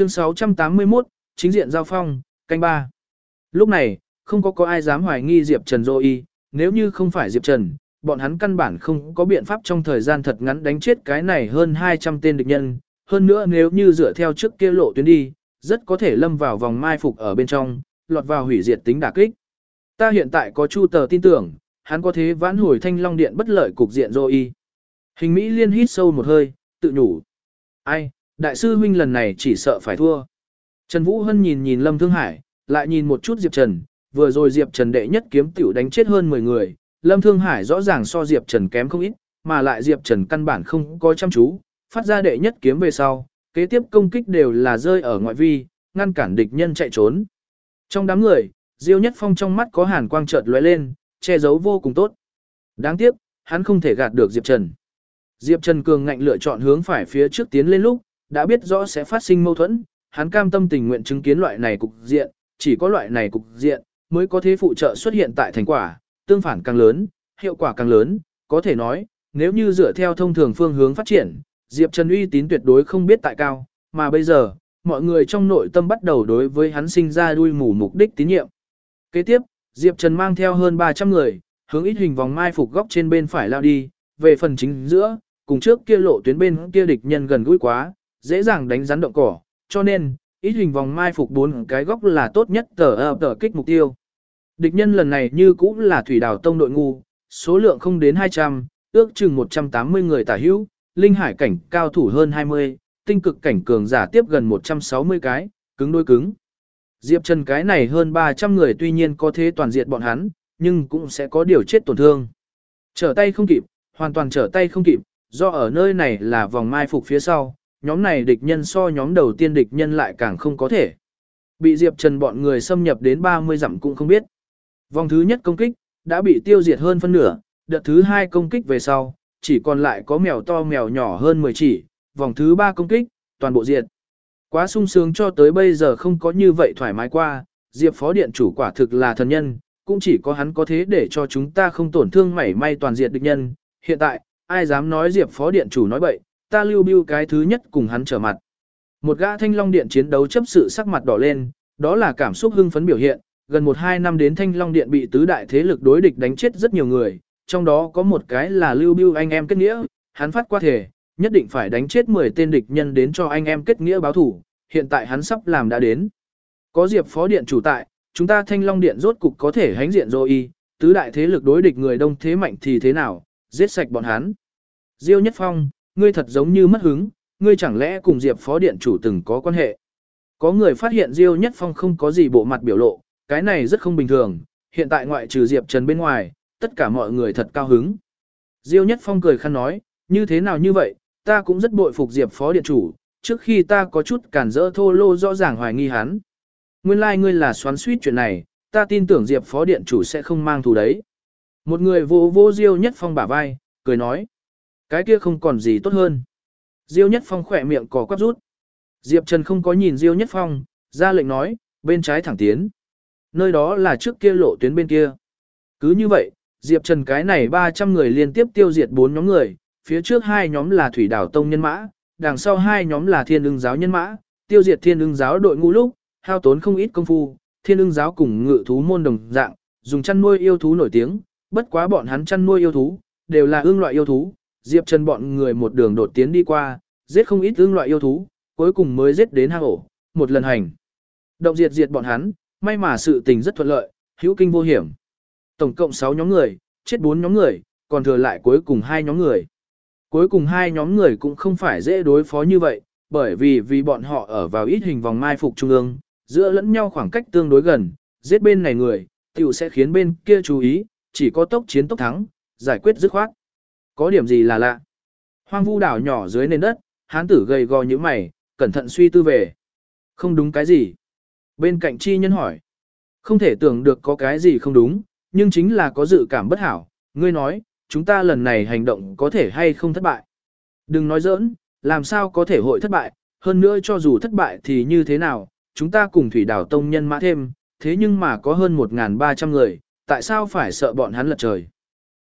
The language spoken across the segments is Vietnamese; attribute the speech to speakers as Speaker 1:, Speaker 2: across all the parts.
Speaker 1: Chương 681, chính diện giao phong, canh ba. Lúc này, không có có ai dám hoài nghi Diệp Trần dô y, nếu như không phải Diệp Trần, bọn hắn căn bản không có biện pháp trong thời gian thật ngắn đánh chết cái này hơn 200 tên địch nhân, hơn nữa nếu như dựa theo trước kia lộ tuyến đi, rất có thể lâm vào vòng mai phục ở bên trong, lọt vào hủy diệt tính đả kích. Ta hiện tại có chu tờ tin tưởng, hắn có thế vãn hồi thanh long điện bất lợi cục diện dô y. Hình Mỹ liên hít sâu một hơi, tự nhủ. Ai, đại sư huynh lần này chỉ sợ phải thua. Trần Vũ Hân nhìn nhìn Lâm Thương Hải, lại nhìn một chút Diệp Trần, vừa rồi Diệp Trần đệ nhất kiếm tiểu đánh chết hơn 10 người, Lâm Thương Hải rõ ràng so Diệp Trần kém không ít, mà lại Diệp Trần căn bản không có chăm chú, phát ra đệ nhất kiếm về sau, kế tiếp công kích đều là rơi ở ngoại vi, ngăn cản địch nhân chạy trốn. Trong đám người, Diêu Nhất Phong trong mắt có hàn quang chợt lóe lên, che giấu vô cùng tốt. Đáng tiếc, hắn không thể gạt được Diệp Trần. Diệp Trần cường ngạnh lựa chọn hướng phải phía trước tiến lên lúc, đã biết rõ sẽ phát sinh mâu thuẫn, hắn cam tâm tình nguyện chứng kiến loại này cục diện, chỉ có loại này cục diện mới có thế phụ trợ xuất hiện tại thành quả, tương phản càng lớn, hiệu quả càng lớn, có thể nói, nếu như dựa theo thông thường phương hướng phát triển, Diệp Trần uy tín tuyệt đối không biết tại cao, mà bây giờ, mọi người trong nội tâm bắt đầu đối với hắn sinh ra đuôi mù mục đích tín nhiệm. Kế tiếp, Diệp Trần mang theo hơn 300 người, hướng ít hình vòng mai phục góc trên bên phải lao đi, về phần chính giữa, cùng trước kia lộ tuyến bên kia địch nhân gần gũi quá, dễ dàng đánh rắn động cỏ, cho nên, ít hình vòng mai phục bốn cái góc là tốt nhất tờ ập tờ kích mục tiêu. Địch nhân lần này như cũng là thủy đảo tông đội ngu, số lượng không đến 200, ước chừng 180 người tả hữu, linh hải cảnh cao thủ hơn 20, tinh cực cảnh cường giả tiếp gần 160 cái, cứng đôi cứng. Diệp Trần cái này hơn 300 người tuy nhiên có thế toàn diện bọn hắn, nhưng cũng sẽ có điều chết tổn thương. Trở tay không kịp, hoàn toàn trở tay không kịp, do ở nơi này là vòng mai phục phía sau, nhóm này địch nhân so nhóm đầu tiên địch nhân lại càng không có thể. Bị Diệp Trần bọn người xâm nhập đến 30 dặm cũng không biết. Vòng thứ nhất công kích, đã bị tiêu diệt hơn phân nửa, đợt thứ hai công kích về sau, chỉ còn lại có mèo to mèo nhỏ hơn 10 chỉ, vòng thứ ba công kích, toàn bộ diệt. Quá sung sướng cho tới bây giờ không có như vậy thoải mái qua, Diệp Phó Điện chủ quả thực là thần nhân, cũng chỉ có hắn có thế để cho chúng ta không tổn thương mảy may toàn diệt địch nhân. Hiện tại, ai dám nói Diệp Phó Điện chủ nói bậy, ta lưu bưu cái thứ nhất cùng hắn trở mặt. Một gã thanh long điện chiến đấu chấp sự sắc mặt đỏ lên, đó là cảm xúc hưng phấn biểu hiện, gần một hai năm đến thanh long điện bị tứ đại thế lực đối địch đánh chết rất nhiều người, trong đó có một cái là lưu bưu anh em kết nghĩa, hắn phát qua thể, nhất định phải đánh chết 10 tên địch nhân đến cho anh em kết nghĩa báo thủ, hiện tại hắn sắp làm đã đến. Có diệp phó điện chủ tại, chúng ta thanh long điện rốt cục có thể hánh diện rồi y, tứ đại thế lực đối địch người đông thế mạnh thì thế nào, giết sạch bọn hắn. Diêu Nhất Phong, ngươi thật giống như mất hứng, ngươi chẳng lẽ cùng Diệp Phó Điện chủ từng có quan hệ. Có người phát hiện Diêu Nhất Phong không có gì bộ mặt biểu lộ, cái này rất không bình thường, hiện tại ngoại trừ Diệp Trần bên ngoài, tất cả mọi người thật cao hứng. Diêu Nhất Phong cười khăn nói, như thế nào như vậy, ta cũng rất bội phục Diệp Phó Điện chủ, trước khi ta có chút cản rỡ thô lô rõ ràng hoài nghi hắn. Nguyên lai like ngươi là xoắn suýt chuyện này, ta tin tưởng Diệp Phó Điện chủ sẽ không mang thù đấy. Một người vô vô Diêu Nhất Phong bả vai, cười nói. Cái kia không còn gì tốt hơn. Diêu Nhất Phong khỏe miệng cò quắp rút. Diệp Trần không có nhìn Diêu Nhất Phong, ra lệnh nói, bên trái thẳng tiến. Nơi đó là trước kia lộ tuyến bên kia. Cứ như vậy, Diệp Trần cái này 300 người liên tiếp tiêu diệt bốn nhóm người, phía trước hai nhóm là Thủy Đảo Tông nhân mã, đằng sau hai nhóm là Thiên ưng giáo nhân mã, tiêu diệt Thiên ưng giáo đội ngũ lúc, hao tốn không ít công phu, Thiên ưng giáo cùng ngự thú môn đồng dạng, dùng chăn nuôi yêu thú nổi tiếng, bất quá bọn hắn chăn nuôi yêu thú, đều là ương loại yêu thú, Diệp Trần bọn người một đường đột tiến đi qua, giết không ít ương loại yêu thú, cuối cùng mới giết đến hang ổ, một lần hành. Động diệt diệt bọn hắn, may mà sự tình rất thuận lợi, hữu kinh vô hiểm. Tổng cộng 6 nhóm người, chết 4 nhóm người, còn thừa lại cuối cùng hai nhóm người. Cuối cùng hai nhóm người cũng không phải dễ đối phó như vậy, bởi vì vì bọn họ ở vào ít hình vòng mai phục trung ương, giữa lẫn nhau khoảng cách tương đối gần, giết bên này người, tiểu sẽ khiến bên kia chú ý, chỉ có tốc chiến tốc thắng, giải quyết dứt khoát. Có điểm gì là lạ? Hoang vu đảo nhỏ dưới nền đất, hán tử gầy gò như mày, cẩn thận suy tư về. Không đúng cái gì? Bên cạnh chi nhân hỏi. Không thể tưởng được có cái gì không đúng, nhưng chính là có dự cảm bất hảo. Ngươi nói, chúng ta lần này hành động có thể hay không thất bại. Đừng nói giỡn, làm sao có thể hội thất bại, hơn nữa cho dù thất bại thì như thế nào, chúng ta cùng thủy đảo tông nhân mã thêm, thế nhưng mà có hơn 1.300 người, tại sao phải sợ bọn hắn lật trời.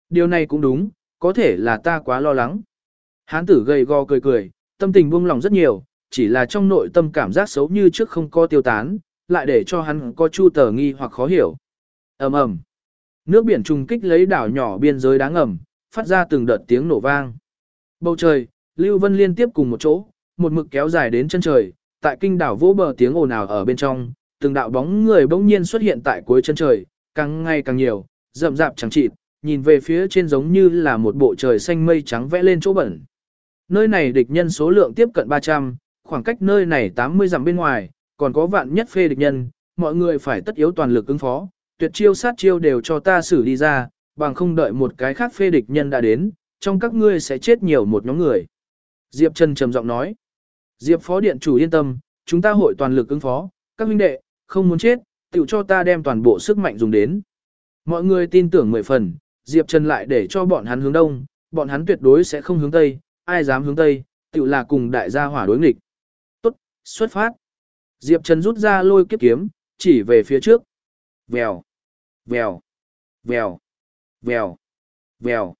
Speaker 1: Điều này cũng đúng, có thể là ta quá lo lắng. Hán tử gầy gò cười cười, tâm tình buông lòng rất nhiều, chỉ là trong nội tâm cảm giác xấu như trước không có tiêu tán, lại để cho hắn có chu tờ nghi hoặc khó hiểu. ầm ầm, Nước biển trùng kích lấy đảo nhỏ biên giới đáng ngầm, phát ra từng đợt tiếng nổ vang. Bầu trời, Lưu Vân liên tiếp cùng một chỗ, một mực kéo dài đến chân trời, tại kinh đảo vỗ bờ tiếng ồn ào ở bên trong, từng đạo bóng người bỗng nhiên xuất hiện tại cuối chân trời, càng ngày càng nhiều, rậm rạp chẳng chịt, nhìn về phía trên giống như là một bộ trời xanh mây trắng vẽ lên chỗ bẩn. Nơi này địch nhân số lượng tiếp cận 300, khoảng cách nơi này 80 dặm bên ngoài, còn có vạn nhất phê địch nhân, mọi người phải tất yếu toàn lực ứng phó, tuyệt chiêu sát chiêu đều cho ta xử đi ra, bằng không đợi một cái khác phê địch nhân đã đến, trong các ngươi sẽ chết nhiều một nhóm người. Diệp Trần trầm giọng nói, Diệp Phó Điện chủ yên tâm, chúng ta hội toàn lực ứng phó, các huynh đệ, không muốn chết, tự cho ta đem toàn bộ sức mạnh dùng đến. Mọi người tin tưởng mười phần, Diệp Trần lại để cho bọn hắn hướng đông, bọn hắn tuyệt đối sẽ không hướng tây, ai dám hướng tây, tự là cùng đại gia hỏa đối nghịch. Tốt, xuất phát. Diệp Trần rút ra lôi kiếp kiếm, chỉ về phía trước. Vèo, vèo, vèo, vèo, vèo.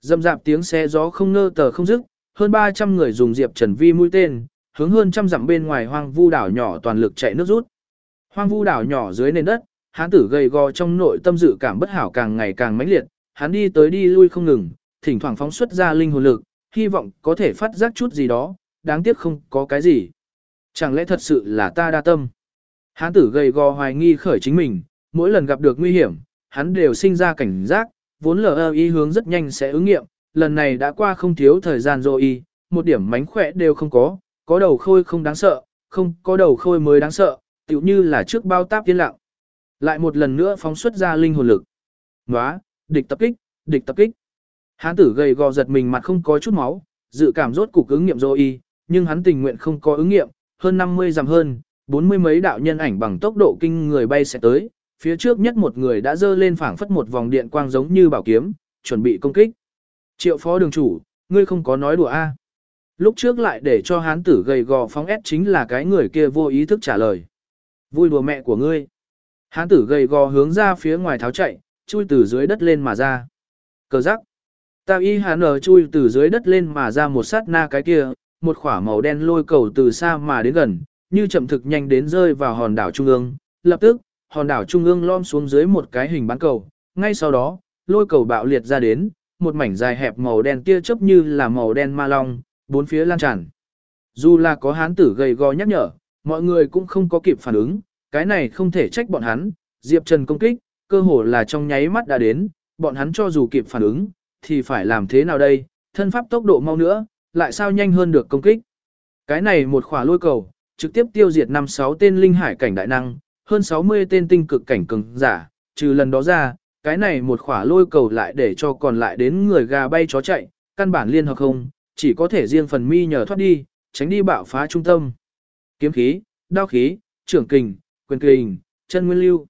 Speaker 1: Dâm dạp tiếng xe gió không ngơ tờ không dứt, hơn 300 người dùng Diệp Trần vi mũi tên, hướng hơn trăm dặm bên ngoài hoang vu đảo nhỏ toàn lực chạy nước rút. Hoang vu đảo nhỏ dưới nền đất, hán tử gầy gò trong nội tâm dự cảm bất hảo càng ngày càng mãnh liệt, hắn đi tới đi lui không ngừng, thỉnh thoảng phóng xuất ra linh hồn lực, hy vọng có thể phát giác chút gì đó, đáng tiếc không có cái gì. Chẳng lẽ thật sự là ta đa tâm? Hán tử gầy gò hoài nghi khởi chính mình, mỗi lần gặp được nguy hiểm, hắn đều sinh ra cảnh giác, vốn lờ ý hướng rất nhanh sẽ ứng nghiệm, lần này đã qua không thiếu thời gian rồi y, một điểm mánh khỏe đều không có, có đầu khôi không đáng sợ, không có đầu khôi mới đáng sợ, tựu như là trước bao táp tiên lặng. Lại một lần nữa phóng xuất ra linh hồn lực. Nóa, địch tập kích, địch tập kích. Hán tử gầy gò giật mình mặt không có chút máu, dự cảm rốt cục ứng nghiệm rồi y, nhưng hắn tình nguyện không có ứng nghiệm, hơn 50 dặm hơn, bốn mươi mấy đạo nhân ảnh bằng tốc độ kinh người bay sẽ tới, phía trước nhất một người đã dơ lên phảng phất một vòng điện quang giống như bảo kiếm, chuẩn bị công kích. Triệu phó đường chủ, ngươi không có nói đùa a? Lúc trước lại để cho hán tử gầy gò phóng ép chính là cái người kia vô ý thức trả lời. Vui đùa mẹ của ngươi. Hán tử gầy gò hướng ra phía ngoài tháo chạy, chui từ dưới đất lên mà ra. Cờ rắc. Ta y hán ở chui từ dưới đất lên mà ra một sát na cái kia, một khỏa màu đen lôi cầu từ xa mà đến gần, như chậm thực nhanh đến rơi vào hòn đảo trung ương. Lập tức, hòn đảo trung ương lom xuống dưới một cái hình bán cầu, ngay sau đó, lôi cầu bạo liệt ra đến, một mảnh dài hẹp màu đen tia chớp như là màu đen ma long, bốn phía lan tràn. Dù là có hán tử gầy gò nhắc nhở, mọi người cũng không có kịp phản ứng, cái này không thể trách bọn hắn, Diệp Trần công kích, cơ hồ là trong nháy mắt đã đến, bọn hắn cho dù kịp phản ứng, thì phải làm thế nào đây, thân pháp tốc độ mau nữa, lại sao nhanh hơn được công kích. Cái này một khỏa lôi cầu, trực tiếp tiêu diệt 5-6 tên linh hải cảnh đại năng, hơn 60 tên tinh cực cảnh cường giả, trừ lần đó ra, cái này một khỏa lôi cầu lại để cho còn lại đến người gà bay chó chạy, căn bản liên hợp không, chỉ có thể riêng phần mi nhờ thoát đi, tránh đi bạo phá trung tâm. Kiếm khí, đao khí, trưởng kình, quyền kình, chân nguyên lưu.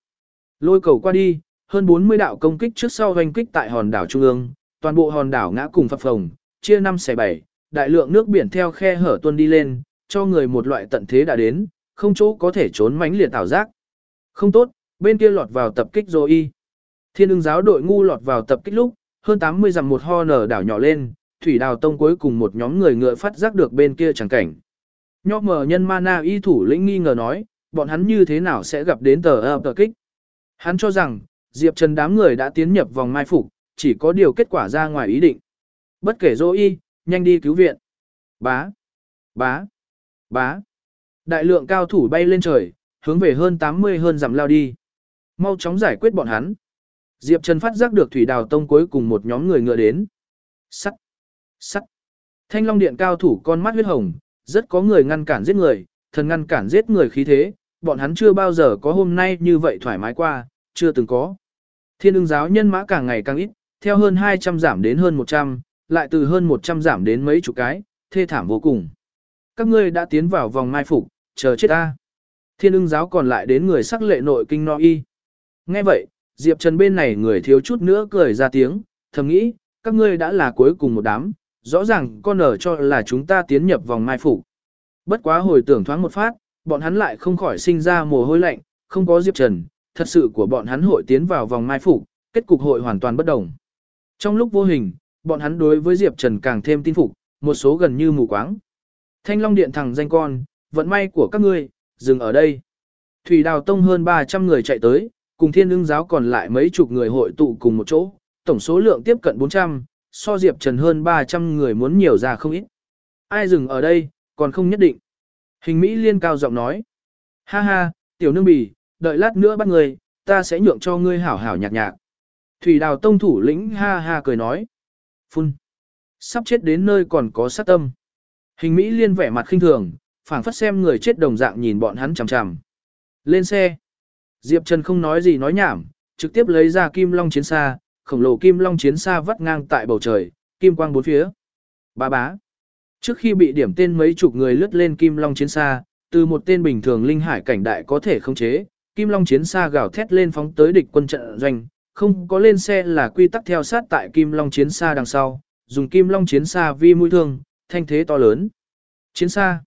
Speaker 1: Lôi cầu qua đi, hơn 40 đạo công kích trước sau hoành kích tại hòn đảo trung ương, toàn bộ hòn đảo ngã cùng phập phồng, chia năm xẻ bảy, đại lượng nước biển theo khe hở tuôn đi lên, cho người một loại tận thế đã đến, không chỗ có thể trốn mánh liệt ảo giác. Không tốt, bên kia lọt vào tập kích rồi y. Thiên ưng giáo đội ngu lọt vào tập kích lúc, hơn 80 dặm một ho nở đảo nhỏ lên, thủy đào tông cuối cùng một nhóm người ngựa phát giác được bên kia chẳng cảnh. Nhóc mờ nhân mana y thủ lĩnh nghi ngờ nói, bọn hắn như thế nào sẽ gặp đến tờ ờ, ập tờ kích. Hắn cho rằng, Diệp Trần đám người đã tiến nhập vòng mai phục, chỉ có điều kết quả ra ngoài ý định. Bất kể dô y, nhanh đi cứu viện. Bá, bá, bá. Đại lượng cao thủ bay lên trời, hướng về hơn 80 hơn dặm lao đi. Mau chóng giải quyết bọn hắn. Diệp Trần phát giác được thủy đào tông cuối cùng một nhóm người ngựa đến. Sắt, sắt. Thanh Long Điện cao thủ con mắt huyết hồng, rất có người ngăn cản giết người, thần ngăn cản giết người khí thế, bọn hắn chưa bao giờ có hôm nay như vậy thoải mái qua, chưa từng có. Thiên ưng giáo nhân mã càng ngày càng ít, theo hơn 200 giảm đến hơn 100, lại từ hơn 100 giảm đến mấy chục cái, thê thảm vô cùng. Các ngươi đã tiến vào vòng mai phục, chờ chết ta. Thiên ưng giáo còn lại đến người sắc lệ nội kinh no y. Nghe vậy, Diệp Trần bên này người thiếu chút nữa cười ra tiếng, thầm nghĩ, các ngươi đã là cuối cùng một đám, rõ ràng con ở cho là chúng ta tiến nhập vòng mai phục. Bất quá hồi tưởng thoáng một phát, bọn hắn lại không khỏi sinh ra mồ hôi lạnh, không có Diệp Trần, thật sự của bọn hắn hội tiến vào vòng mai phục, kết cục hội hoàn toàn bất đồng. Trong lúc vô hình, bọn hắn đối với Diệp Trần càng thêm tin phục, một số gần như mù quáng. Thanh Long Điện thẳng danh con, vận may của các ngươi, dừng ở đây. Thủy Đào Tông hơn 300 người chạy tới, cùng Thiên Ưng giáo còn lại mấy chục người hội tụ cùng một chỗ, tổng số lượng tiếp cận 400, so Diệp Trần hơn 300 người muốn nhiều ra không ít. Ai dừng ở đây, còn không nhất định. Hình Mỹ liên cao giọng nói. Ha ha, tiểu nương bì, đợi lát nữa bắt người, ta sẽ nhượng cho ngươi hảo hảo nhạc nhạc. Thủy đào tông thủ lĩnh ha ha cười nói. Phun. Sắp chết đến nơi còn có sát tâm. Hình Mỹ liên vẻ mặt khinh thường, phảng phất xem người chết đồng dạng nhìn bọn hắn chằm chằm. Lên xe. Diệp Trần không nói gì nói nhảm, trực tiếp lấy ra kim long chiến xa, khổng lồ kim long chiến xa vắt ngang tại bầu trời, kim quang bốn phía. Bá bá. Trước khi bị điểm tên mấy chục người lướt lên kim long chiến xa, từ một tên bình thường linh hải cảnh đại có thể khống chế, kim long chiến xa gào thét lên phóng tới địch quân trận doanh, không có lên xe là quy tắc theo sát tại kim long chiến xa đằng sau, dùng kim long chiến xa vi mũi thương, thanh thế to lớn. Chiến xa.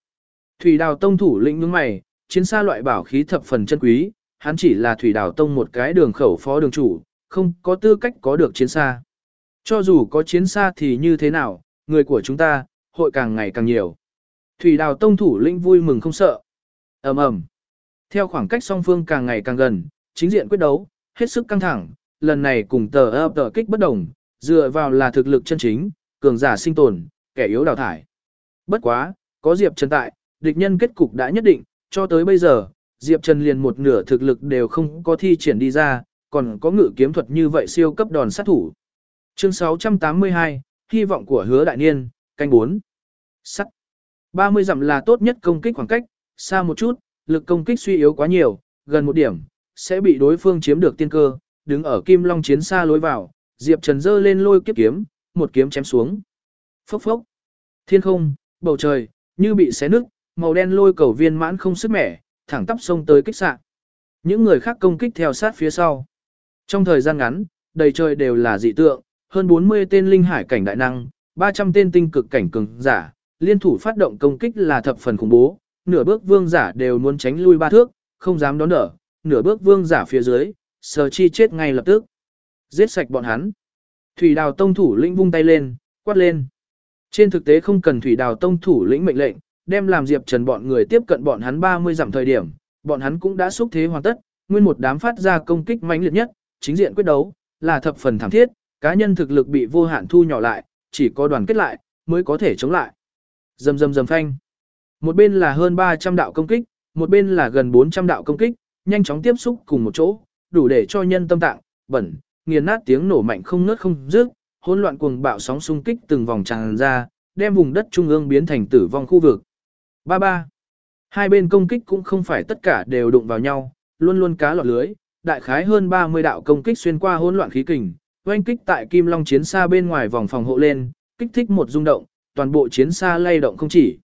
Speaker 1: Thủy đào tông thủ lĩnh nhướng mày, chiến xa loại bảo khí thập phần chân quý, hắn chỉ là thủy đào tông một cái đường khẩu phó đường chủ, không có tư cách có được chiến xa. Cho dù có chiến xa thì như thế nào, người của chúng ta, hội càng ngày càng nhiều. Thủy đào tông thủ lĩnh vui mừng không sợ. ầm ầm Theo khoảng cách song phương càng ngày càng gần, chính diện quyết đấu, hết sức căng thẳng, lần này cùng tờ ập tờ kích bất đồng, dựa vào là thực lực chân chính, cường giả sinh tồn, kẻ yếu đào thải. Bất quá, có Diệp Trần tại, địch nhân kết cục đã nhất định, cho tới bây giờ, Diệp Trần liền một nửa thực lực đều không có thi triển đi ra, còn có ngự kiếm thuật như vậy siêu cấp đòn sát thủ. Chương 682, hy vọng của hứa đại niên, canh 4. Sắt. 30 dặm là tốt nhất công kích khoảng cách, xa một chút, lực công kích suy yếu quá nhiều, gần một điểm, sẽ bị đối phương chiếm được tiên cơ, đứng ở kim long chiến xa lối vào, Diệp Trần dơ lên lôi kiếp kiếm, một kiếm chém xuống. Phốc phốc. Thiên không, bầu trời, như bị xé nứt, màu đen lôi cầu viên mãn không sức mẻ, thẳng tắp sông tới kích xạ. Những người khác công kích theo sát phía sau. Trong thời gian ngắn, đầy trời đều là dị tượng, hơn 40 tên linh hải cảnh đại năng, 300 tên tinh cực cảnh cường giả, liên thủ phát động công kích là thập phần khủng bố, nửa bước vương giả đều muốn tránh lui ba thước, không dám đón đỡ, nửa bước vương giả phía dưới, sờ chi chết ngay lập tức. Giết sạch bọn hắn. Thủy đào tông thủ lĩnh vung tay lên, quát lên. Trên thực tế không cần thủy đào tông thủ lĩnh mệnh lệnh, đem làm Diệp Trần bọn người tiếp cận bọn hắn 30 dặm thời điểm, bọn hắn cũng đã xúc thế hoàn tất, nguyên một đám phát ra công kích mãnh liệt nhất, chính diện quyết đấu, là thập phần thảm thiết, cá nhân thực lực bị vô hạn thu nhỏ lại, chỉ có đoàn kết lại, mới có thể chống lại. Dầm dầm dầm phanh. Một bên là hơn 300 đạo công kích, một bên là gần 400 đạo công kích, nhanh chóng tiếp xúc cùng một chỗ, đủ để cho nhân tâm tạng, bẩn, nghiền nát tiếng nổ mạnh không ngớt không dứt, hỗn loạn cuồng bạo sóng xung kích từng vòng tràn ra, đem vùng đất trung ương biến thành tử vong khu vực. Ba ba. Hai bên công kích cũng không phải tất cả đều đụng vào nhau, luôn luôn cá lọt lưới, đại khái hơn 30 đạo công kích xuyên qua hỗn loạn khí kình, oanh kích tại Kim Long chiến xa bên ngoài vòng phòng hộ lên, kích thích một rung động, toàn bộ chiến xa lay động không chỉ.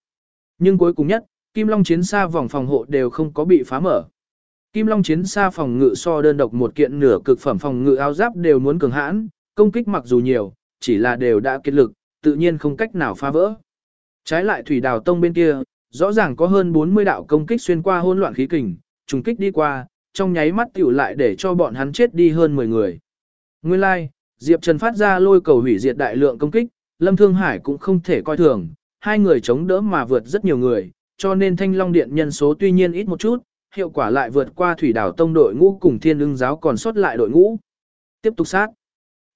Speaker 1: Nhưng cuối cùng nhất, Kim Long chiến xa vòng phòng hộ đều không có bị phá mở. Kim Long chiến xa phòng ngự so đơn độc một kiện nửa cực phẩm phòng ngự áo giáp đều muốn cường hãn, công kích mặc dù nhiều, chỉ là đều đã kết lực, tự nhiên không cách nào phá vỡ. Trái lại thủy đào tông bên kia, rõ ràng có hơn 40 đạo công kích xuyên qua hỗn loạn khí kình, trùng kích đi qua, trong nháy mắt tiểu lại để cho bọn hắn chết đi hơn 10 người. Nguyên lai, like, Diệp Trần phát ra lôi cầu hủy diệt đại lượng công kích, Lâm Thương Hải cũng không thể coi thường, hai người chống đỡ mà vượt rất nhiều người, cho nên Thanh Long Điện nhân số tuy nhiên ít một chút, hiệu quả lại vượt qua Thủy Đảo Tông đội ngũ cùng Thiên Ưng giáo còn sót lại đội ngũ. Tiếp tục sát.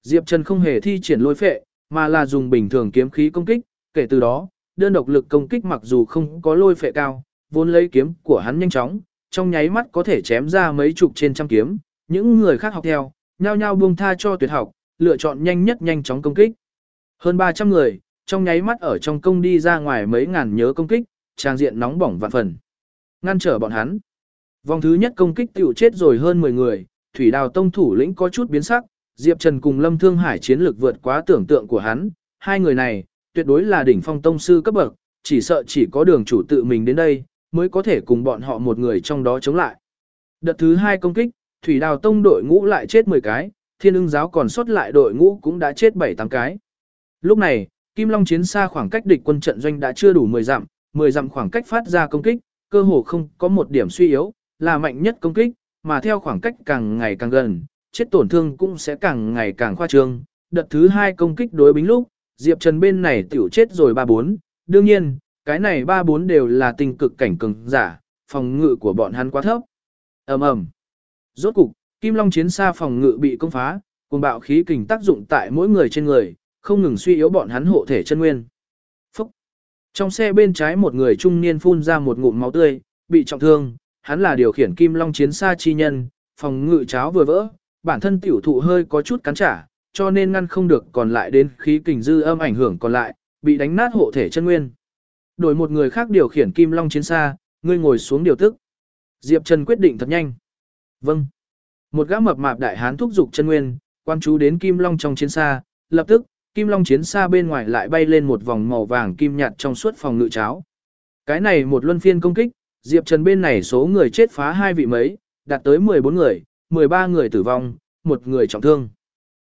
Speaker 1: Diệp Trần không hề thi triển lôi phệ, mà là dùng bình thường kiếm khí công kích, kể từ đó, đơn độc lực công kích mặc dù không có lôi phệ cao, vốn lấy kiếm của hắn nhanh chóng, trong nháy mắt có thể chém ra mấy chục trên trăm kiếm, những người khác học theo, nhao nhao buông tha cho tuyệt học, lựa chọn nhanh nhất nhanh chóng công kích. Hơn 300 người, trong nháy mắt ở trong công đi ra ngoài mấy ngàn nhớ công kích, trang diện nóng bỏng vạn phần. Ngăn trở bọn hắn. Vòng thứ nhất công kích tiểu chết rồi hơn 10 người, Thủy Đào Tông thủ lĩnh có chút biến sắc, Diệp Trần cùng Lâm Thương Hải chiến lược vượt quá tưởng tượng của hắn, hai người này, tuyệt đối là đỉnh phong tông sư cấp bậc, chỉ sợ chỉ có đường chủ tự mình đến đây, mới có thể cùng bọn họ một người trong đó chống lại. Đợt thứ hai công kích, Thủy Đào Tông đội ngũ lại chết 10 cái, Thiên ưng giáo còn sót lại đội ngũ cũng đã chết 7-8 cái. Lúc này, Kim Long chiến xa khoảng cách địch quân trận doanh đã chưa đủ 10 dặm, 10 dặm khoảng cách phát ra công kích, cơ hồ không có một điểm suy yếu, là mạnh nhất công kích, mà theo khoảng cách càng ngày càng gần, chết tổn thương cũng sẽ càng ngày càng khoa trương. Đợt thứ hai công kích đối bính lúc, Diệp Trần bên này tiểu chết rồi 3-4, đương nhiên, cái này ba bốn đều là tình cực cảnh cường giả, phòng ngự của bọn hắn quá thấp. ầm ầm. Rốt cục, Kim Long chiến xa phòng ngự bị công phá, cùng bạo khí kình tác dụng tại mỗi người trên người, không ngừng suy yếu bọn hắn hộ thể chân nguyên. Phúc. Trong xe bên trái một người trung niên phun ra một ngụm máu tươi, bị trọng thương, hắn là điều khiển Kim Long chiến xa chi nhân, phòng ngự cháo vừa vỡ, bản thân tiểu thụ hơi có chút cắn trả, cho nên ngăn không được còn lại đến khí kình dư âm ảnh hưởng còn lại, bị đánh nát hộ thể chân nguyên. Đổi một người khác điều khiển Kim Long chiến xa, ngươi ngồi xuống điều tức. Diệp Trần quyết định thật nhanh. Vâng. Một gã mập mạp đại hán thúc dục chân nguyên, quan chú đến Kim Long trong chiến xa, lập tức, Kim Long chiến xa bên ngoài lại bay lên một vòng màu vàng kim nhạt trong suốt phòng ngự cháo. Cái này một luân phiên công kích, Diệp Trần bên này số người chết phá hai vị mấy, đạt tới 14 người, 13 người tử vong, một người trọng thương.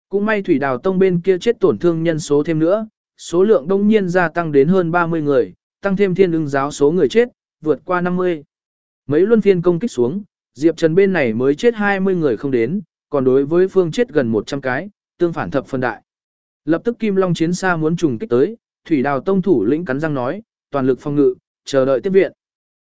Speaker 1: Cũng may Thủy Đào Tông bên kia chết tổn thương nhân số thêm nữa, số lượng đông nhiên gia tăng đến hơn 30 người, tăng thêm thiên ưng giáo số người chết, vượt qua 50. Mấy luân phiên công kích xuống, Diệp Trần bên này mới chết 20 người không đến, còn đối với phương chết gần 100 cái, tương phản thập phân đại. Lập tức Kim Long chiến xa muốn trùng kích tới, Thủy Đào Tông thủ lĩnh cắn răng nói, toàn lực phòng ngự, chờ đợi tiếp viện.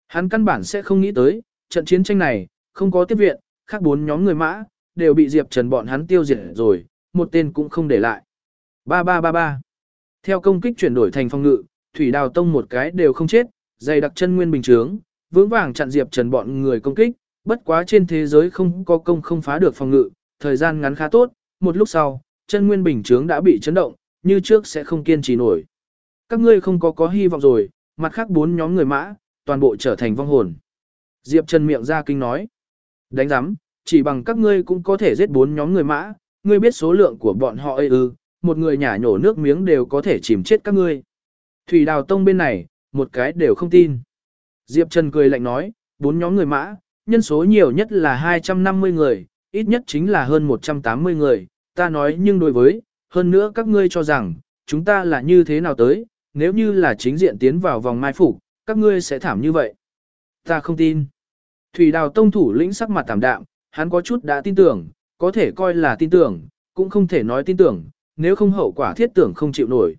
Speaker 1: Hắn căn bản sẽ không nghĩ tới, trận chiến tranh này, không có tiếp viện, khác bốn nhóm người mã, đều bị Diệp Trần bọn hắn tiêu diệt rồi, một tên cũng không để lại. 3333. Theo công kích chuyển đổi thành phòng ngự, Thủy Đào Tông một cái đều không chết, dày đặc chân nguyên bình trướng, vững vàng chặn Diệp Trần bọn người công kích, bất quá trên thế giới không có công không phá được phòng ngự, thời gian ngắn khá tốt, một lúc sau, chân nguyên bình trướng đã bị chấn động, như trước sẽ không kiên trì nổi. Các ngươi không có có hy vọng rồi, mặt khác bốn nhóm người mã, toàn bộ trở thành vong hồn. Diệp Trần miệng ra kinh nói. Đánh giám, chỉ bằng các ngươi cũng có thể giết bốn nhóm người mã, ngươi biết số lượng của bọn họ ư, ừ, một người nhả nhổ nước miếng đều có thể chìm chết các ngươi. Thủy đào tông bên này, một cái đều không tin. Diệp Trần cười lạnh nói, bốn nhóm người mã, nhân số nhiều nhất là 250 người, ít nhất chính là hơn 180 người, ta nói nhưng đối với, hơn nữa các ngươi cho rằng, chúng ta là như thế nào tới, nếu như là chính diện tiến vào vòng mai phục, các ngươi sẽ thảm như vậy. Ta không tin. Thủy đào tông thủ lĩnh sắc mặt thảm đạm, hắn có chút đã tin tưởng, có thể coi là tin tưởng, cũng không thể nói tin tưởng, nếu không hậu quả thiết tưởng không chịu nổi.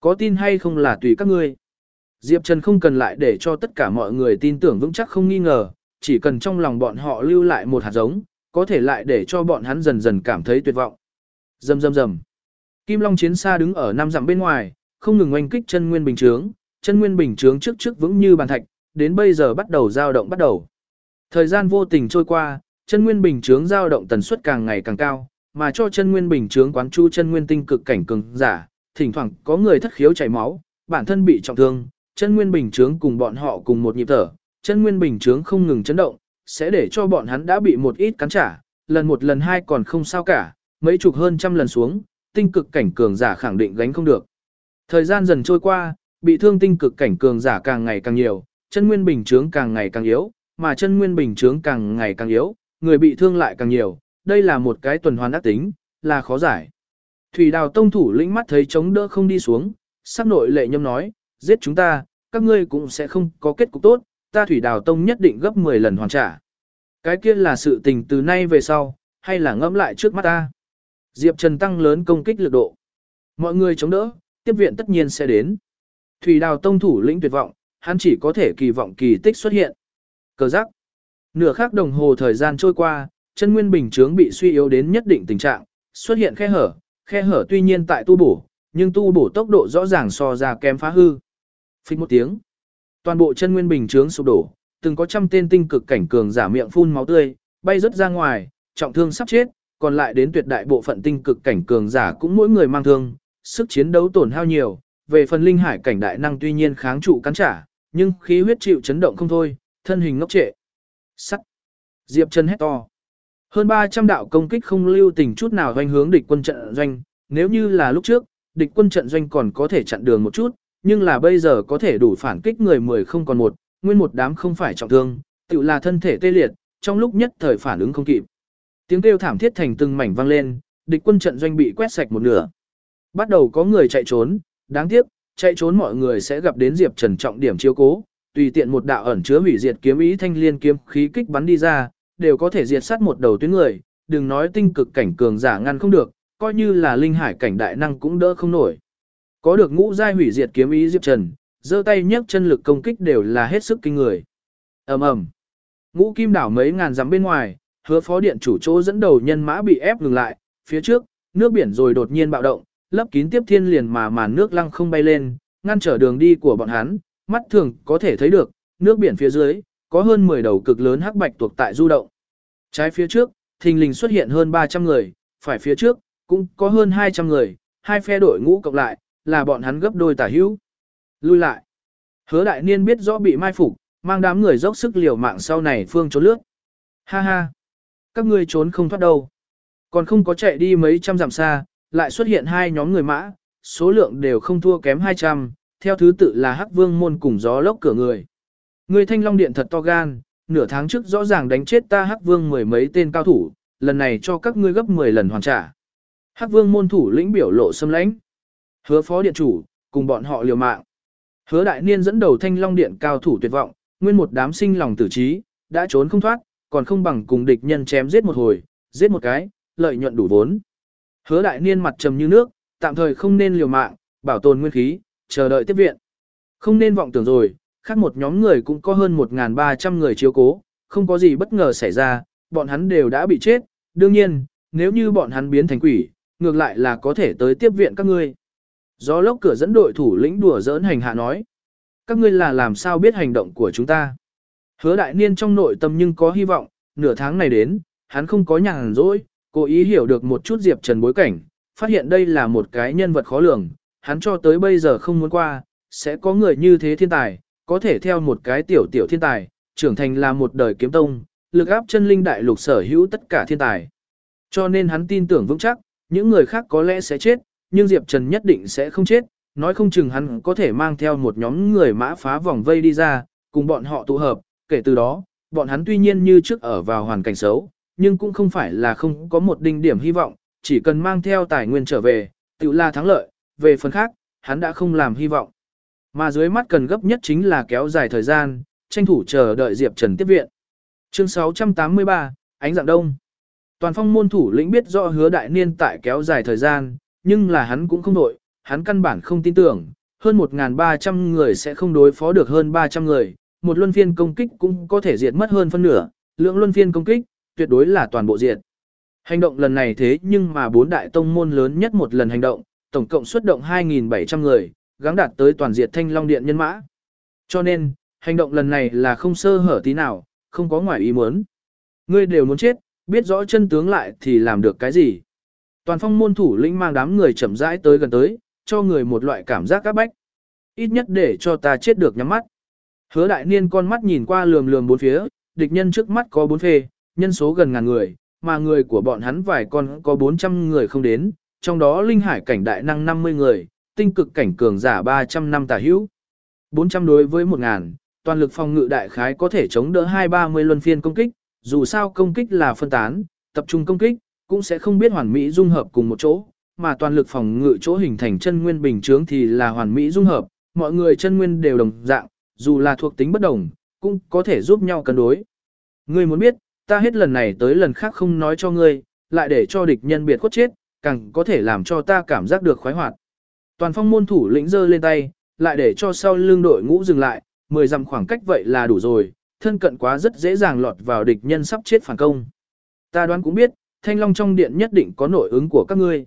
Speaker 1: Có tin hay không là tùy các ngươi. Diệp Trần không cần lại để cho tất cả mọi người tin tưởng vững chắc không nghi ngờ, chỉ cần trong lòng bọn họ lưu lại một hạt giống, có thể lại để cho bọn hắn dần dần cảm thấy tuyệt vọng. Rầm rầm rầm. Kim Long chiến xa đứng ở năm dặm bên ngoài, không ngừng oanh kích chân nguyên bình trướng, chân nguyên bình trướng trước trước vững như bàn thạch, đến bây giờ bắt đầu dao động bắt đầu. Thời gian vô tình trôi qua, chân nguyên bình trướng dao động tần suất càng ngày càng cao, mà cho chân nguyên bình trướng quán chu chân nguyên tinh cực cảnh cường giả, thỉnh thoảng có người thất khiếu chảy máu, bản thân bị trọng thương, chân nguyên bình trướng cùng bọn họ cùng một nhịp thở, chân nguyên bình trướng không ngừng chấn động, sẽ để cho bọn hắn đã bị một ít cắn trả, lần một lần hai còn không sao cả, mấy chục hơn trăm lần xuống, tinh cực cảnh cường giả khẳng định gánh không được. Thời gian dần trôi qua, bị thương tinh cực cảnh cường giả càng ngày càng nhiều, chân nguyên bình trướng càng ngày càng yếu, mà chân nguyên bình trướng càng ngày càng yếu, người bị thương lại càng nhiều, đây là một cái tuần hoàn ác tính, là khó giải. Thủy đào tông thủ lĩnh mắt thấy chống đỡ không đi xuống, sắc nội lệ nhâm nói, giết chúng ta, các ngươi cũng sẽ không có kết cục tốt, ta thủy đào tông nhất định gấp 10 lần hoàn trả. Cái kia là sự tình từ nay về sau, hay là ngẫm lại trước mắt ta. Diệp Trần tăng lớn công kích lực độ. Mọi người chống đỡ, tiếp viện tất nhiên sẽ đến. Thủy đào tông thủ lĩnh tuyệt vọng, hắn chỉ có thể kỳ vọng kỳ tích xuất hiện. Cờ giác. Nửa khắc đồng hồ thời gian trôi qua, chân nguyên bình chướng bị suy yếu đến nhất định tình trạng, xuất hiện khe hở, khe hở tuy nhiên tại tu bổ, nhưng tu bổ tốc độ rõ ràng so ra kém phá hư. Phích một tiếng. Toàn bộ chân nguyên bình chướng sụp đổ, từng có trăm tên tinh cực cảnh cường giả miệng phun máu tươi, bay rất ra ngoài, trọng thương sắp chết, còn lại đến tuyệt đại bộ phận tinh cực cảnh cường giả cũng mỗi người mang thương, sức chiến đấu tổn hao nhiều, về phần linh hải cảnh đại năng tuy nhiên kháng trụ cắn trả, nhưng khí huyết chịu chấn động không thôi, thân hình ngốc trệ. Sắt. Diệp chân hét to. Hơn 300 đạo công kích không lưu tình chút nào doanh hướng địch quân trận doanh, nếu như là lúc trước, địch quân trận doanh còn có thể chặn đường một chút, nhưng là bây giờ có thể đủ phản kích người mười không còn một, nguyên một đám không phải trọng thương, tự là thân thể tê liệt, trong lúc nhất thời phản ứng không kịp. Tiếng kêu thảm thiết thành từng mảnh vang lên, địch quân trận doanh bị quét sạch một nửa. Bắt đầu có người chạy trốn, đáng tiếc, chạy trốn mọi người sẽ gặp đến Diệp Trần trọng điểm chiếu cố, tùy tiện một đạo ẩn chứa hủy diệt kiếm ý thanh liên kiếm khí kích bắn đi ra, đều có thể diệt sát một đầu tuyến người, đừng nói tinh cực cảnh cường giả ngăn không được, coi như là linh hải cảnh đại năng cũng đỡ không nổi. Có được ngũ giai hủy diệt kiếm ý Diệp Trần, giơ tay nhấc chân lực công kích đều là hết sức kinh người. ầm ầm, ngũ kim đảo mấy ngàn dặm bên ngoài, hứa phó điện chủ chỗ dẫn đầu nhân mã bị ép ngừng lại, phía trước, nước biển rồi đột nhiên bạo động, lấp kín tiếp thiên liền mà màn nước lăng không bay lên, ngăn trở đường đi của bọn hắn, mắt thường có thể thấy được, nước biển phía dưới, có hơn 10 đầu cực lớn hắc bạch tuộc tại du động. Trái phía trước, thình lình xuất hiện hơn 300 người, phải phía trước, cũng có hơn 200 người, hai phe đội ngũ cộng lại, là bọn hắn gấp đôi tả hữu. Lui lại. Hứa đại niên biết rõ bị mai phục, mang đám người dốc sức liều mạng sau này phương trốn lướt. Ha ha. Các ngươi trốn không thoát đâu. Còn không có chạy đi mấy trăm dặm xa, lại xuất hiện hai nhóm người mã, số lượng đều không thua kém 200, theo thứ tự là Hắc Vương môn cùng gió lốc cửa người. Người Thanh Long Điện thật to gan, nửa tháng trước rõ ràng đánh chết ta Hắc Vương mười mấy tên cao thủ, lần này cho các ngươi gấp 10 lần hoàn trả. Hắc Vương môn thủ lĩnh biểu lộ xâm lãnh. Hứa phó điện chủ, cùng bọn họ liều mạng. Hứa đại niên dẫn đầu Thanh Long Điện cao thủ tuyệt vọng, nguyên một đám sinh lòng tử trí, đã trốn không thoát, còn không bằng cùng địch nhân chém giết một hồi, giết một cái, lợi nhuận đủ vốn. Hứa đại niên mặt trầm như nước, tạm thời không nên liều mạng, bảo tồn nguyên khí, chờ đợi tiếp viện. Không nên vọng tưởng rồi, khác một nhóm người cũng có hơn 1.300 người chiếu cố, không có gì bất ngờ xảy ra, bọn hắn đều đã bị chết, đương nhiên, nếu như bọn hắn biến thành quỷ, ngược lại là có thể tới tiếp viện các ngươi. Gió lốc cửa dẫn đội thủ lĩnh đùa giỡn hành hạ nói. Các ngươi là làm sao biết hành động của chúng ta? Hứa đại niên trong nội tâm nhưng có hy vọng, nửa tháng này đến, hắn không có nhàn rỗi, cố ý hiểu được một chút Diệp Trần bối cảnh, phát hiện đây là một cái nhân vật khó lường, hắn cho tới bây giờ không muốn qua, sẽ có người như thế thiên tài, có thể theo một cái tiểu tiểu thiên tài, trưởng thành là một đời kiếm tông, lực áp chân linh đại lục sở hữu tất cả thiên tài. Cho nên hắn tin tưởng vững chắc, những người khác có lẽ sẽ chết, nhưng Diệp Trần nhất định sẽ không chết, nói không chừng hắn có thể mang theo một nhóm người mã phá vòng vây đi ra, cùng bọn họ tụ hợp, kể từ đó, bọn hắn tuy nhiên như trước ở vào hoàn cảnh xấu, nhưng cũng không phải là không có một đinh điểm hy vọng, chỉ cần mang theo tài nguyên trở về, tự là thắng lợi, về phần khác, hắn đã không làm hy vọng. Mà dưới mắt cần gấp nhất chính là kéo dài thời gian, tranh thủ chờ đợi Diệp Trần tiếp viện. Chương 683, Ánh dạng đông. Toàn phong môn thủ lĩnh biết rõ hứa đại niên tại kéo dài thời gian, nhưng là hắn cũng không đội, hắn căn bản không tin tưởng, hơn 1.300 người sẽ không đối phó được hơn 300 người, một luân phiên công kích cũng có thể diệt mất hơn phân nửa, lượng luân phiên công kích, tuyệt đối là toàn bộ diệt. Hành động lần này thế nhưng mà bốn đại tông môn lớn nhất một lần hành động, tổng cộng xuất động 2.700 người, gắng đạt tới toàn diệt thanh long điện nhân mã. Cho nên, hành động lần này là không sơ hở tí nào, không có ngoài ý muốn. Ngươi đều muốn chết, biết rõ chân tướng lại thì làm được cái gì. Toàn phong môn thủ lĩnh mang đám người chậm rãi tới gần tới, cho người một loại cảm giác các bách. Ít nhất để cho ta chết được nhắm mắt. Hứa đại niên con mắt nhìn qua lườm lườm bốn phía, địch nhân trước mắt có bốn phê, nhân số gần ngàn người, mà người của bọn hắn vài con có 400 người không đến, trong đó linh hải cảnh đại năng 50 người, tinh cực cảnh cường giả 300 năm tả hữu. 400 đối với 1000, toàn lực phòng ngự đại khái có thể chống đỡ 230 luân phiên công kích, dù sao công kích là phân tán, tập trung công kích, cũng sẽ không biết hoàn mỹ dung hợp cùng một chỗ, mà toàn lực phòng ngự chỗ hình thành chân nguyên bình chướng thì là hoàn mỹ dung hợp, mọi người chân nguyên đều đồng dạng, dù là thuộc tính bất đồng, cũng có thể giúp nhau cân đối. Ngươi muốn biết, ta hết lần này tới lần khác không nói cho ngươi, lại để cho địch nhân biệt khuất chết, càng có thể làm cho ta cảm giác được khoái hoạt. Toàn phong môn thủ lĩnh giơ lên tay, lại để cho sau lưng đội ngũ dừng lại, 10 dặm khoảng cách vậy là đủ rồi, thân cận quá rất dễ dàng lọt vào địch nhân sắp chết phản công. Ta đoán cũng biết, thanh long trong điện nhất định có nội ứng của các ngươi.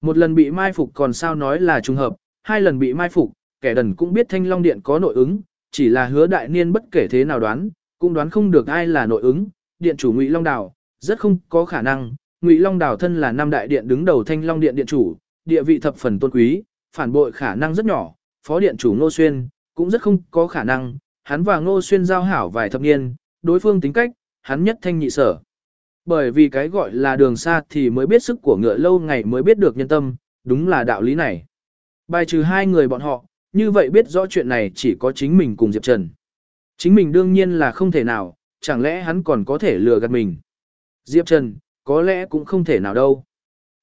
Speaker 1: Một lần bị mai phục còn sao nói là trùng hợp, hai lần bị mai phục, kẻ đần cũng biết thanh long điện có nội ứng, chỉ là hứa đại niên bất kể thế nào đoán, cũng đoán không được ai là nội ứng, điện chủ Ngụy Long Đào, rất không có khả năng, Ngụy Long Đào thân là năm đại điện đứng đầu Thanh Long Điện điện chủ, địa vị thập phần tôn quý, phản bội khả năng rất nhỏ, phó điện chủ Ngô Xuyên cũng rất không có khả năng, hắn và Ngô Xuyên giao hảo vài thập niên, đối phương tính cách, hắn nhất thanh nhị sở. Bởi vì cái gọi là đường xa thì mới biết sức của ngựa lâu ngày mới biết được nhân tâm, đúng là đạo lý này. Bài trừ hai người bọn họ, như vậy biết rõ chuyện này chỉ có chính mình cùng Diệp Trần. Chính mình đương nhiên là không thể nào, chẳng lẽ hắn còn có thể lừa gạt mình. Diệp Trần, có lẽ cũng không thể nào đâu.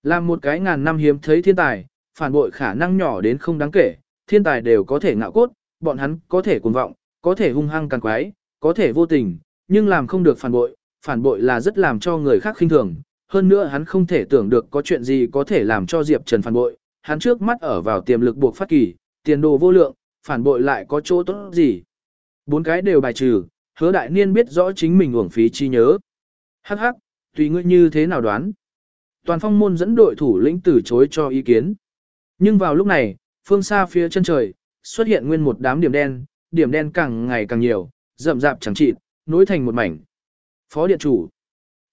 Speaker 1: Làm một cái ngàn năm hiếm thấy thiên tài, phản bội khả năng nhỏ đến không đáng kể, thiên tài đều có thể ngạo cốt, bọn hắn có thể cuồng vọng, có thể hung hăng càng quái, có thể vô tình, nhưng làm không được phản bội, phản bội là rất làm cho người khác khinh thường. Hơn nữa hắn không thể tưởng được có chuyện gì có thể làm cho Diệp Trần phản bội, hắn trước mắt ở vào tiềm lực buộc phát kỳ, tiền đồ vô lượng, phản bội lại có chỗ tốt gì. Bốn cái đều bài trừ, hứa đại niên biết rõ chính mình uổng phí chi nhớ. Hắc hắc, tùy ngươi như thế nào đoán. Toàn phong môn dẫn đội thủ lĩnh từ chối cho ý kiến. Nhưng vào lúc này, phương xa phía chân trời, xuất hiện nguyên một đám điểm đen, điểm đen càng ngày càng nhiều, rậm rạp chẳng chịt, nối thành một mảnh. Phó điện chủ.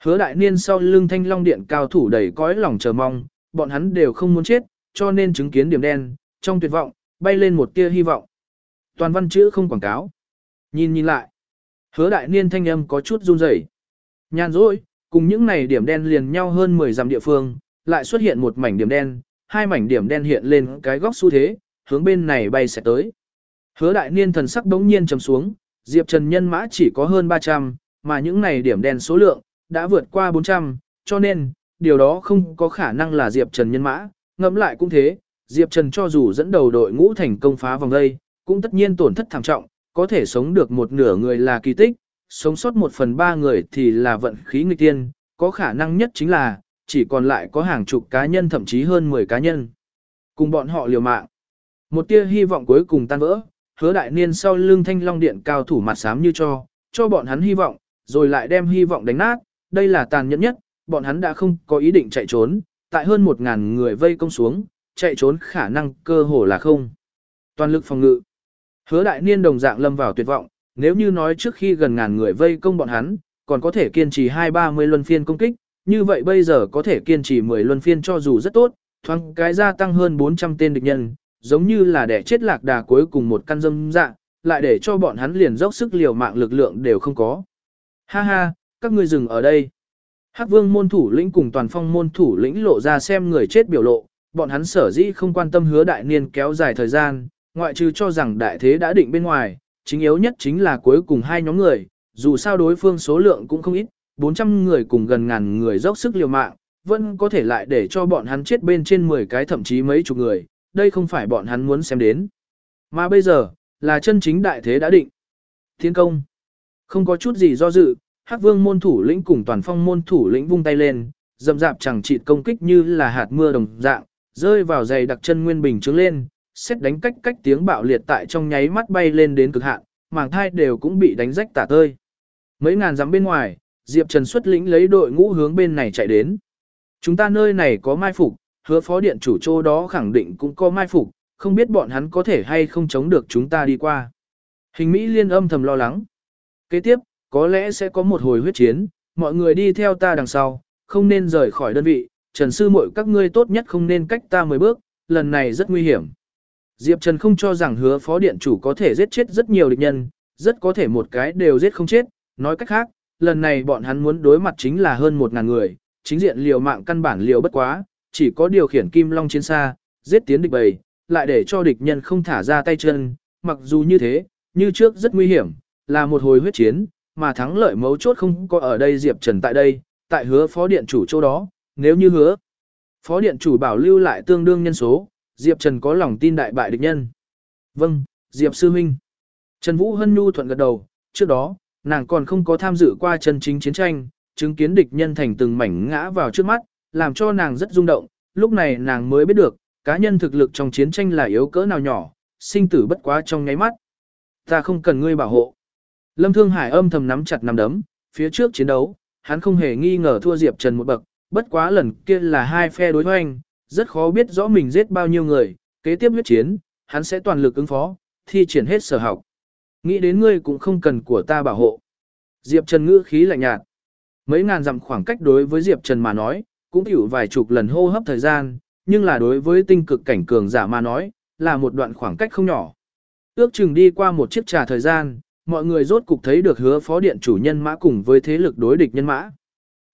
Speaker 1: Hứa đại niên sau lưng thanh long điện cao thủ đầy cõi lòng chờ mong, bọn hắn đều không muốn chết, cho nên chứng kiến điểm đen, trong tuyệt vọng, bay lên một tia hy vọng. Toàn văn chữ không quảng cáo. Nhìn nhìn lại. Hứa đại niên thanh âm có chút run rẩy. Nhàn rỗi, cùng những này điểm đen liền nhau hơn 10 dặm địa phương, lại xuất hiện một mảnh điểm đen, hai mảnh điểm đen hiện lên cái góc xu thế, hướng bên này bay sẽ tới. Hứa đại niên thần sắc đống nhiên trầm xuống, Diệp Trần nhân mã chỉ có hơn 300, mà những này điểm đen số lượng, đã vượt qua 400, cho nên, điều đó không có khả năng là Diệp Trần nhân mã, ngẫm lại cũng thế, Diệp Trần cho dù dẫn đầu đội ngũ thành công phá vòng đây, cũng tất nhiên tổn thất thảm trọng, có thể sống được một nửa người là kỳ tích, sống sót một phần ba người thì là vận khí nghịch tiên, có khả năng nhất chính là, chỉ còn lại có hàng chục cá nhân thậm chí hơn 10 cá nhân. Cùng bọn họ liều mạng. Một tia hy vọng cuối cùng tan vỡ, hứa đại niên sau lưng thanh long điện cao thủ mặt xám như cho, cho bọn hắn hy vọng, rồi lại đem hy vọng đánh nát, đây là tàn nhẫn nhất, bọn hắn đã không có ý định chạy trốn, tại hơn 1.000 người vây công xuống, chạy trốn khả năng cơ hồ là không. Toàn lực phòng ngự. Hứa đại niên đồng dạng lâm vào tuyệt vọng, nếu như nói trước khi gần ngàn người vây công bọn hắn, còn có thể kiên trì 2-30 luân phiên công kích, như vậy bây giờ có thể kiên trì 10 luân phiên cho dù rất tốt, thoáng cái gia tăng hơn 400 tên địch nhân, giống như là để chết lạc đà cuối cùng một căn dâm dạng, lại để cho bọn hắn liền dốc sức liều mạng lực lượng đều không có. Ha ha, các ngươi dừng ở đây. Hắc vương môn thủ lĩnh cùng toàn phong môn thủ lĩnh lộ ra xem người chết biểu lộ, bọn hắn sở dĩ không quan tâm hứa đại niên kéo dài thời gian, ngoại trừ cho rằng đại thế đã định bên ngoài, chính yếu nhất chính là cuối cùng hai nhóm người, dù sao đối phương số lượng cũng không ít, 400 người cùng gần ngàn người dốc sức liều mạng, vẫn có thể lại để cho bọn hắn chết bên trên 10 cái thậm chí mấy chục người, đây không phải bọn hắn muốn xem đến. Mà bây giờ, là chân chính đại thế đã định. Thiên công. Không có chút gì do dự, Hắc Vương môn thủ lĩnh cùng toàn phong môn thủ lĩnh vung tay lên, dầm dạp chẳng chịt công kích như là hạt mưa đồng dạng, rơi vào giày đặc chân nguyên bình trướng lên, xét đánh cách cách tiếng bạo liệt tại trong nháy mắt bay lên đến cực hạn, màng thai đều cũng bị đánh rách tả tơi. Mấy ngàn dặm bên ngoài, Diệp Trần xuất lĩnh lấy đội ngũ hướng bên này chạy đến. Chúng ta nơi này có mai phục, hứa phó điện chủ chỗ đó khẳng định cũng có mai phục, không biết bọn hắn có thể hay không chống được chúng ta đi qua. Hình Mỹ liên âm thầm lo lắng. Kế tiếp, có lẽ sẽ có một hồi huyết chiến, mọi người đi theo ta đằng sau, không nên rời khỏi đơn vị, Trần Sư muội các ngươi tốt nhất không nên cách ta 10 bước, lần này rất nguy hiểm. Diệp Trần không cho rằng hứa phó điện chủ có thể giết chết rất nhiều địch nhân, rất có thể một cái đều giết không chết, nói cách khác, lần này bọn hắn muốn đối mặt chính là hơn 1.000 người, chính diện liều mạng căn bản liều bất quá, chỉ có điều khiển kim long chiến xa, giết tiến địch bầy, lại để cho địch nhân không thả ra tay chân, mặc dù như thế, như trước rất nguy hiểm, là một hồi huyết chiến, mà thắng lợi mấu chốt không có ở đây Diệp Trần tại đây, tại hứa phó điện chủ chỗ đó, nếu như hứa. Phó điện chủ bảo lưu lại tương đương nhân số, Diệp Trần có lòng tin đại bại địch nhân. Vâng, Diệp Sư Minh. Trần Vũ Hân Nhu thuận gật đầu, trước đó, nàng còn không có tham dự qua chân chính chiến tranh, chứng kiến địch nhân thành từng mảnh ngã vào trước mắt, làm cho nàng rất rung động, lúc này nàng mới biết được, cá nhân thực lực trong chiến tranh là yếu cỡ nào nhỏ, sinh tử bất quá trong nháy mắt. Ta không cần ngươi bảo hộ. Lâm Thương Hải âm thầm nắm chặt nắm đấm, phía trước chiến đấu, hắn không hề nghi ngờ thua Diệp Trần một bậc, bất quá lần kia là hai phe đối hoành, rất khó biết rõ mình giết bao nhiêu người, kế tiếp huyết chiến, hắn sẽ toàn lực ứng phó, thi triển hết sở học. Nghĩ đến ngươi cũng không cần của ta bảo hộ. Diệp Trần ngữ khí lạnh nhạt. Mấy ngàn dặm khoảng cách đối với Diệp Trần mà nói, cũng hiểu vài chục lần hô hấp thời gian, nhưng là đối với tinh cực cảnh cường giả mà nói, là một đoạn khoảng cách không nhỏ. Ước chừng đi qua một chiếc trà thời gian, mọi người rốt cục thấy được hứa phó điện chủ nhân mã cùng với thế lực đối địch nhân mã.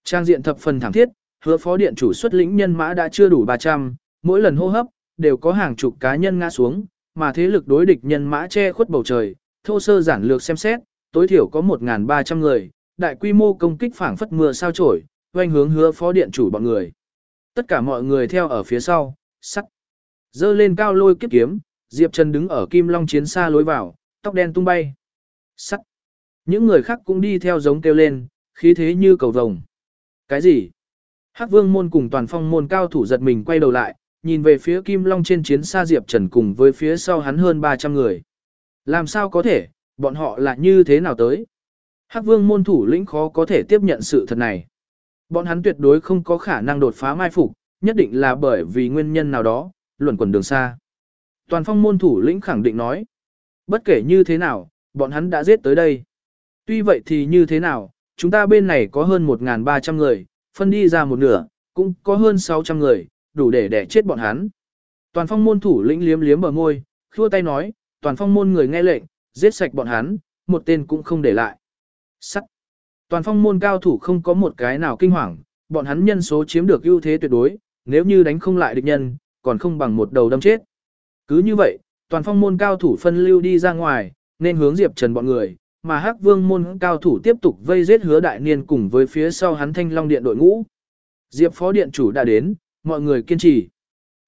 Speaker 1: Trang diện thập phần thẳng thiết, hứa phó điện chủ xuất lĩnh nhân mã đã chưa đủ 300, mỗi lần hô hấp, đều có hàng chục cá nhân ngã xuống, mà thế lực đối địch nhân mã che khuất bầu trời, thô sơ giản lược xem xét, tối thiểu có 1.300 người, đại quy mô công kích phảng phất mưa sao trổi, quanh hướng hứa phó điện chủ bọn người. Tất cả mọi người theo ở phía sau, sắt. Dơ lên cao lôi kiếp kiếm, Diệp Trần đứng ở kim long chiến xa lối vào, tóc đen tung bay. Sắt. Những người khác cũng đi theo giống kêu lên, khí thế như cầu vồng. Cái gì? Hắc vương môn cùng toàn phong môn cao thủ giật mình quay đầu lại, nhìn về phía Kim Long trên chiến xa Diệp Trần cùng với phía sau hắn hơn 300 người. Làm sao có thể, bọn họ là như thế nào tới? Hắc Vương môn thủ lĩnh khó có thể tiếp nhận sự thật này. Bọn hắn tuyệt đối không có khả năng đột phá mai phục, nhất định là bởi vì nguyên nhân nào đó, luẩn quẩn đường xa. Toàn phong môn thủ lĩnh khẳng định nói. Bất kể như thế nào, bọn hắn đã giết tới đây. Tuy vậy thì như thế nào, chúng ta bên này có hơn 1.300 người, phân đi ra một nửa, cũng có hơn 600 người, đủ để đẻ chết bọn hắn. Toàn phong môn thủ lĩnh liếm liếm bờ môi, khua tay nói, toàn phong môn người nghe lệnh, giết sạch bọn hắn, một tên cũng không để lại. Sắt. Toàn phong môn cao thủ không có một cái nào kinh hoàng, bọn hắn nhân số chiếm được ưu thế tuyệt đối, nếu như đánh không lại địch nhân, còn không bằng một đầu đâm chết. Cứ như vậy, toàn phong môn cao thủ phân lưu đi ra ngoài, nên hướng Diệp Trần bọn người, mà Hắc Vương môn cao thủ tiếp tục vây giết Hứa Đại Niên cùng với phía sau hắn Thanh Long Điện đội ngũ. Diệp Phó Điện chủ đã đến, mọi người kiên trì.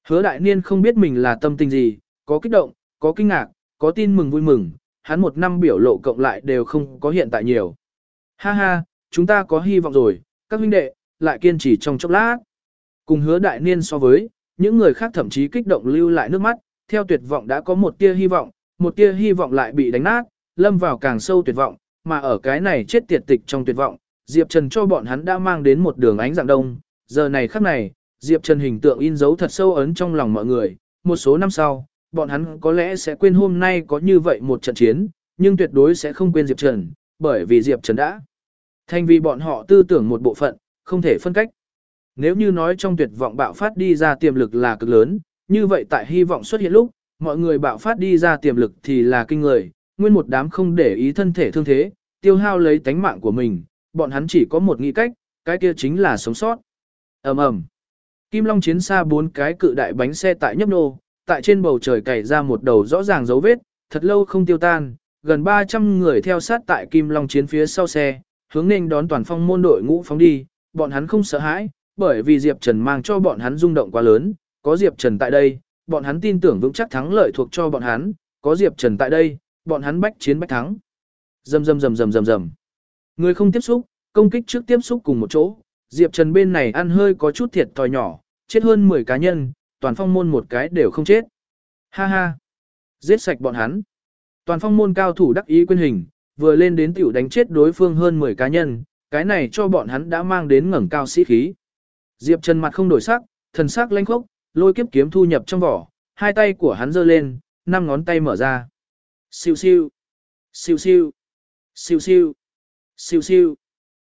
Speaker 1: Hứa Đại Niên không biết mình là tâm tình gì, có kích động, có kinh ngạc, có tin mừng vui mừng, hắn một năm biểu lộ cộng lại đều không có hiện tại nhiều. Ha ha, chúng ta có hy vọng rồi, các huynh đệ, lại kiên trì trong chốc lát. Cùng hứa đại niên so với, những người khác thậm chí kích động lưu lại nước mắt, theo tuyệt vọng đã có một tia hy vọng, một tia hy vọng lại bị đánh nát, lâm vào càng sâu tuyệt vọng, mà ở cái này chết tiệt tịch trong tuyệt vọng, Diệp Trần cho bọn hắn đã mang đến một đường ánh dạng đông, giờ này khắc này, Diệp Trần hình tượng in dấu thật sâu ấn trong lòng mọi người, một số năm sau, bọn hắn có lẽ sẽ quên hôm nay có như vậy một trận chiến, nhưng tuyệt đối sẽ không quên Diệp Trần, bởi vì Diệp Trần đã thành vì bọn họ tư tưởng một bộ phận, không thể phân cách. Nếu như nói trong tuyệt vọng bạo phát đi ra tiềm lực là cực lớn, như vậy tại hy vọng xuất hiện lúc, mọi người bạo phát đi ra tiềm lực thì là kinh người, nguyên một đám không để ý thân thể thương thế, tiêu hao lấy tánh mạng của mình, bọn hắn chỉ có một nghĩ cách, cái kia chính là sống sót. ầm ầm Kim Long chiến xa bốn cái cự đại bánh xe tại nhấp nô, tại trên bầu trời cày ra một đầu rõ ràng dấu vết, thật lâu không tiêu tan, gần 300 người theo sát tại Kim Long chiến phía sau xe, hướng nên đón toàn phong môn đội ngũ phóng đi, bọn hắn không sợ hãi, bởi vì Diệp Trần mang cho bọn hắn rung động quá lớn, có Diệp Trần tại đây, bọn hắn tin tưởng vững chắc thắng lợi thuộc cho bọn hắn, có Diệp Trần tại đây, bọn hắn bách chiến bách thắng. Rầm rầm rầm rầm rầm rầm. Người không tiếp xúc, công kích trước tiếp xúc cùng một chỗ, Diệp Trần bên này ăn hơi có chút thiệt thòi nhỏ, chết hơn 10 cá nhân, toàn phong môn một cái đều không chết. Ha ha. Giết sạch bọn hắn. Toàn phong môn cao thủ đắc ý quyên hình, vừa lên đến tiểu đánh chết đối phương hơn 10 cá nhân, cái này cho bọn hắn đã mang đến ngẩng cao sĩ khí. Diệp Trần mặt không đổi sắc, thần sắc lãnh khốc, lôi kiếp kiếm thu nhập trong vỏ, hai tay của hắn giơ lên, năm ngón tay mở ra. Siêu siêu, siêu siêu, siêu siêu, siêu siêu.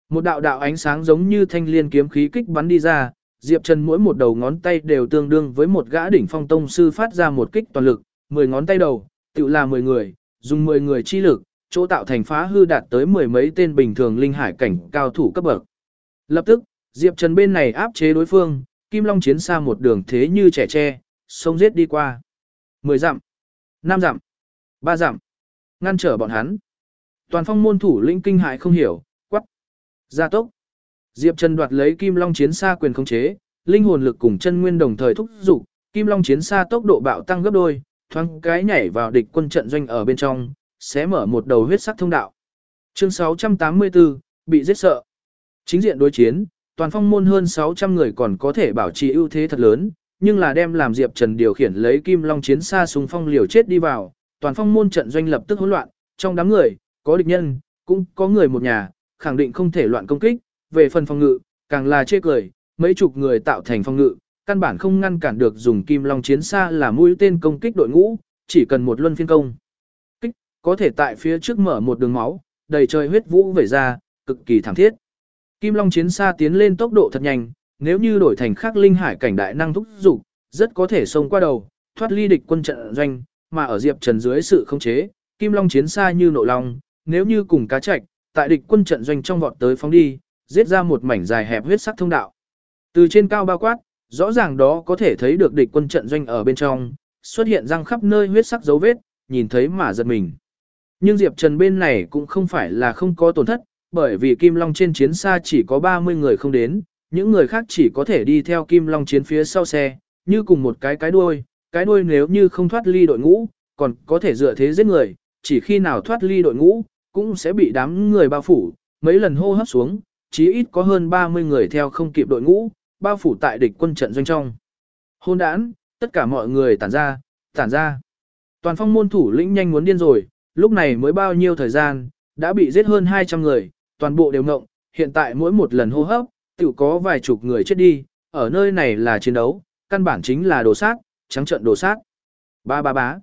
Speaker 1: Một đạo đạo ánh sáng giống như thanh liên kiếm khí kích bắn đi ra, Diệp Trần mỗi một đầu ngón tay đều tương đương với một gã đỉnh phong tông sư phát ra một kích toàn lực, 10 ngón tay đầu, tự là 10 người, dùng 10 người chi lực, chỗ tạo thành phá hư đạt tới mười mấy tên bình thường linh hải cảnh cao thủ cấp bậc. Lập tức, Diệp Trần bên này áp chế đối phương, Kim Long chiến xa một đường thế như trẻ tre, sông giết đi qua. 10 dặm, năm dặm, ba dặm, ngăn trở bọn hắn. Toàn phong môn thủ lĩnh kinh hại không hiểu, quắc, gia tốc. Diệp Trần đoạt lấy Kim Long chiến xa quyền khống chế, linh hồn lực cùng chân nguyên đồng thời thúc dục, Kim Long chiến xa tốc độ bạo tăng gấp đôi, thoáng cái nhảy vào địch quân trận doanh ở bên trong, sẽ mở một đầu huyết sắc thông đạo. Chương 684, bị giết sợ. Chính diện đối chiến, toàn phong môn hơn 600 người còn có thể bảo trì ưu thế thật lớn, nhưng là đem làm Diệp Trần điều khiển lấy Kim Long chiến xa súng phong liều chết đi vào, toàn phong môn trận doanh lập tức hỗn loạn, trong đám người, có địch nhân, cũng có người một nhà, khẳng định không thể loạn công kích, về phần phòng ngự, càng là chê cười, mấy chục người tạo thành phòng ngự, căn bản không ngăn cản được dùng Kim Long chiến xa là mũi tên công kích đội ngũ, chỉ cần một luân phiên công có thể tại phía trước mở một đường máu, đầy trời huyết vũ vẩy ra, cực kỳ thảm thiết. Kim Long chiến xa tiến lên tốc độ thật nhanh, nếu như đổi thành khắc linh hải cảnh đại năng thúc dục, rất có thể xông qua đầu, thoát ly địch quân trận doanh, mà ở Diệp Trần dưới sự khống chế, Kim Long chiến xa như nộ long, nếu như cùng cá trạch, tại địch quân trận doanh trong vọt tới phóng đi, giết ra một mảnh dài hẹp huyết sắc thông đạo. Từ trên cao bao quát, rõ ràng đó có thể thấy được địch quân trận doanh ở bên trong, xuất hiện răng khắp nơi huyết sắc dấu vết, nhìn thấy mà giật mình. Nhưng Diệp Trần bên này cũng không phải là không có tổn thất, bởi vì Kim Long trên chiến xa chỉ có 30 người không đến, những người khác chỉ có thể đi theo Kim Long chiến phía sau xe, như cùng một cái cái đuôi, cái đuôi nếu như không thoát ly đội ngũ, còn có thể dựa thế giết người, chỉ khi nào thoát ly đội ngũ, cũng sẽ bị đám người bao phủ, mấy lần hô hấp xuống, chí ít có hơn 30 người theo không kịp đội ngũ, bao phủ tại địch quân trận doanh trong. Hôn đản, tất cả mọi người tản ra, tản ra. Toàn phong môn thủ lĩnh nhanh muốn điên rồi, lúc này mới bao nhiêu thời gian, đã bị giết hơn 200 người, toàn bộ đều ngộng, hiện tại mỗi một lần hô hấp, tự có vài chục người chết đi, ở nơi này là chiến đấu, căn bản chính là đồ sát, trắng trận đồ sát. Ba ba bá.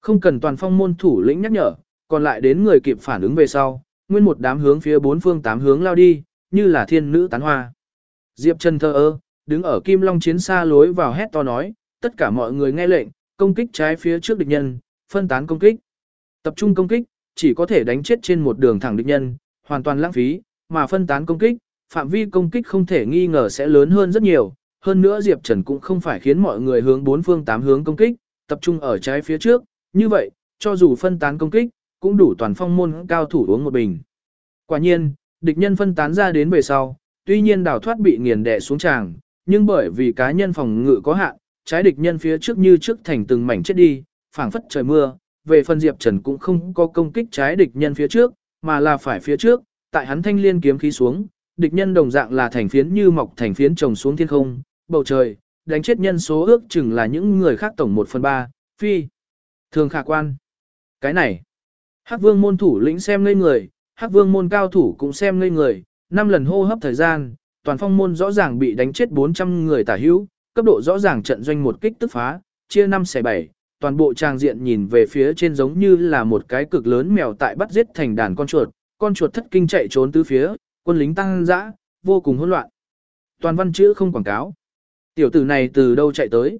Speaker 1: Không cần toàn phong môn thủ lĩnh nhắc nhở, còn lại đến người kịp phản ứng về sau, nguyên một đám hướng phía bốn phương tám hướng lao đi, như là thiên nữ tán hoa. Diệp Trần thơ ơ, đứng ở Kim Long chiến xa lối vào hét to nói, tất cả mọi người nghe lệnh, công kích trái phía trước địch nhân, phân tán công kích. Tập trung công kích, chỉ có thể đánh chết trên một đường thẳng địch nhân, hoàn toàn lãng phí, mà phân tán công kích, phạm vi công kích không thể nghi ngờ sẽ lớn hơn rất nhiều. Hơn nữa Diệp Trần cũng không phải khiến mọi người hướng bốn phương tám hướng công kích, tập trung ở trái phía trước, như vậy, cho dù phân tán công kích, cũng đủ toàn phong môn cao thủ uống một bình. Quả nhiên, địch nhân phân tán ra đến về sau, tuy nhiên đào thoát bị nghiền đè xuống tràng, nhưng bởi vì cá nhân phòng ngự có hạn, trái địch nhân phía trước như trước thành từng mảnh chết đi, phảng phất trời mưa, về phần Diệp Trần cũng không có công kích trái địch nhân phía trước, mà là phải phía trước, tại hắn thanh liên kiếm khí xuống, địch nhân đồng dạng là thành phiến như mọc thành phiến trồng xuống thiên không, bầu trời, đánh chết nhân số ước chừng là những người khác tổng 1 phần 3, phi. Thường khả quan. Cái này, Hắc Vương môn thủ lĩnh xem ngây người, Hắc Vương môn cao thủ cũng xem ngây người, năm lần hô hấp thời gian, toàn phong môn rõ ràng bị đánh chết 400 người tả hữu, cấp độ rõ ràng trận doanh một kích tức phá, chia 5 xẻ 7, toàn bộ trang diện nhìn về phía trên giống như là một cái cực lớn mèo tại bắt giết thành đàn con chuột, con chuột thất kinh chạy trốn tứ phía, quân lính tăng dã, vô cùng hỗn loạn. Toàn văn chữ không quảng cáo. Tiểu tử này từ đâu chạy tới?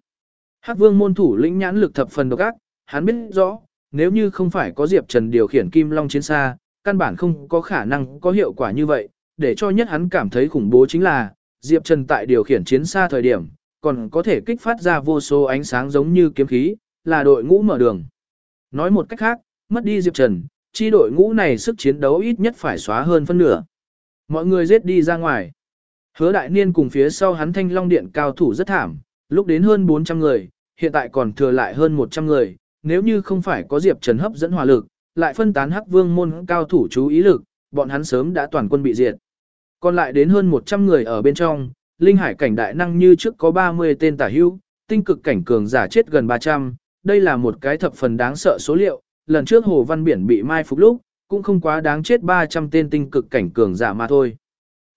Speaker 1: Hắc Vương môn thủ lĩnh nhãn lực thập phần độc ác, hắn biết rõ, nếu như không phải có Diệp Trần điều khiển Kim Long chiến xa, căn bản không có khả năng có hiệu quả như vậy, để cho nhất hắn cảm thấy khủng bố chính là, Diệp Trần tại điều khiển chiến xa thời điểm, còn có thể kích phát ra vô số ánh sáng giống như kiếm khí, là đội ngũ mở đường. Nói một cách khác, mất đi Diệp Trần, chi đội ngũ này sức chiến đấu ít nhất phải xóa hơn phân nửa. Mọi người giết đi ra ngoài. Hứa đại niên cùng phía sau hắn thanh long điện cao thủ rất thảm, lúc đến hơn 400 người, hiện tại còn thừa lại hơn 100 người, nếu như không phải có Diệp Trần hấp dẫn hỏa lực, lại phân tán hắc vương môn cao thủ chú ý lực, bọn hắn sớm đã toàn quân bị diệt. Còn lại đến hơn 100 người ở bên trong, linh hải cảnh đại năng như trước có 30 tên tả hữu, tinh cực cảnh cường giả chết gần 300, đây là một cái thập phần đáng sợ số liệu, lần trước Hồ Văn Biển bị mai phục lúc, cũng không quá đáng chết 300 tên tinh cực cảnh cường giả mà thôi.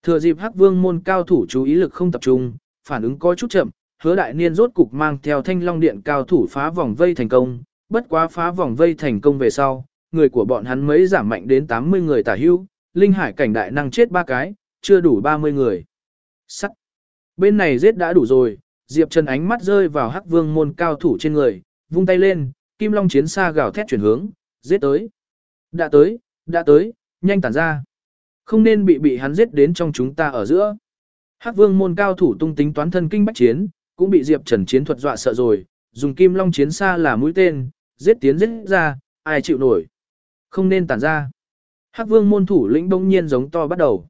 Speaker 1: Thừa dịp Hắc Vương môn cao thủ chú ý lực không tập trung, phản ứng có chút chậm, Hứa Đại Niên rốt cục mang theo Thanh Long Điện cao thủ phá vòng vây thành công, bất quá phá vòng vây thành công về sau, người của bọn hắn mấy giảm mạnh đến 80 người tả hữu, linh hải cảnh đại năng chết ba cái, chưa đủ 30 người. Sắt. Bên này giết đã đủ rồi, Diệp Trần ánh mắt rơi vào Hắc Vương môn cao thủ trên người, vung tay lên, Kim Long chiến xa gào thét chuyển hướng, giết tới. Đã tới, đã tới, nhanh tản ra. Không nên bị bị hắn giết đến trong chúng ta ở giữa. Hắc Vương môn cao thủ tung tính toán thân kinh bách chiến, cũng bị Diệp Trần chiến thuật dọa sợ rồi, dùng Kim Long chiến xa là mũi tên, giết tiến giết ra, ai chịu nổi. Không nên tản ra. Hắc Vương môn thủ lĩnh bỗng nhiên giống to bắt đầu.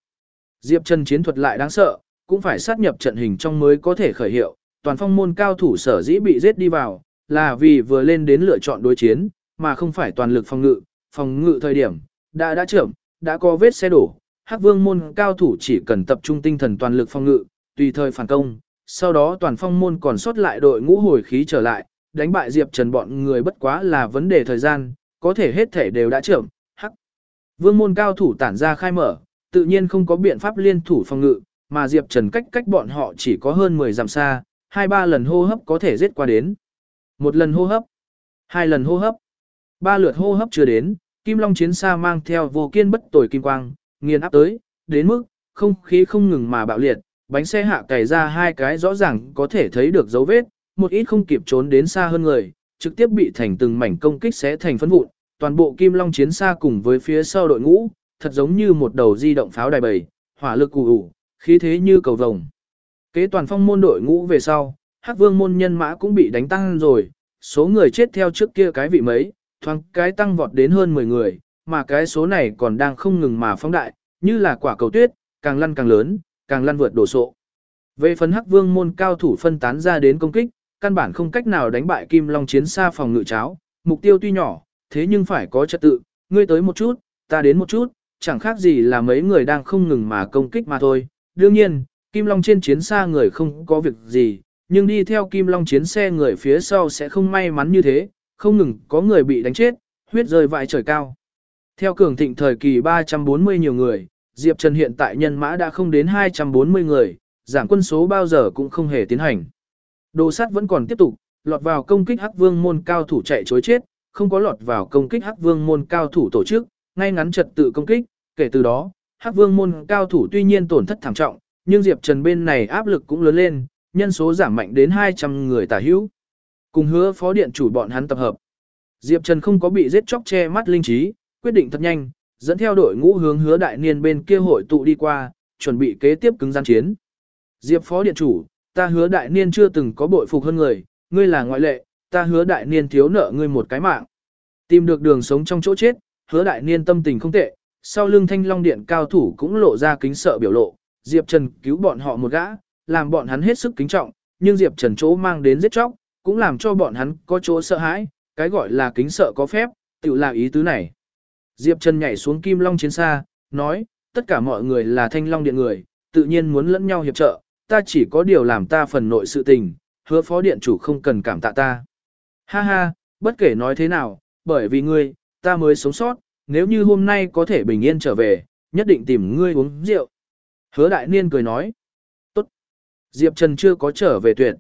Speaker 1: Diệp Trần chiến thuật lại đáng sợ, cũng phải sát nhập trận hình trong mới có thể khởi hiệu, toàn phong môn cao thủ sở dĩ bị giết đi vào, là vì vừa lên đến lựa chọn đối chiến, mà không phải toàn lực phòng ngự, phòng ngự thời điểm, đã đã trưởng, đã có vết xe đổ, Hắc Vương môn cao thủ chỉ cần tập trung tinh thần toàn lực phòng ngự, tùy thời phản công, sau đó toàn phong môn còn sót lại đội ngũ hồi khí trở lại, đánh bại Diệp Trần bọn người bất quá là vấn đề thời gian, có thể hết thể đều đã trưởng, Hắc Vương môn cao thủ tản ra khai mở, tự nhiên không có biện pháp liên thủ phòng ngự, mà Diệp Trần cách cách bọn họ chỉ có hơn 10 dặm xa, hai ba lần hô hấp có thể giết qua đến. Một lần hô hấp, hai lần hô hấp, ba lượt hô hấp chưa đến, Kim Long chiến xa mang theo vô kiên bất tồi kim quang, nghiền áp tới, đến mức không khí không ngừng mà bạo liệt, bánh xe hạ cày ra hai cái rõ ràng có thể thấy được dấu vết, một ít không kịp trốn đến xa hơn người, trực tiếp bị thành từng mảnh công kích xé thành phân vụn, toàn bộ Kim Long chiến xa cùng với phía sau đội ngũ, thật giống như một đầu di động pháo đài bầy, hỏa lực cụ ủ, khí thế như cầu vồng. Kế toàn phong môn đội ngũ về sau, Hắc Vương môn nhân mã cũng bị đánh tăng rồi, số người chết theo trước kia cái vị mấy, thoáng cái tăng vọt đến hơn 10 người, mà cái số này còn đang không ngừng mà phóng đại, như là quả cầu tuyết, càng lăn càng lớn, càng lăn vượt đổ sộ. Về phần Hắc Vương môn cao thủ phân tán ra đến công kích, căn bản không cách nào đánh bại Kim Long chiến xa phòng ngự cháo, mục tiêu tuy nhỏ, thế nhưng phải có trật tự, ngươi tới một chút, ta đến một chút, chẳng khác gì là mấy người đang không ngừng mà công kích mà thôi. Đương nhiên, Kim Long trên chiến xa người không có việc gì, nhưng đi theo Kim Long chiến xe người phía sau sẽ không may mắn như thế, không ngừng có người bị đánh chết, huyết rơi vãi trời cao. Theo cường thịnh thời kỳ 340 nhiều người, Diệp Trần hiện tại nhân mã đã không đến 240 người, giảm quân số bao giờ cũng không hề tiến hành. Đồ sát vẫn còn tiếp tục, lọt vào công kích Hắc Vương môn cao thủ chạy chối chết, không có lọt vào công kích Hắc Vương môn cao thủ tổ chức, ngay ngắn trật tự công kích, kể từ đó, Hắc Vương môn cao thủ tuy nhiên tổn thất thảm trọng, nhưng Diệp Trần bên này áp lực cũng lớn lên, nhân số giảm mạnh đến 200 người tả hữu. Cùng hứa phó điện chủ bọn hắn tập hợp. Diệp Trần không có bị giết chóc che mắt linh trí, quyết định thật nhanh, dẫn theo đội ngũ hướng hứa đại niên bên kia hội tụ đi qua, chuẩn bị kế tiếp cứng gian chiến. Diệp phó điện chủ, ta hứa đại niên chưa từng có bội phục hơn người, ngươi là ngoại lệ, ta hứa đại niên thiếu nợ ngươi một cái mạng. Tìm được đường sống trong chỗ chết, hứa đại niên tâm tình không tệ, sau lưng thanh long điện cao thủ cũng lộ ra kính sợ biểu lộ, Diệp Trần cứu bọn họ một gã, làm bọn hắn hết sức kính trọng, nhưng Diệp Trần chỗ mang đến giết chóc, cũng làm cho bọn hắn có chỗ sợ hãi, cái gọi là kính sợ có phép, tự là ý tứ này. Diệp Trần nhảy xuống kim long chiến xa, nói, tất cả mọi người là thanh long điện người, tự nhiên muốn lẫn nhau hiệp trợ, ta chỉ có điều làm ta phần nội sự tình, hứa phó điện chủ không cần cảm tạ ta. Ha ha, bất kể nói thế nào, bởi vì ngươi, ta mới sống sót, nếu như hôm nay có thể bình yên trở về, nhất định tìm ngươi uống rượu. Hứa đại niên cười nói. Diệp Trần chưa có trở về tuyệt.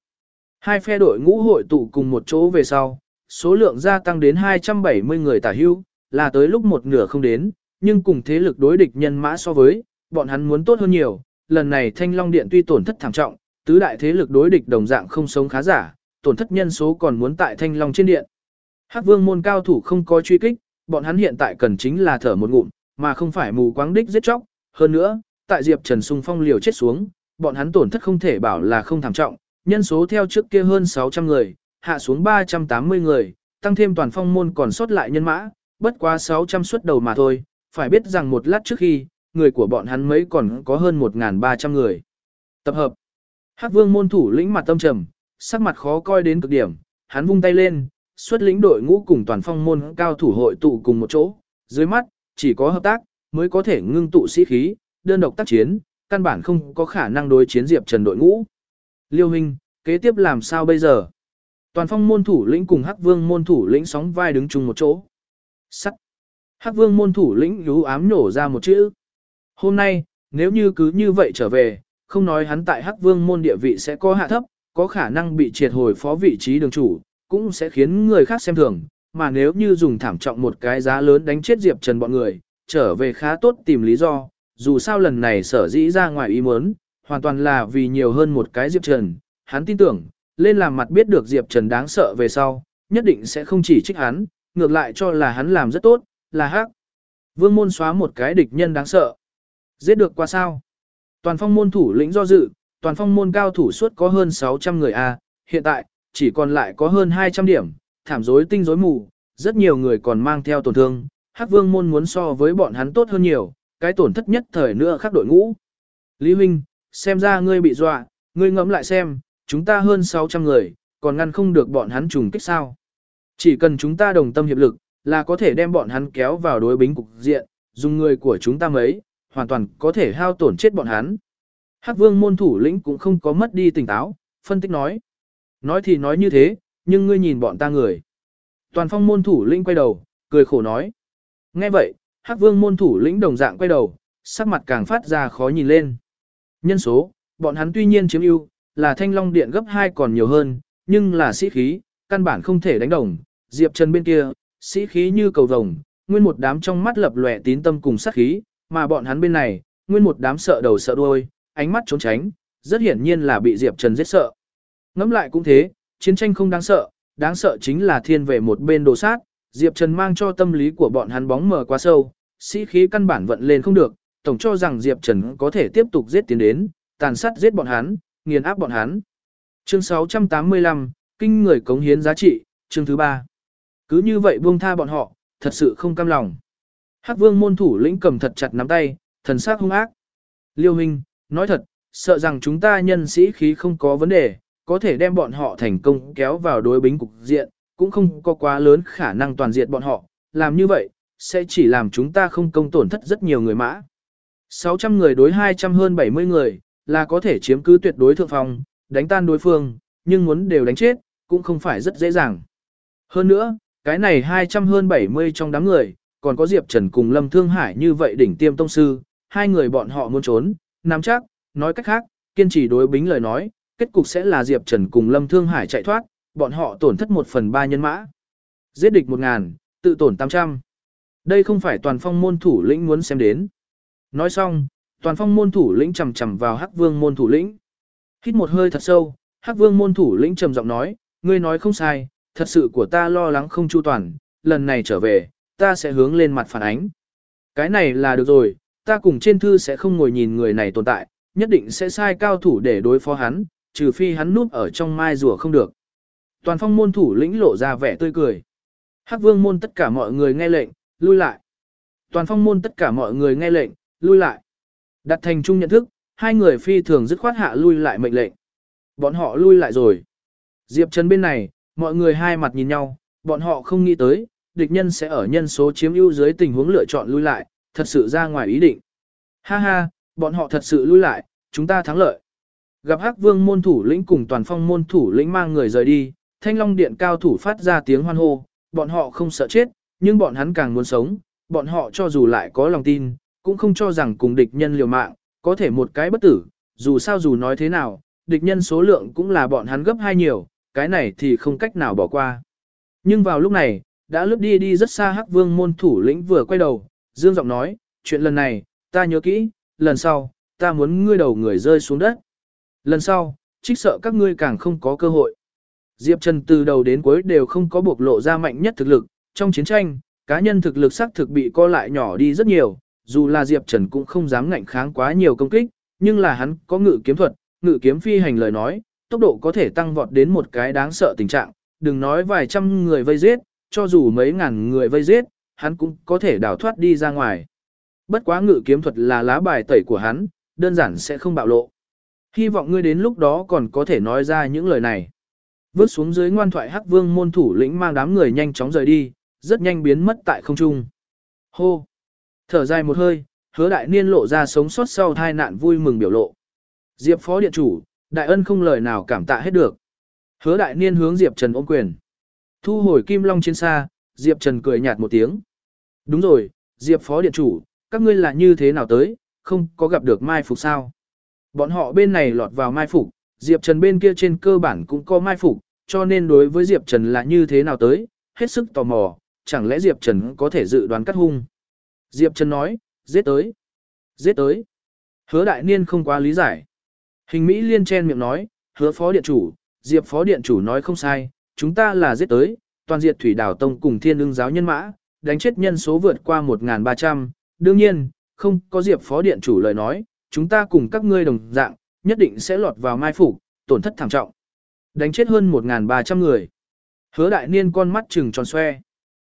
Speaker 1: Hai phe đội ngũ hội tụ cùng một chỗ về sau, số lượng gia tăng đến 270 người tả hưu, là tới lúc một nửa không đến, nhưng cùng thế lực đối địch nhân mã so với, bọn hắn muốn tốt hơn nhiều. Lần này Thanh Long Điện tuy tổn thất thảm trọng, tứ đại thế lực đối địch đồng dạng không sống khá giả, tổn thất nhân số còn muốn tại Thanh Long trên điện. Hắc Vương môn cao thủ không có truy kích, bọn hắn hiện tại cần chính là thở một ngụm, mà không phải mù quáng đích giết chóc. Hơn nữa, tại Diệp Trần Sung Phong liều chết xuống, bọn hắn tổn thất không thể bảo là không thảm trọng, nhân số theo trước kia hơn 600 người, hạ xuống 380 người, tăng thêm toàn phong môn còn sót lại nhân mã, bất quá 600 suất đầu mà thôi, phải biết rằng một lát trước khi, người của bọn hắn mấy còn có hơn 1.300 người. Tập hợp. Hắc vương môn thủ lĩnh mặt tâm trầm, sắc mặt khó coi đến cực điểm, hắn vung tay lên, xuất lĩnh đội ngũ cùng toàn phong môn cao thủ hội tụ cùng một chỗ, dưới mắt, chỉ có hợp tác, mới có thể ngưng tụ sĩ khí, đơn độc tác chiến, căn bản không có khả năng đối chiến Diệp Trần đội ngũ. Liêu Hinh, kế tiếp làm sao bây giờ? Toàn phong môn thủ lĩnh cùng Hắc Vương môn thủ lĩnh sóng vai đứng chung một chỗ. Sắt. Hắc Vương môn thủ lĩnh lú ám nhổ ra một chữ. Hôm nay, nếu như cứ như vậy trở về, không nói hắn tại Hắc Vương môn địa vị sẽ có hạ thấp, có khả năng bị triệt hồi phó vị trí đường chủ, cũng sẽ khiến người khác xem thường, mà nếu như dùng thảm trọng một cái giá lớn đánh chết Diệp Trần bọn người, trở về khá tốt tìm lý do, dù sao lần này sở dĩ ra ngoài ý muốn, hoàn toàn là vì nhiều hơn một cái Diệp Trần, hắn tin tưởng, lên làm mặt biết được Diệp Trần đáng sợ về sau, nhất định sẽ không chỉ trích hắn, ngược lại cho là hắn làm rất tốt, là hắc. Vương môn xóa một cái địch nhân đáng sợ. Giết được qua sao? Toàn phong môn thủ lĩnh do dự, toàn phong môn cao thủ suốt có hơn 600 người a, hiện tại chỉ còn lại có hơn 200 điểm, thảm rối tinh rối mù, rất nhiều người còn mang theo tổn thương, Hắc Vương môn muốn so với bọn hắn tốt hơn nhiều, cái tổn thất nhất thời nữa khác đội ngũ. Lý huynh, xem ra ngươi bị dọa, ngươi ngẫm lại xem, chúng ta hơn 600 người, còn ngăn không được bọn hắn trùng kích sao. Chỉ cần chúng ta đồng tâm hiệp lực, là có thể đem bọn hắn kéo vào đối bính cục diện, dùng người của chúng ta mấy, hoàn toàn có thể hao tổn chết bọn hắn. Hắc vương môn thủ lĩnh cũng không có mất đi tỉnh táo, phân tích nói. Nói thì nói như thế, nhưng ngươi nhìn bọn ta người. Toàn phong môn thủ lĩnh quay đầu, cười khổ nói. Nghe vậy, Hắc vương môn thủ lĩnh đồng dạng quay đầu, sắc mặt càng phát ra khó nhìn lên. Nhân số, bọn hắn tuy nhiên chiếm ưu, là thanh long điện gấp 2 còn nhiều hơn, nhưng là sĩ khí, căn bản không thể đánh đồng. Diệp Trần bên kia, sĩ khí như cầu vồng, nguyên một đám trong mắt lập lòe tín tâm cùng sát khí, mà bọn hắn bên này, nguyên một đám sợ đầu sợ đuôi, ánh mắt trốn tránh, rất hiển nhiên là bị Diệp Trần giết sợ. Ngẫm lại cũng thế, chiến tranh không đáng sợ, đáng sợ chính là thiên về một bên đồ sát, Diệp Trần mang cho tâm lý của bọn hắn bóng mờ quá sâu, sĩ khí căn bản vận lên không được, tổng cho rằng Diệp Trần có thể tiếp tục giết tiến đến, tàn sát giết bọn hắn, nghiền áp bọn hắn. Chương 685, kinh người cống hiến giá trị, chương thứ 3. Cứ như vậy buông tha bọn họ, thật sự không cam lòng. Hắc Vương môn thủ lĩnh cầm thật chặt nắm tay, thần sắc hung ác. Liêu Hinh, nói thật, sợ rằng chúng ta nhân sĩ khí không có vấn đề, có thể đem bọn họ thành công kéo vào đối bính cục diện, cũng không có quá lớn khả năng toàn diệt bọn họ, làm như vậy, sẽ chỉ làm chúng ta không công tổn thất rất nhiều người mã. 600 người đối 200 hơn 70 người, là có thể chiếm cứ tuyệt đối thượng phòng đánh tan đối phương, nhưng muốn đều đánh chết, cũng không phải rất dễ dàng. Hơn nữa, cái này 200 hơn 70 trong đám người, còn có Diệp Trần cùng Lâm Thương Hải như vậy đỉnh tiêm tông sư, hai người bọn họ muốn trốn, nắm chắc, nói cách khác, kiên trì đối bính lời nói, kết cục sẽ là Diệp Trần cùng Lâm Thương Hải chạy thoát, bọn họ tổn thất một phần ba nhân mã. Giết địch 1000, tự tổn 800. Đây không phải toàn phong môn thủ lĩnh muốn xem đến. Nói xong, toàn phong môn thủ lĩnh chầm chầm vào Hắc Vương môn thủ lĩnh. Hít một hơi thật sâu, Hắc Vương môn thủ lĩnh trầm giọng nói, ngươi nói không sai, thật sự của ta lo lắng không chu toàn, lần này trở về, ta sẽ hướng lên mặt phản ánh. Cái này là được rồi, ta cùng trên thư sẽ không ngồi nhìn người này tồn tại, nhất định sẽ sai cao thủ để đối phó hắn, trừ phi hắn núp ở trong mai rùa không được. Toàn phong môn thủ lĩnh lộ ra vẻ tươi cười. Hắc vương môn tất cả mọi người nghe lệnh, lui lại. Toàn phong môn tất cả mọi người nghe lệnh, lui lại. Đặt thành chung nhận thức, hai người phi thường dứt khoát hạ lui lại mệnh lệnh. Bọn họ lui lại rồi. Diệp Trần bên này, mọi người hai mặt nhìn nhau, bọn họ không nghĩ tới, địch nhân sẽ ở nhân số chiếm ưu dưới tình huống lựa chọn lui lại, thật sự ra ngoài ý định. Ha ha, bọn họ thật sự lui lại, chúng ta thắng lợi. Gặp Hắc Vương môn thủ lĩnh cùng toàn phong môn thủ lĩnh mang người rời đi, Thanh Long Điện cao thủ phát ra tiếng hoan hô, bọn họ không sợ chết, nhưng bọn hắn càng muốn sống, bọn họ cho dù lại có lòng tin, cũng không cho rằng cùng địch nhân liều mạng, có thể một cái bất tử, dù sao dù nói thế nào, địch nhân số lượng cũng là bọn hắn gấp hai nhiều, cái này thì không cách nào bỏ qua. Nhưng vào lúc này, đã lướt đi đi rất xa Hắc Vương môn thủ lĩnh vừa quay đầu, dương giọng nói, chuyện lần này, ta nhớ kỹ, lần sau, ta muốn ngươi đầu người rơi xuống đất. Lần sau, trích sợ các ngươi càng không có cơ hội. Diệp Trần từ đầu đến cuối đều không có bộc lộ ra mạnh nhất thực lực, trong chiến tranh, cá nhân thực lực xác thực bị co lại nhỏ đi rất nhiều, dù là Diệp Trần cũng không dám ngạnh kháng quá nhiều công kích, nhưng là hắn có ngự kiếm thuật, ngự kiếm phi hành lời nói, tốc độ có thể tăng vọt đến một cái đáng sợ tình trạng, đừng nói vài trăm người vây giết, cho dù mấy ngàn người vây giết, hắn cũng có thể đào thoát đi ra ngoài. Bất quá ngự kiếm thuật là lá bài tẩy của hắn, đơn giản sẽ không bạo lộ. Hy vọng ngươi đến lúc đó còn có thể nói ra những lời này vớt xuống dưới ngoan thoại Hắc Vương môn thủ lĩnh mang đám người nhanh chóng rời đi, rất nhanh biến mất tại không trung. Hô! Thở dài một hơi, hứa đại niên lộ ra sống sót sau tai nạn vui mừng biểu lộ. Diệp phó điện chủ, đại ân không lời nào cảm tạ hết được. Hứa đại niên hướng Diệp Trần ôm quyền. Thu hồi kim long trên xa, Diệp Trần cười nhạt một tiếng. Đúng rồi, Diệp phó điện chủ, các ngươi là như thế nào tới, không có gặp được mai phục sao. Bọn họ bên này lọt vào mai phục, Diệp Trần bên kia trên cơ bản cũng có mai phục, cho nên đối với Diệp Trần là như thế nào tới, hết sức tò mò, chẳng lẽ Diệp Trần có thể dự đoán cắt hung. Diệp Trần nói, giết tới, giết tới. Hứa đại niên không quá lý giải. Hình Mỹ liên chen miệng nói, hứa phó điện chủ, Diệp phó điện chủ nói không sai, chúng ta là giết tới, toàn diệt thủy đảo tông cùng thiên ưng giáo nhân mã, đánh chết nhân số vượt qua 1.300, đương nhiên, không có Diệp phó điện chủ lời nói, chúng ta cùng các ngươi đồng dạng, nhất định sẽ lọt vào mai phục, tổn thất thảm trọng. Đánh chết hơn 1.300 người. Hứa đại niên con mắt trừng tròn xoe.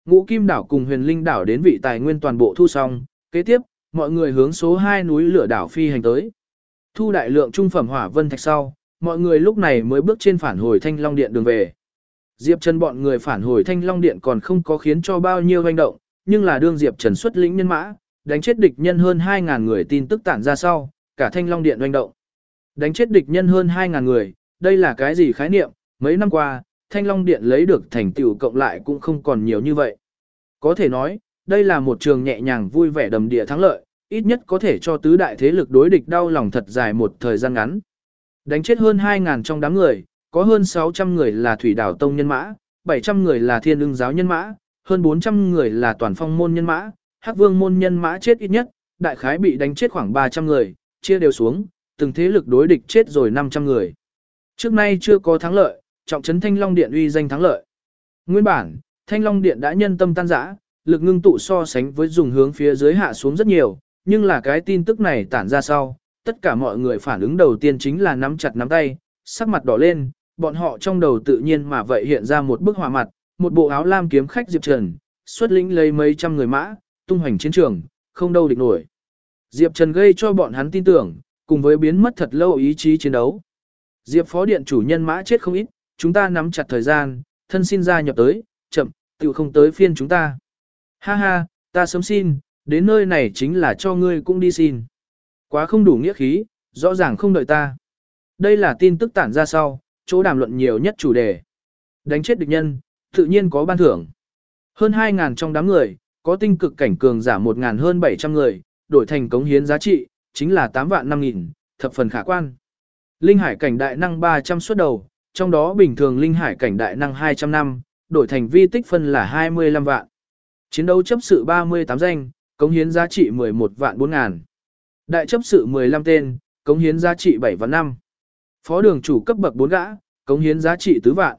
Speaker 1: Ngũ kim đảo cùng huyền linh đảo đến vị tài nguyên toàn bộ thu xong, kế tiếp, mọi người hướng số 2 núi lửa đảo phi hành tới. Thu đại lượng trung phẩm hỏa vân thạch sau, mọi người lúc này mới bước trên phản hồi thanh long điện đường về. Diệp Trần bọn người phản hồi thanh long điện còn không có khiến cho bao nhiêu hoành động, nhưng là đương Diệp Trần xuất lĩnh nhân mã, đánh chết địch nhân hơn 2.000 người tin tức tản ra sau, cả thanh long điện hoành động. Đánh chết địch nhân hơn 2.000 người, đây là cái gì khái niệm, mấy năm qua, thanh long điện lấy được thành tựu cộng lại cũng không còn nhiều như vậy. Có thể nói, đây là một trường nhẹ nhàng vui vẻ đầm địa thắng lợi, ít nhất có thể cho tứ đại thế lực đối địch đau lòng thật dài một thời gian ngắn. Đánh chết hơn 2.000 trong đám người, có hơn 600 người là thủy đảo tông nhân mã, 700 người là thiên ưng giáo nhân mã, hơn 400 người là toàn phong môn nhân mã, hắc vương môn nhân mã chết ít nhất, đại khái bị đánh chết khoảng 300 người, chia đều xuống, từng thế lực đối địch chết rồi 500 người. Trước nay chưa có thắng lợi, trọng trấn Thanh Long Điện uy danh thắng lợi. Nguyên bản, Thanh Long Điện đã nhân tâm tan rã, lực ngưng tụ so sánh với dùng hướng phía dưới hạ xuống rất nhiều, nhưng là cái tin tức này tản ra sau, tất cả mọi người phản ứng đầu tiên chính là nắm chặt nắm tay, sắc mặt đỏ lên, bọn họ trong đầu tự nhiên mà vậy hiện ra một bức họa mặt, một bộ áo lam kiếm khách Diệp Trần, xuất lĩnh lấy mấy trăm người mã, tung hoành chiến trường, không đâu địch nổi. Diệp Trần gây cho bọn hắn tin tưởng, cùng với biến mất thật lâu ý chí chiến đấu. Diệp phó điện chủ nhân mã chết không ít, chúng ta nắm chặt thời gian, thân xin ra nhập tới, chậm, tự không tới phiên chúng ta. Ha ha, ta sớm xin, đến nơi này chính là cho ngươi cũng đi xin. Quá không đủ nghĩa khí, rõ ràng không đợi ta. Đây là tin tức tản ra sau, chỗ đàm luận nhiều nhất chủ đề. Đánh chết địch nhân, tự nhiên có ban thưởng. Hơn 2.000 trong đám người, có tinh cực cảnh cường giả 1.000 hơn 700 người, đổi thành cống hiến giá trị, chính là 8 vạn 5.000, thập phần khả quan. Linh hải cảnh đại năng 300 suất đầu, trong đó bình thường linh hải cảnh đại năng 200 năm, đổi thành vi tích phân là 25 vạn. Chiến đấu chấp sự 38 danh, cống hiến giá trị 11 vạn 4 ngàn. Đại chấp sự 15 tên, cống hiến giá trị 7 vạn 5. Phó đường chủ cấp bậc 4 gã, cống hiến giá trị tứ vạn.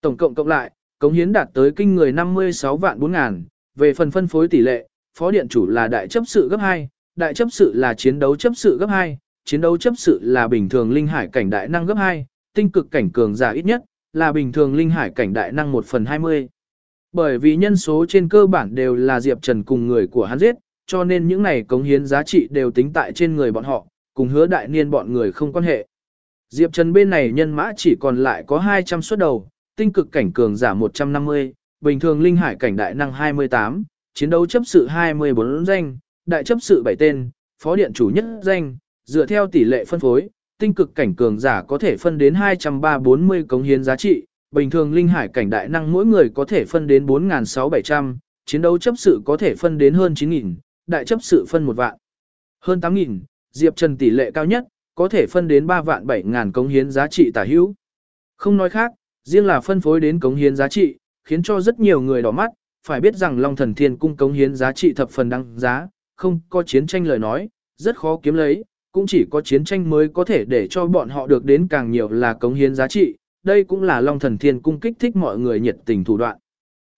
Speaker 1: Tổng cộng cộng lại, cống hiến đạt tới kinh người 56 vạn 4 ngàn. Về phần phân phối tỷ lệ, phó điện chủ là đại chấp sự gấp 2, đại chấp sự là chiến đấu chấp sự gấp 2, chiến đấu chấp sự là bình thường linh hải cảnh đại năng gấp 2, tinh cực cảnh cường giả ít nhất, là bình thường linh hải cảnh đại năng 1 phần 20. Bởi vì nhân số trên cơ bản đều là Diệp Trần cùng người của hắn giết, cho nên những này cống hiến giá trị đều tính tại trên người bọn họ, cùng hứa đại niên bọn người không quan hệ. Diệp Trần bên này nhân mã chỉ còn lại có 200 suất đầu, tinh cực cảnh cường giả 150, bình thường linh hải cảnh đại năng 28, chiến đấu chấp sự 24 danh, đại chấp sự 7 tên, phó điện chủ nhất danh, dựa theo tỷ lệ phân phối, tinh cực cảnh cường giả có thể phân đến 240 cống hiến giá trị, bình thường linh hải cảnh đại năng mỗi người có thể phân đến 4.600-700, chiến đấu chấp sự có thể phân đến hơn 9.000, đại chấp sự phân 1 vạn. Hơn 8.000, Diệp Trần tỷ lệ cao nhất, có thể phân đến 3 vạn 7 ngàn cống hiến giá trị tả hữu. Không nói khác, riêng là phân phối đến cống hiến giá trị, khiến cho rất nhiều người đỏ mắt, phải biết rằng Long Thần Thiên cung cống hiến giá trị thập phần đăng giá, không có chiến tranh lời nói, rất khó kiếm lấy, cũng chỉ có chiến tranh mới có thể để cho bọn họ được đến càng nhiều là cống hiến giá trị, đây cũng là Long Thần Thiên cung kích thích mọi người nhiệt tình thủ đoạn.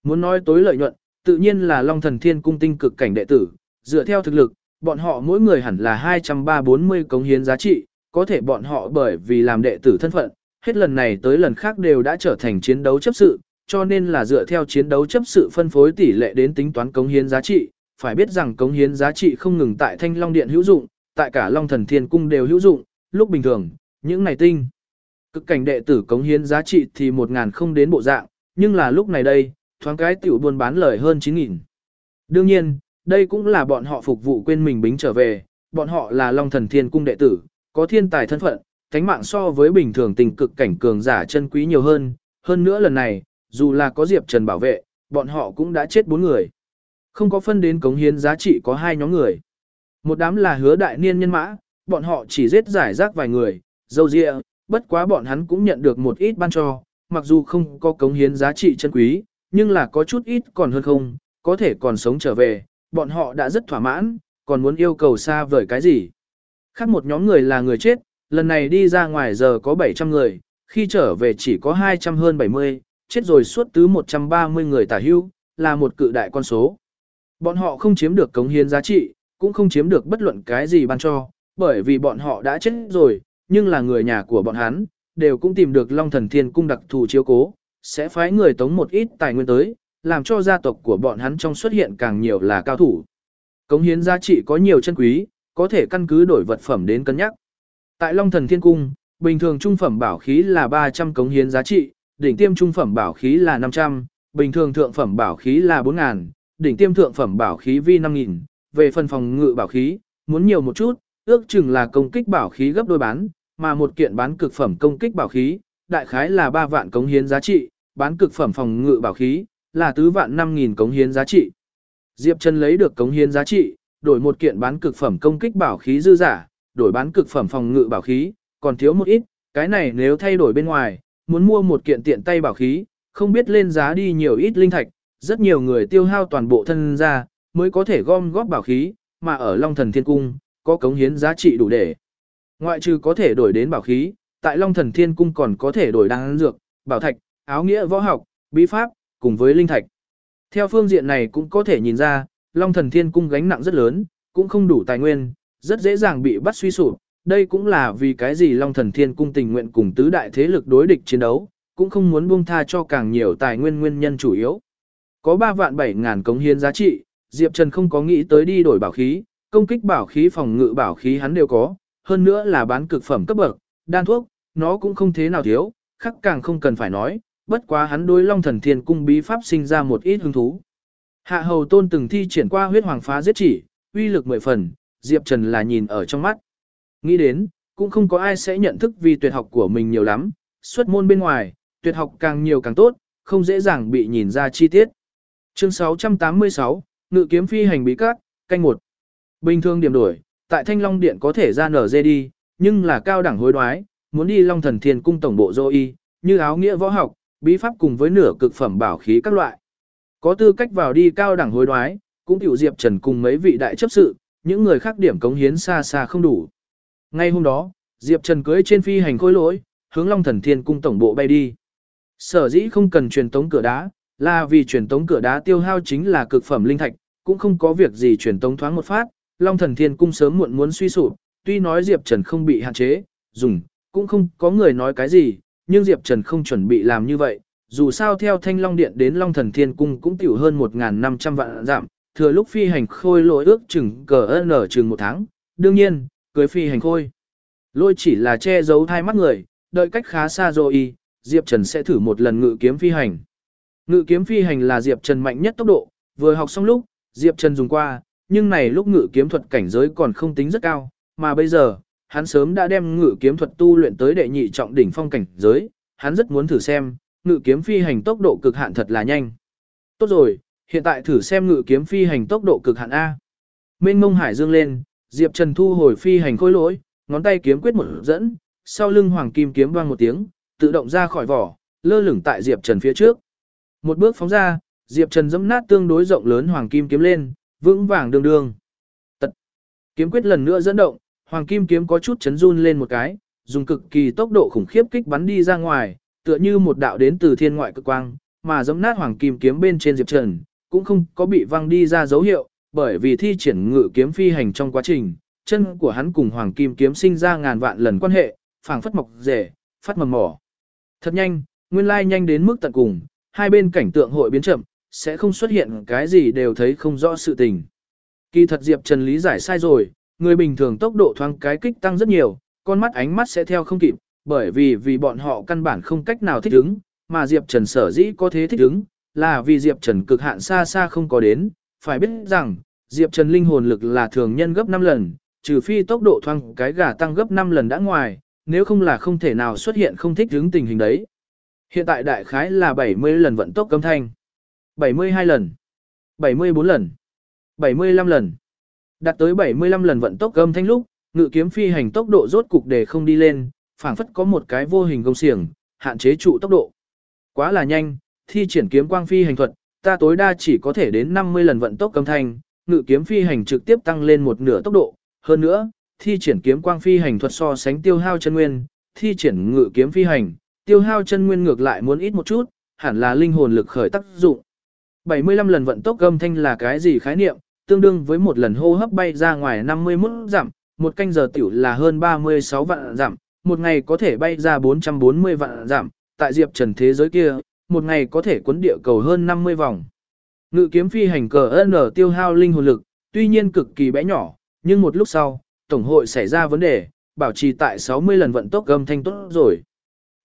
Speaker 1: Muốn nói tối lợi nhuận, tự nhiên là Long Thần Thiên cung tinh cực cảnh đệ tử, dựa theo thực lực, bọn họ mỗi người hẳn là 240 cống hiến giá trị, có thể bọn họ bởi vì làm đệ tử thân phận, hết lần này tới lần khác đều đã trở thành chiến đấu chấp sự, cho nên là dựa theo chiến đấu chấp sự phân phối tỷ lệ đến tính toán cống hiến giá trị, phải biết rằng cống hiến giá trị không ngừng tại Thanh Long Điện hữu dụng, tại cả Long Thần Thiên Cung đều hữu dụng, lúc bình thường, những này tinh. Cực cảnh đệ tử cống hiến giá trị thì 1.000 không đến bộ dạng, nhưng là lúc này đây, thoáng cái tiểu buôn bán lời hơn 9.000. Đương nhiên, đây cũng là bọn họ phục vụ quên mình bính trở về, bọn họ là Long Thần Thiên Cung đệ tử, có thiên tài thân phận, cánh mạng so với bình thường tình cực cảnh cường giả chân quý nhiều hơn, hơn nữa lần này, dù là có Diệp Trần bảo vệ, bọn họ cũng đã chết bốn người. Không có phân đến cống hiến giá trị có hai nhóm người. Một đám là hứa đại niên nhân mã, bọn họ chỉ giết giải rác vài người, dâu dịa, bất quá bọn hắn cũng nhận được một ít ban cho, mặc dù không có cống hiến giá trị chân quý, nhưng là có chút ít còn hơn không, có thể còn sống trở về, bọn họ đã rất thỏa mãn, còn muốn yêu cầu xa vời cái gì. Khác một nhóm người là người chết, lần này đi ra ngoài giờ có 700 người, khi trở về chỉ có 200 hơn 70, chết rồi suốt tứ 130 người tả hưu, là một cự đại con số. Bọn họ không chiếm được cống hiến giá trị, cũng không chiếm được bất luận cái gì ban cho, bởi vì bọn họ đã chết rồi, nhưng là người nhà của bọn hắn, đều cũng tìm được Long Thần Thiên Cung đặc thù chiếu cố, sẽ phái người tống một ít tài nguyên tới, làm cho gia tộc của bọn hắn trong xuất hiện càng nhiều là cao thủ. Cống hiến giá trị có nhiều chân quý, có thể căn cứ đổi vật phẩm đến cân nhắc. Tại Long Thần Thiên Cung, bình thường trung phẩm bảo khí là 300 cống hiến giá trị, đỉnh tiêm trung phẩm bảo khí là 500, bình thường thượng phẩm bảo khí là 4000, đỉnh tiêm thượng phẩm bảo khí vi 5000, về phần phòng ngự bảo khí, muốn nhiều một chút, ước chừng là công kích bảo khí gấp đôi bán, mà một kiện bán cực phẩm công kích bảo khí, đại khái là 3 vạn cống hiến giá trị, bán cực phẩm phòng ngự bảo khí, là tứ vạn 5000 cống hiến giá trị. Diệp Trần lấy được cống hiến giá trị, đổi một kiện bán cực phẩm công kích bảo khí dư giả, đổi bán cực phẩm phòng ngự bảo khí, còn thiếu một ít, cái này nếu thay đổi bên ngoài, muốn mua một kiện tiện tay bảo khí, không biết lên giá đi nhiều ít linh thạch, rất nhiều người tiêu hao toàn bộ thân ra, mới có thể gom góp bảo khí, mà ở Long Thần Thiên Cung, có cống hiến giá trị đủ để. Ngoại trừ có thể đổi đến bảo khí, tại Long Thần Thiên Cung còn có thể đổi đan dược, bảo thạch, áo nghĩa võ học, bí pháp, cùng với linh thạch. Theo phương diện này cũng có thể nhìn ra, Long Thần Thiên Cung gánh nặng rất lớn, cũng không đủ tài nguyên, rất dễ dàng bị bắt suy sụp. Đây cũng là vì cái gì Long Thần Thiên Cung tình nguyện cùng tứ đại thế lực đối địch chiến đấu, cũng không muốn buông tha cho càng nhiều tài nguyên nguyên nhân chủ yếu. Có 3 vạn 7 ngàn cống hiến giá trị, Diệp Trần không có nghĩ tới đi đổi bảo khí, công kích bảo khí phòng ngự bảo khí hắn đều có, hơn nữa là bán cực phẩm cấp bậc, đan thuốc, nó cũng không thế nào thiếu, khắc càng không cần phải nói, bất quá hắn đối Long Thần Thiên Cung bí pháp sinh ra một ít hứng thú. Hạ Hầu Tôn từng thi triển qua huyết hoàng phá giết chỉ, uy lực mười phần, Diệp Trần là nhìn ở trong mắt. Nghĩ đến, cũng không có ai sẽ nhận thức vì tuyệt học của mình nhiều lắm, xuất môn bên ngoài, tuyệt học càng nhiều càng tốt, không dễ dàng bị nhìn ra chi tiết. Chương 686, Ngự kiếm phi hành bí các, canh một. Bình thường điểm đổi, tại Thanh Long Điện có thể ra nở dê đi, nhưng là cao đẳng hối đoái, muốn đi Long Thần Thiên cung tổng bộ dô y, như áo nghĩa võ học, bí pháp cùng với nửa cực phẩm bảo khí các loại. Có tư cách vào đi cao đẳng hối đoái, cũng tiểu Diệp Trần cùng mấy vị đại chấp sự, những người khác điểm cống hiến xa xa không đủ. Ngay hôm đó, Diệp Trần cưới trên phi hành khôi lỗi, hướng Long Thần Thiên cung tổng bộ bay đi. Sở dĩ không cần truyền tống cửa đá, là vì truyền tống cửa đá tiêu hao chính là cực phẩm linh thạch, cũng không có việc gì truyền tống thoáng một phát, Long Thần Thiên cung sớm muộn muốn suy sụp, tuy nói Diệp Trần không bị hạn chế, dùng, cũng không có người nói cái gì, nhưng Diệp Trần không chuẩn bị làm như vậy, dù sao theo Thanh Long Điện đến Long Thần Thiên cung cũng tiểu hơn 1.500 vạn giảm, thừa lúc phi hành khôi lỗi ước chừng cờ nở chừng một tháng, đương nhiên, cưới phi hành khôi. Lôi chỉ là che giấu hai mắt người, đợi cách khá xa rồi, Diệp Trần sẽ thử một lần ngự kiếm phi hành. Ngự kiếm phi hành là Diệp Trần mạnh nhất tốc độ, vừa học xong lúc, Diệp Trần dùng qua, nhưng này lúc ngự kiếm thuật cảnh giới còn không tính rất cao, mà bây giờ, hắn sớm đã đem ngự kiếm thuật tu luyện tới đệ nhị trọng đỉnh phong cảnh giới, hắn rất muốn thử xem, ngự kiếm phi hành tốc độ cực hạn thật là nhanh. Tốt rồi, hiện tại thử xem ngự kiếm phi hành tốc độ cực hạn A. Mênh mông hải dương lên, Diệp Trần thu hồi phi hành khối lỗi, ngón tay kiếm quyết một dẫn, sau lưng hoàng kim kiếm vang một tiếng, tự động ra khỏi vỏ, lơ lửng tại Diệp Trần phía trước. Một bước phóng ra, Diệp Trần dẫm nát tương đối rộng lớn hoàng kim kiếm lên, vững vàng đường đường. Tật. Kiếm quyết lần nữa dẫn động, hoàng kim kiếm có chút chấn run lên một cái, dùng cực kỳ tốc độ khủng khiếp kích bắn đi ra ngoài, tựa như một đạo đến từ thiên ngoại cực quang, mà dẫm nát hoàng kim kiếm bên trên Diệp Trần, cũng không có bị văng đi ra dấu hiệu, bởi vì thi triển ngự kiếm phi hành trong quá trình, chân của hắn cùng hoàng kim kiếm sinh ra ngàn vạn lần quan hệ, phảng phất mọc rể, phát mầm mỏ. Thật nhanh, nguyên lai nhanh đến mức tận cùng, hai bên cảnh tượng hội biến chậm, sẽ không xuất hiện cái gì đều thấy không rõ sự tình. Kỳ thật Diệp Trần lý giải sai rồi, người bình thường tốc độ thoáng cái kích tăng rất nhiều, con mắt ánh mắt sẽ theo không kịp, bởi vì vì bọn họ căn bản không cách nào thích ứng, mà Diệp Trần sở dĩ có thế thích ứng, là vì Diệp Trần cực hạn xa xa không có đến, phải biết rằng, Diệp Trần linh hồn lực là thường nhân gấp 5 lần, trừ phi tốc độ thoáng cái gà tăng gấp 5 lần đã ngoài, nếu không là không thể nào xuất hiện không thích ứng tình hình đấy. Hiện tại đại khái là 70 lần vận tốc cấm thanh. 72 lần, 74 lần, 75 lần. Đạt tới 75 lần vận tốc âm thanh lúc, ngự kiếm phi hành tốc độ rốt cục để không đi lên, phảng phất có một cái vô hình công xiềng, hạn chế trụ tốc độ. Quá là nhanh, thi triển kiếm quang phi hành thuật, ta tối đa chỉ có thể đến 50 lần vận tốc âm thanh, ngự kiếm phi hành trực tiếp tăng lên một nửa tốc độ, hơn nữa, thi triển kiếm quang phi hành thuật so sánh tiêu hao chân nguyên, thi triển ngự kiếm phi hành, tiêu hao chân nguyên ngược lại muốn ít một chút, hẳn là linh hồn lực khởi tác dụng. 75 lần vận tốc âm thanh là cái gì khái niệm, tương đương với một lần hô hấp bay ra ngoài 51 giảm, một canh giờ tiểu là hơn 36 vạn giảm, một ngày có thể bay ra 440 vạn giảm. tại Diệp Trần thế giới kia, một ngày có thể quấn địa cầu hơn 50 vòng. Ngự kiếm phi hành cờ N tiêu hao linh hồn lực, tuy nhiên cực kỳ bé nhỏ, nhưng một lúc sau, tổng hội xảy ra vấn đề, bảo trì tại 60 lần vận tốc âm thanh tốt rồi.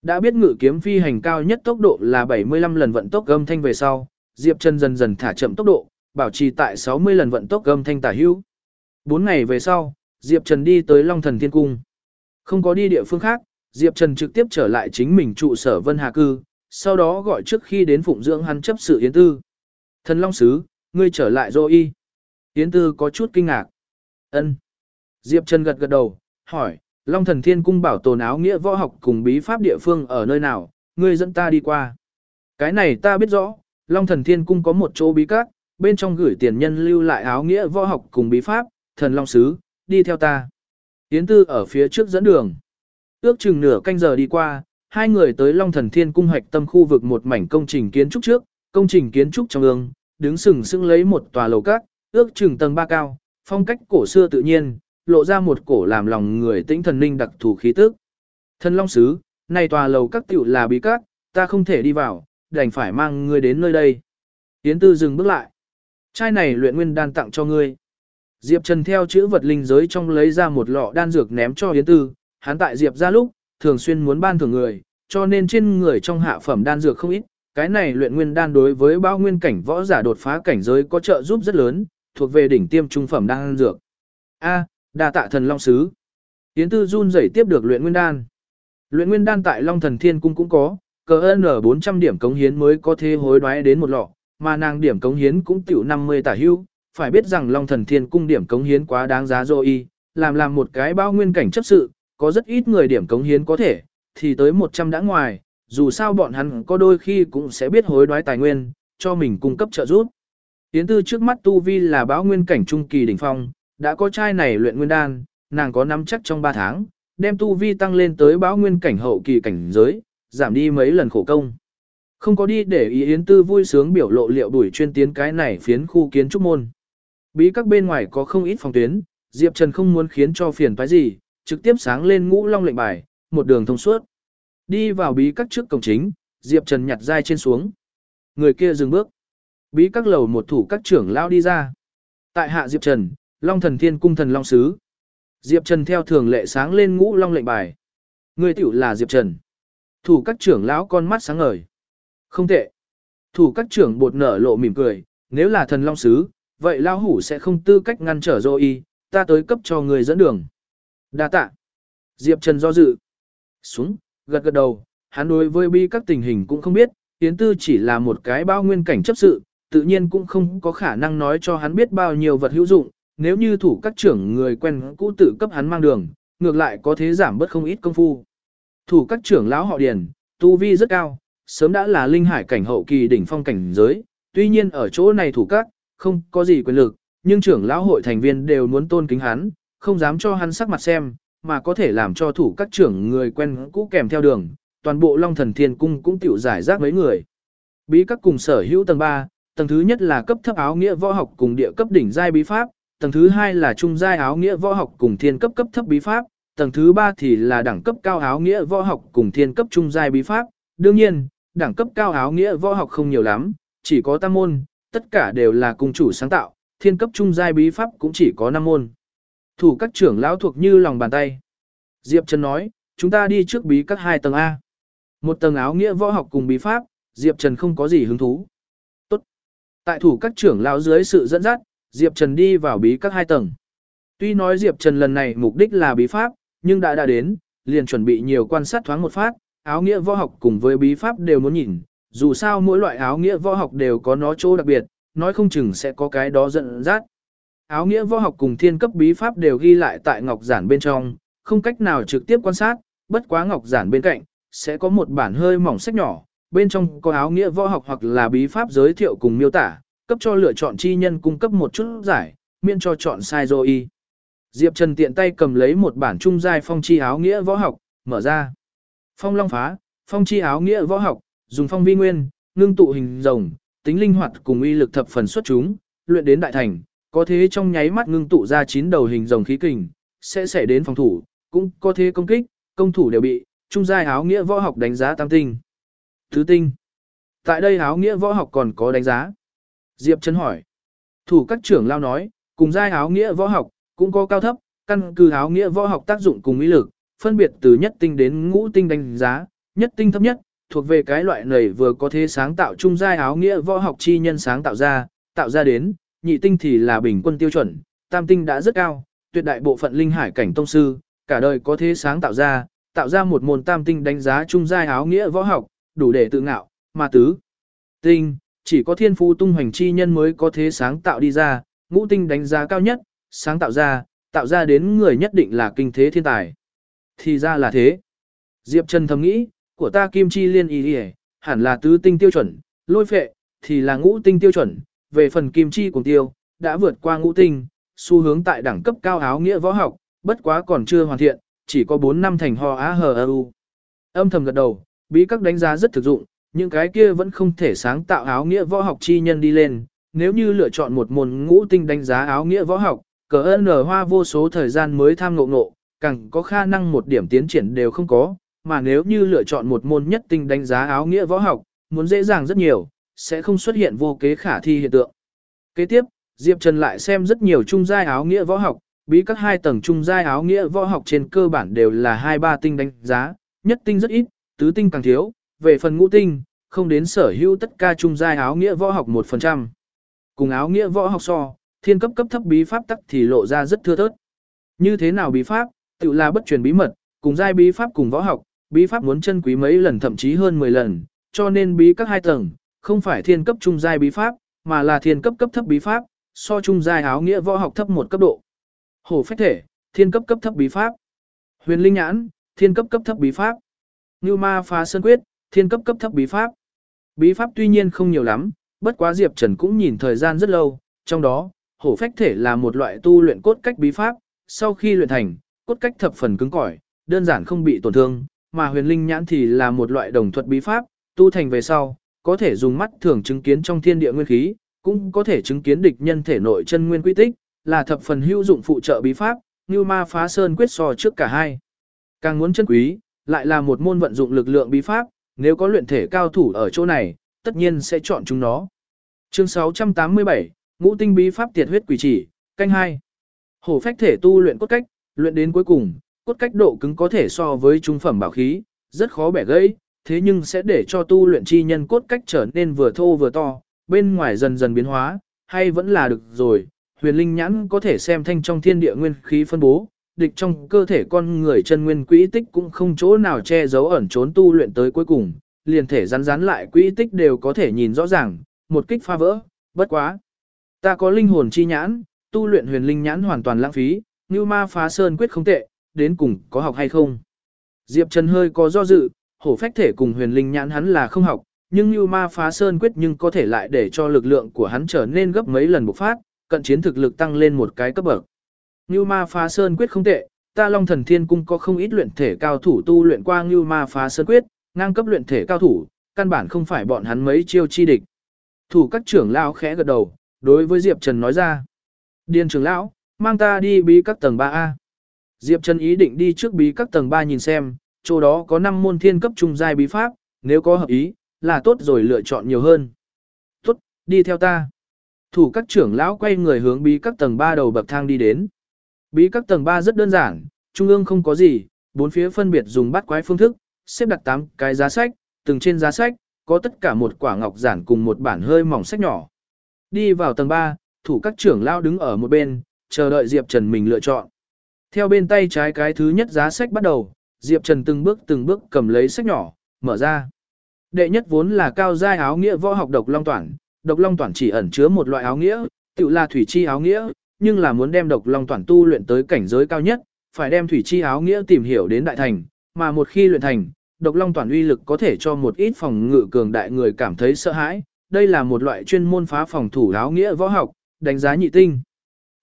Speaker 1: Đã biết ngự kiếm phi hành cao nhất tốc độ là 75 lần vận tốc âm thanh về sau, Diệp Trần dần dần thả chậm tốc độ, bảo trì tại 60 lần vận tốc gầm thanh tả hữu. 4 ngày về sau, Diệp Trần đi tới Long Thần Thiên Cung. Không có đi địa phương khác, Diệp Trần trực tiếp trở lại chính mình trụ sở Vân Hà Cư, sau đó gọi trước khi đến phụng dưỡng hắn chấp sự Yến Tư. Thần Long Sứ, ngươi trở lại rồi y. Yến Tư có chút kinh ngạc. ân Diệp Trần gật gật đầu, hỏi, Long Thần Thiên Cung bảo tồn áo nghĩa võ học cùng bí pháp địa phương ở nơi nào, ngươi dẫn ta đi qua. Cái này ta biết rõ, Long Thần Thiên Cung có một chỗ bí các, bên trong gửi tiền nhân lưu lại áo nghĩa võ học cùng bí pháp, thần Long Sứ, đi theo ta. Yến Tư ở phía trước dẫn đường. Ước chừng nửa canh giờ đi qua, hai người tới Long Thần Thiên Cung hoạch tâm khu vực một mảnh công trình kiến trúc trước, công trình kiến trúc trong ương, đứng sừng sững lấy một tòa lầu các, ước chừng tầng ba cao, phong cách cổ xưa tự nhiên, lộ ra một cổ làm lòng người tĩnh thần linh đặc thù khí tức. Thần Long Sứ, này tòa lầu các tiểu là bí các, ta không thể đi vào, đành phải mang ngươi đến nơi đây. Yến Tư dừng bước lại. Chai này luyện nguyên đan tặng cho ngươi. Diệp Trần theo chữ vật linh giới trong lấy ra một lọ đan dược ném cho Yến Tư, hắn tại Diệp ra lúc, thường xuyên muốn ban thưởng người, cho nên trên người trong hạ phẩm đan dược không ít, cái này luyện nguyên đan đối với bao nguyên cảnh võ giả đột phá cảnh giới có trợ giúp rất lớn, thuộc về đỉnh tiêm trung phẩm đan dược. A, đa tạ thần long sứ. Yến Tư run rẩy tiếp được luyện nguyên đan. Luyện nguyên đan tại Long Thần Thiên Cung cũng có, cờ N 400 điểm cống hiến mới có thế hối đoái đến một lọ, mà nàng điểm cống hiến cũng tiểu 50 tả hưu, phải biết rằng Long Thần Thiên Cung điểm cống hiến quá đáng giá rồi làm làm một cái bao nguyên cảnh chấp sự, có rất ít người điểm cống hiến có thể, thì tới 100 đã ngoài, dù sao bọn hắn có đôi khi cũng sẽ biết hối đoái tài nguyên, cho mình cung cấp trợ giúp. Tiến tư trước mắt Tu Vi là báo nguyên cảnh trung kỳ đỉnh phong, đã có trai này luyện nguyên đan, nàng có nắm chắc trong 3 tháng, đem Tu Vi tăng lên tới báo nguyên cảnh hậu kỳ cảnh giới, giảm đi mấy lần khổ công. Không có đi để ý Yến Tư vui sướng biểu lộ liệu đuổi chuyên tiến cái này phiến khu kiến trúc môn. Bí các bên ngoài có không ít phòng tuyến, Diệp Trần không muốn khiến cho phiền toái gì, trực tiếp sáng lên ngũ long lệnh bài, một đường thông suốt. Đi vào bí các trước cổng chính, Diệp Trần nhặt dai trên xuống. Người kia dừng bước. Bí các lầu một thủ các trưởng lao đi ra. Tại hạ Diệp Trần, Long thần thiên cung thần Long Sứ. Diệp Trần theo thường lệ sáng lên ngũ long lệnh bài. Người tiểu là Diệp Trần. Thủ các trưởng lão con mắt sáng ngời. Không tệ. Thủ các trưởng bột nở lộ mỉm cười, nếu là thần Long Sứ, vậy Lão hủ sẽ không tư cách ngăn trở dô y, ta tới cấp cho người dẫn đường. Đa tạ. Diệp Trần do dự. Xuống, gật gật đầu, hắn đối với bi các tình hình cũng không biết, Yến Tư chỉ là một cái bao nguyên cảnh chấp sự, tự nhiên cũng không có khả năng nói cho hắn biết bao nhiêu vật hữu dụng, nếu như thủ các trưởng người quen cũ tự cấp hắn mang đường, ngược lại có thế giảm bớt không ít công phu. Thủ các trưởng lão họ Điền, tu vi rất cao, sớm đã là linh hải cảnh hậu kỳ đỉnh phong cảnh giới, tuy nhiên ở chỗ này thủ các, không có gì quyền lực, nhưng trưởng lão hội thành viên đều muốn tôn kính hắn, không dám cho hắn sắc mặt xem, mà có thể làm cho thủ các trưởng người quen cũ kèm theo đường, toàn bộ Long Thần Thiên Cung cũng tiểu giải rác mấy người. Bí các cùng sở hữu tầng 3, tầng thứ nhất là cấp thấp áo nghĩa võ học cùng địa cấp đỉnh giai bí pháp, tầng thứ hai là trung giai áo nghĩa võ học cùng thiên cấp cấp thấp bí pháp, tầng thứ ba thì là đẳng cấp cao áo nghĩa võ học cùng thiên cấp trung giai bí pháp. Đương nhiên, đẳng cấp cao áo nghĩa võ học không nhiều lắm, chỉ có tam môn, tất cả đều là cung chủ sáng tạo, thiên cấp trung giai bí pháp cũng chỉ có 5 môn. Thủ các trưởng lão thuộc như lòng bàn tay. Diệp Trần nói, chúng ta đi trước bí các hai tầng A. Một tầng áo nghĩa võ học cùng bí pháp, Diệp Trần không có gì hứng thú. Tốt. Tại thủ các trưởng lão dưới sự dẫn dắt, Diệp Trần đi vào bí các hai tầng. Tuy nói Diệp Trần lần này mục đích là bí pháp, nhưng đã đã đến, liền chuẩn bị nhiều quan sát thoáng một phát, áo nghĩa võ học cùng với bí pháp đều muốn nhìn, dù sao mỗi loại áo nghĩa võ học đều có nó chỗ đặc biệt, nói không chừng sẽ có cái đó dẫn dắt. Áo nghĩa võ học cùng thiên cấp bí pháp đều ghi lại tại ngọc giản bên trong, không cách nào trực tiếp quan sát, bất quá ngọc giản bên cạnh, sẽ có một bản hơi mỏng sách nhỏ, bên trong có áo nghĩa võ học hoặc là bí pháp giới thiệu cùng miêu tả, cấp cho lựa chọn chi nhân cung cấp một chút giải, miễn cho chọn sai rồi. Diệp Trần tiện tay cầm lấy một bản trung giai phong chi áo nghĩa võ học, mở ra. Phong long phá, phong chi áo nghĩa võ học, dùng phong vi nguyên, ngưng tụ hình rồng, tính linh hoạt cùng uy lực thập phần xuất chúng, luyện đến đại thành, có thế trong nháy mắt ngưng tụ ra chín đầu hình rồng khí kình, sẽ xảy đến phòng thủ, cũng có thế công kích, công thủ đều bị, trung giai áo nghĩa võ học đánh giá tam tinh. Thứ tinh. Tại đây áo nghĩa võ học còn có đánh giá. Diệp Trần hỏi. Thủ các trưởng lao nói, cùng giai áo nghĩa võ học, cũng có cao thấp, căn cứ áo nghĩa võ học tác dụng cùng ý lực, phân biệt từ nhất tinh đến ngũ tinh đánh giá, nhất tinh thấp nhất, thuộc về cái loại này vừa có thế sáng tạo trung giai áo nghĩa võ học chi nhân sáng tạo ra, tạo ra đến, nhị tinh thì là bình quân tiêu chuẩn, tam tinh đã rất cao, tuyệt đại bộ phận linh hải cảnh tông sư, cả đời có thế sáng tạo ra, tạo ra một môn tam tinh đánh giá trung giai áo nghĩa võ học, đủ để tự ngạo, mà tứ. Tinh, chỉ có thiên phú tung hoành chi nhân mới có thế sáng tạo đi ra, ngũ tinh đánh giá cao nhất, sáng tạo ra, tạo ra đến người nhất định là kinh thế thiên tài. Thì ra là thế. Diệp Trần thầm nghĩ, của ta kim chi liên ý hề, hẳn là tứ tinh tiêu chuẩn, lôi phệ, thì là ngũ tinh tiêu chuẩn, về phần kim chi cùng tiêu, đã vượt qua ngũ tinh, xu hướng tại đẳng cấp cao áo nghĩa võ học, bất quá còn chưa hoàn thiện, chỉ có 4 năm thành ho á hờ u. Âm thầm gật đầu, bí các đánh giá rất thực dụng, những cái kia vẫn không thể sáng tạo áo nghĩa võ học chi nhân đi lên, nếu như lựa chọn một môn ngũ tinh đánh giá áo nghĩa võ học, cờ ơn nở hoa vô số thời gian mới tham ngộ ngộ, càng có khả năng một điểm tiến triển đều không có, mà nếu như lựa chọn một môn nhất tinh đánh giá áo nghĩa võ học, muốn dễ dàng rất nhiều, sẽ không xuất hiện vô kế khả thi hiện tượng. Kế tiếp, Diệp Trần lại xem rất nhiều trung giai áo nghĩa võ học, bí các hai tầng trung giai áo nghĩa võ học trên cơ bản đều là hai ba tinh đánh giá, nhất tinh rất ít, tứ tinh càng thiếu, về phần ngũ tinh, không đến sở hữu tất cả trung giai áo nghĩa võ học 1%. Cùng áo nghĩa võ học so, thiên cấp cấp thấp bí pháp tắc thì lộ ra rất thưa thớt. Như thế nào bí pháp, tự là bất truyền bí mật, cùng giai bí pháp cùng võ học, bí pháp muốn chân quý mấy lần thậm chí hơn 10 lần, cho nên bí các hai tầng, không phải thiên cấp trung giai bí pháp, mà là thiên cấp cấp thấp bí pháp, so trung giai áo nghĩa võ học thấp một cấp độ. Hổ phách thể, thiên cấp cấp thấp bí pháp. Huyền linh nhãn, thiên cấp cấp thấp bí pháp. Như ma phá sơn quyết, thiên cấp cấp thấp bí pháp. Bí pháp tuy nhiên không nhiều lắm, bất quá Diệp Trần cũng nhìn thời gian rất lâu, trong đó, hổ phách thể là một loại tu luyện cốt cách bí pháp, sau khi luyện thành, cốt cách thập phần cứng cỏi, đơn giản không bị tổn thương, mà huyền linh nhãn thì là một loại đồng thuật bí pháp, tu thành về sau, có thể dùng mắt thường chứng kiến trong thiên địa nguyên khí, cũng có thể chứng kiến địch nhân thể nội chân nguyên quy tích, là thập phần hữu dụng phụ trợ bí pháp, như ma phá sơn quyết so trước cả hai. Càng muốn chân quý, lại là một môn vận dụng lực lượng bí pháp, nếu có luyện thể cao thủ ở chỗ này, tất nhiên sẽ chọn chúng nó. Chương 687, Ngũ tinh bí pháp tiệt huyết quỷ chỉ, canh hai, Hổ phách thể tu luyện cốt cách, luyện đến cuối cùng, cốt cách độ cứng có thể so với trung phẩm bảo khí, rất khó bẻ gãy, thế nhưng sẽ để cho tu luyện chi nhân cốt cách trở nên vừa thô vừa to, bên ngoài dần dần biến hóa, hay vẫn là được rồi. Huyền linh nhãn có thể xem thanh trong thiên địa nguyên khí phân bố, địch trong cơ thể con người chân nguyên quỹ tích cũng không chỗ nào che giấu ẩn trốn tu luyện tới cuối cùng, liền thể rắn rắn lại quỹ tích đều có thể nhìn rõ ràng, một kích pha vỡ, bất quá. Ta có linh hồn chi nhãn, tu luyện huyền linh nhãn hoàn toàn lãng phí, như ma phá sơn quyết không tệ, đến cùng có học hay không. Diệp Trần hơi có do dự, hổ phách thể cùng huyền linh nhãn hắn là không học, nhưng như ma phá sơn quyết nhưng có thể lại để cho lực lượng của hắn trở nên gấp mấy lần bộc phát, cận chiến thực lực tăng lên một cái cấp bậc. Như ma phá sơn quyết không tệ, ta Long Thần Thiên Cung có không ít luyện thể cao thủ tu luyện qua như ma phá sơn quyết, ngang cấp luyện thể cao thủ, căn bản không phải bọn hắn mấy chiêu chi địch. Thủ các trưởng lao khẽ gật đầu, đối với Diệp Trần nói ra. Điền trưởng lão, mang ta đi bí các tầng 3A. Diệp Trần ý định đi trước bí các tầng 3 nhìn xem, chỗ đó có 5 môn thiên cấp trung giai bí pháp, nếu có hợp ý, là tốt rồi lựa chọn nhiều hơn. Tốt, đi theo ta. Thủ các trưởng lão quay người hướng bí các tầng 3 đầu bậc thang đi đến. Bí các tầng 3 rất đơn giản, trung ương không có gì, bốn phía phân biệt dùng bắt quái phương thức, xếp đặt 8 cái giá sách, từng trên giá sách, có tất cả một quả ngọc giản cùng một bản hơi mỏng sách nhỏ. Đi vào tầng 3, thủ các trưởng lão đứng ở một bên, chờ đợi Diệp Trần mình lựa chọn. Theo bên tay trái cái thứ nhất giá sách bắt đầu, Diệp Trần từng bước từng bước cầm lấy sách nhỏ, mở ra. Đệ nhất vốn là cao giai áo nghĩa võ học độc long toàn, độc long toàn chỉ ẩn chứa một loại áo nghĩa, tự là thủy chi áo nghĩa, nhưng là muốn đem độc long toàn tu luyện tới cảnh giới cao nhất, phải đem thủy chi áo nghĩa tìm hiểu đến đại thành, mà một khi luyện thành, độc long toàn uy lực có thể cho một ít phòng ngự cường đại người cảm thấy sợ hãi, đây là một loại chuyên môn phá phòng thủ áo nghĩa võ học, đánh giá nhị tinh.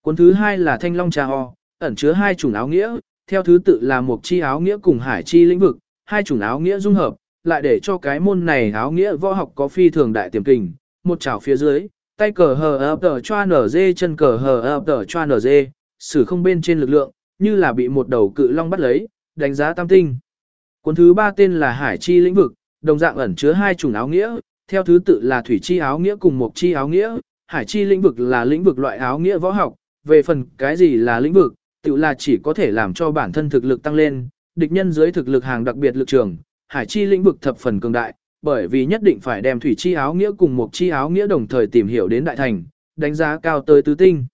Speaker 1: Cuốn thứ hai là thanh long trà ho, ẩn chứa hai chủng áo nghĩa, theo thứ tự là một chi áo nghĩa cùng hải chi lĩnh vực, hai chủng áo nghĩa dung hợp, lại để cho cái môn này áo nghĩa võ học có phi thường đại tiềm kình, một chảo phía dưới, tay cờ hờ ập tờ choa nở dê chân cờ hờ ập tờ choa nở dê, sử không bên trên lực lượng, như là bị một đầu cự long bắt lấy, đánh giá tam tinh. Cuốn thứ ba tên là hải chi lĩnh vực, đồng dạng ẩn chứa hai chủng áo nghĩa, theo thứ tự là thủy chi áo nghĩa cùng mộc chi áo nghĩa, hải chi lĩnh vực là lĩnh vực loại áo nghĩa võ học, về phần cái gì là lĩnh vực, tự là chỉ có thể làm cho bản thân thực lực tăng lên, địch nhân dưới thực lực hàng đặc biệt lực trường, hải chi lĩnh vực thập phần cường đại, bởi vì nhất định phải đem thủy chi áo nghĩa cùng mộc chi áo nghĩa đồng thời tìm hiểu đến đại thành, đánh giá cao tới tứ tinh.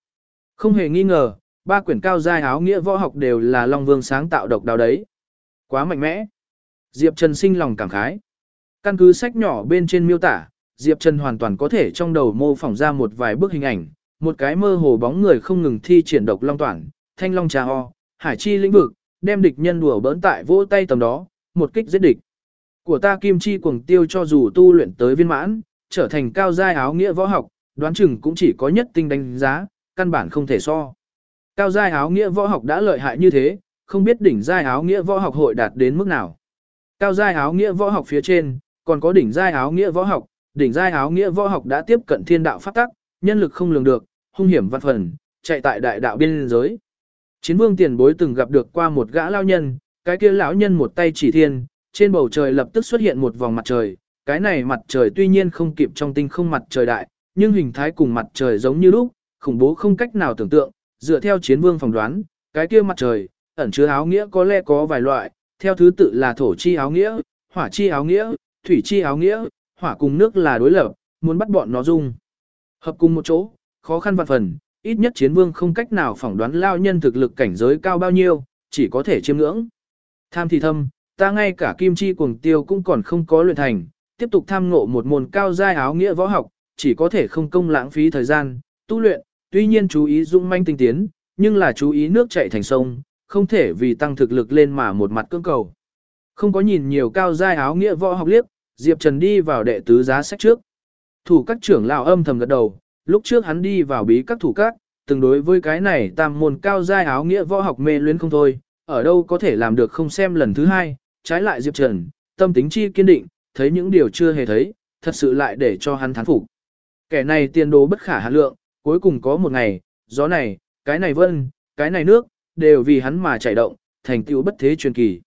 Speaker 1: Không hề nghi ngờ, ba quyển cao giai áo nghĩa võ học đều là Long Vương sáng tạo độc đáo đấy. Quá mạnh mẽ. Diệp Trần sinh lòng cảm khái. Căn cứ sách nhỏ bên trên miêu tả, Diệp Trần hoàn toàn có thể trong đầu mô phỏng ra một vài bức hình ảnh, một cái mơ hồ bóng người không ngừng thi triển độc long toản, thanh long trà ho, hải chi lĩnh vực, đem địch nhân đùa bỡn tại vỗ tay tầm đó, một kích giết địch. Của ta kim chi cuồng tiêu cho dù tu luyện tới viên mãn, trở thành cao giai áo nghĩa võ học, đoán chừng cũng chỉ có nhất tinh đánh giá, căn bản không thể so. Cao giai áo nghĩa võ học đã lợi hại như thế, không biết đỉnh giai áo nghĩa võ học hội đạt đến mức nào. Cao giai áo nghĩa võ học phía trên, còn có đỉnh giai áo nghĩa võ học, đỉnh giai áo nghĩa võ học đã tiếp cận thiên đạo pháp tắc, nhân lực không lường được, hung hiểm văn phần, chạy tại đại đạo biên giới. Chiến vương tiền bối từng gặp được qua một gã lao nhân, cái kia lão nhân một tay chỉ thiên, trên bầu trời lập tức xuất hiện một vòng mặt trời, cái này mặt trời tuy nhiên không kịp trong tinh không mặt trời đại, nhưng hình thái cùng mặt trời giống như lúc, khủng bố không cách nào tưởng tượng, dựa theo chiến vương phỏng đoán, cái kia mặt trời, ẩn chứa áo nghĩa có lẽ có vài loại, theo thứ tự là thổ chi áo nghĩa, hỏa chi áo nghĩa, thủy chi áo nghĩa, hỏa cùng nước là đối lập, muốn bắt bọn nó dung. Hợp cùng một chỗ, khó khăn vạn phần, ít nhất chiến vương không cách nào phỏng đoán lao nhân thực lực cảnh giới cao bao nhiêu, chỉ có thể chiêm ngưỡng. Tham thì thâm, ta ngay cả kim chi cuồng tiêu cũng còn không có luyện thành, tiếp tục tham ngộ một môn cao giai áo nghĩa võ học, chỉ có thể không công lãng phí thời gian, tu luyện, tuy nhiên chú ý dung manh tinh tiến, nhưng là chú ý nước chảy thành sông, không thể vì tăng thực lực lên mà một mặt cưỡng cầu. Không có nhìn nhiều cao giai áo nghĩa võ học liếc, Diệp Trần đi vào đệ tứ giá sách trước. Thủ các trưởng lão âm thầm gật đầu, lúc trước hắn đi vào bí các thủ các, từng đối với cái này tam môn cao giai áo nghĩa võ học mê luyến không thôi, ở đâu có thể làm được không xem lần thứ hai, trái lại Diệp Trần, tâm tính chi kiên định, thấy những điều chưa hề thấy, thật sự lại để cho hắn thán phục. Kẻ này tiền đồ bất khả hạ lượng, cuối cùng có một ngày, gió này, cái này vân, cái này nước, đều vì hắn mà chảy động, thành tựu bất thế truyền kỳ.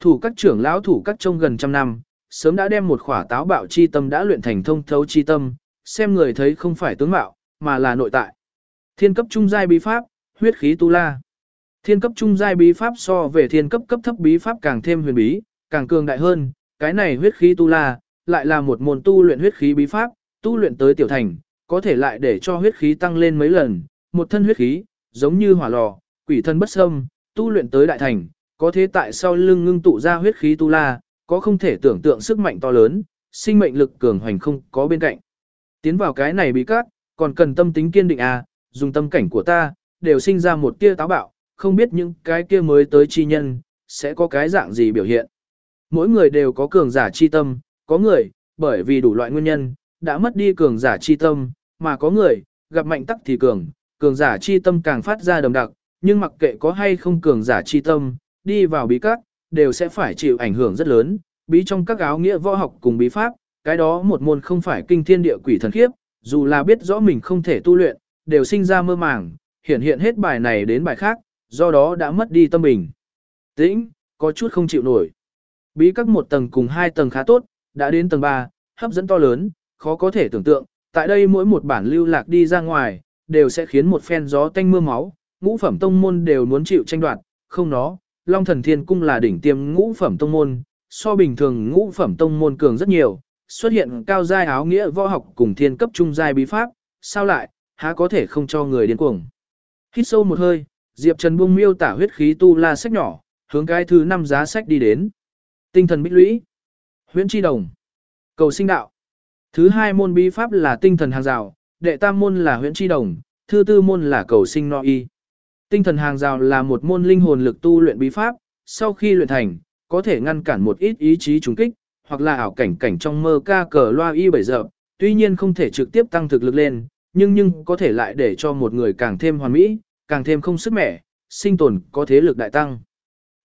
Speaker 1: Thủ các trưởng lão thủ các trong gần trăm năm, sớm đã đem một khỏa táo bạo chi tâm đã luyện thành thông thấu chi tâm, xem người thấy không phải tướng mạo, mà là nội tại. Thiên cấp trung giai bí pháp, huyết khí tu la. Thiên cấp trung giai bí pháp so về thiên cấp cấp thấp bí pháp càng thêm huyền bí, càng cường đại hơn, cái này huyết khí tu la, lại là một môn tu luyện huyết khí bí pháp, tu luyện tới tiểu thành, có thể lại để cho huyết khí tăng lên mấy lần, một thân huyết khí, giống như hỏa lò, quỷ thân bất xâm, tu luyện tới đại thành, có thế tại sau lưng ngưng tụ ra huyết khí tu la, có không thể tưởng tượng sức mạnh to lớn, sinh mệnh lực cường hoành không có bên cạnh. Tiến vào cái này bí cát, còn cần tâm tính kiên định à, dùng tâm cảnh của ta, đều sinh ra một tia táo bạo, không biết những cái kia mới tới chi nhân, sẽ có cái dạng gì biểu hiện. Mỗi người đều có cường giả chi tâm, có người, bởi vì đủ loại nguyên nhân, đã mất đi cường giả chi tâm, mà có người, gặp mạnh tắc thì cường, cường giả chi tâm càng phát ra đồng đặc, nhưng mặc kệ có hay không cường giả chi tâm, đi vào bí cát, đều sẽ phải chịu ảnh hưởng rất lớn, bí trong các áo nghĩa võ học cùng bí pháp, cái đó một môn không phải kinh thiên địa quỷ thần khiếp, dù là biết rõ mình không thể tu luyện, đều sinh ra mơ màng, hiện hiện hết bài này đến bài khác, do đó đã mất đi tâm bình. Tĩnh, có chút không chịu nổi. Bí các một tầng cùng hai tầng khá tốt, đã đến tầng 3, hấp dẫn to lớn, khó có thể tưởng tượng, tại đây mỗi một bản lưu lạc đi ra ngoài, đều sẽ khiến một phen gió tanh mưa máu, ngũ phẩm tông môn đều muốn chịu tranh đoạt, không nó, Long Thần Thiên Cung là đỉnh tiêm ngũ phẩm tông môn, so bình thường ngũ phẩm tông môn cường rất nhiều, xuất hiện cao giai áo nghĩa võ học cùng thiên cấp trung giai bí pháp, sao lại, há có thể không cho người điên cuồng. Hít sâu một hơi, Diệp Trần buông miêu tả huyết khí tu la sách nhỏ, hướng cái thứ năm giá sách đi đến. Tinh thần bích lũy, huyễn chi đồng, cầu sinh đạo. Thứ hai môn bí pháp là tinh thần hàng rào, đệ tam môn là huyễn chi đồng, thứ tư môn là cầu sinh no y. Tinh thần hàng rào là một môn linh hồn lực tu luyện bí pháp, sau khi luyện thành, có thể ngăn cản một ít ý chí trùng kích, hoặc là ảo cảnh cảnh trong mơ ca cờ loa y bảy giờ, tuy nhiên không thể trực tiếp tăng thực lực lên, nhưng nhưng có thể lại để cho một người càng thêm hoàn mỹ, càng thêm không sức mẻ, sinh tồn có thế lực đại tăng.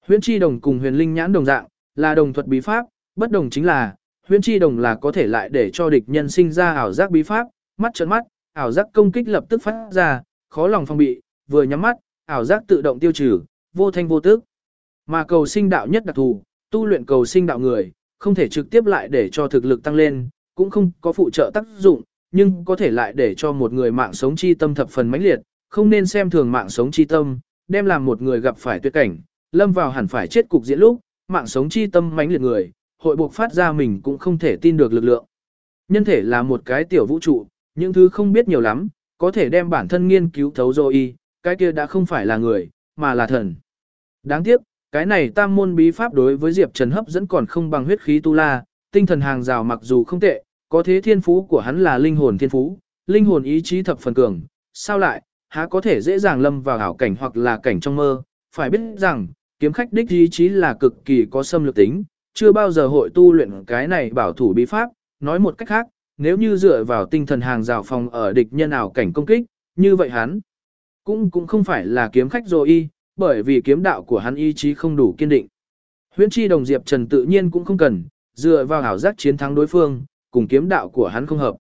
Speaker 1: Huyễn chi đồng cùng huyền linh nhãn đồng dạng, là đồng thuật bí pháp, bất đồng chính là, huyễn chi đồng là có thể lại để cho địch nhân sinh ra ảo giác bí pháp, mắt trợn mắt, ảo giác công kích lập tức phát ra, khó lòng phòng bị, vừa nhắm mắt, ảo giác tự động tiêu trừ, vô thanh vô tức. Mà cầu sinh đạo nhất đặc thù, tu luyện cầu sinh đạo người, không thể trực tiếp lại để cho thực lực tăng lên, cũng không có phụ trợ tác dụng, nhưng có thể lại để cho một người mạng sống chi tâm thập phần mãnh liệt, không nên xem thường mạng sống chi tâm, đem làm một người gặp phải tuyệt cảnh, lâm vào hẳn phải chết cục diễn lúc, mạng sống chi tâm mãnh liệt người, hội buộc phát ra mình cũng không thể tin được lực lượng. Nhân thể là một cái tiểu vũ trụ, những thứ không biết nhiều lắm, có thể đem bản thân nghiên cứu thấu rồi cái kia đã không phải là người, mà là thần. Đáng tiếc, cái này tam môn bí pháp đối với Diệp Trần hấp dẫn còn không bằng huyết khí tu la, tinh thần hàng rào mặc dù không tệ, có thế thiên phú của hắn là linh hồn thiên phú, linh hồn ý chí thập phần cường, sao lại, há có thể dễ dàng lâm vào ảo cảnh hoặc là cảnh trong mơ, phải biết rằng, kiếm khách đích ý chí là cực kỳ có xâm lược tính, chưa bao giờ hội tu luyện cái này bảo thủ bí pháp, nói một cách khác, nếu như dựa vào tinh thần hàng rào phòng ở địch nhân ảo cảnh công kích, như vậy hắn cũng cũng không phải là kiếm khách rồi y, bởi vì kiếm đạo của hắn ý chí không đủ kiên định. Huyễn chi đồng Diệp Trần tự nhiên cũng không cần, dựa vào hảo giác chiến thắng đối phương, cùng kiếm đạo của hắn không hợp.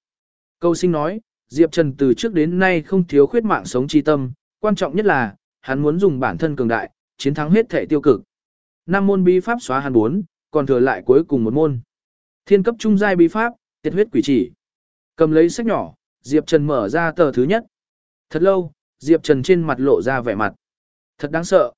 Speaker 1: Câu sinh nói, Diệp Trần từ trước đến nay không thiếu khuyết mạng sống chi tâm, quan trọng nhất là, hắn muốn dùng bản thân cường đại, chiến thắng hết thể tiêu cực. Năm môn bí pháp xóa hắn bốn, còn thừa lại cuối cùng một môn. Thiên cấp trung giai bí pháp, tiệt huyết quỷ chỉ. Cầm lấy sách nhỏ, Diệp Trần mở ra tờ thứ nhất. Thật lâu, Diệp Trần trên mặt lộ ra vẻ mặt. Thật đáng sợ.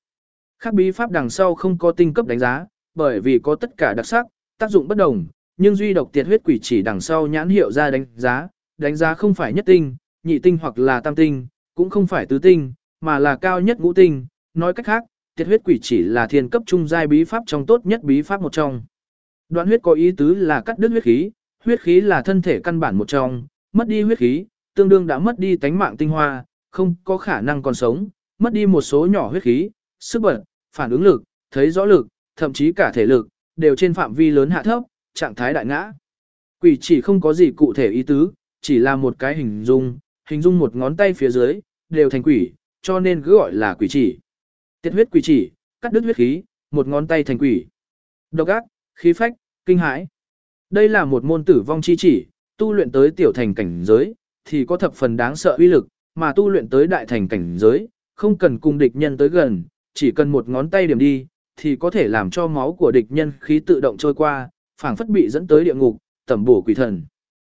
Speaker 1: Khác bí pháp đằng sau không có tinh cấp đánh giá, bởi vì có tất cả đặc sắc, tác dụng bất đồng, nhưng duy độc tiệt huyết quỷ chỉ đằng sau nhãn hiệu ra đánh giá, đánh giá không phải nhất tinh, nhị tinh hoặc là tam tinh, cũng không phải tứ tinh, mà là cao nhất ngũ tinh, nói cách khác, tiệt huyết quỷ chỉ là thiên cấp trung giai bí pháp trong tốt nhất bí pháp một trong. Đoạn huyết có ý tứ là cắt đứt huyết khí, huyết khí là thân thể căn bản một trong, mất đi huyết khí, tương đương đã mất đi tánh mạng tinh hoa, không có khả năng còn sống, mất đi một số nhỏ huyết khí, sức bật, phản ứng lực, thấy rõ lực, thậm chí cả thể lực, đều trên phạm vi lớn hạ thấp, trạng thái đại ngã. Quỷ chỉ không có gì cụ thể ý tứ, chỉ là một cái hình dung, hình dung một ngón tay phía dưới, đều thành quỷ, cho nên cứ gọi là quỷ chỉ. Tiết huyết quỷ chỉ, cắt đứt huyết khí, một ngón tay thành quỷ. Độc ác, khí phách, kinh hãi. Đây là một môn tử vong chi chỉ, tu luyện tới tiểu thành cảnh giới, thì có thập phần đáng sợ uy lực, mà tu luyện tới đại thành cảnh giới, không cần cùng địch nhân tới gần, chỉ cần một ngón tay điểm đi, thì có thể làm cho máu của địch nhân khí tự động trôi qua, phảng phất bị dẫn tới địa ngục, tẩm bổ quỷ thần.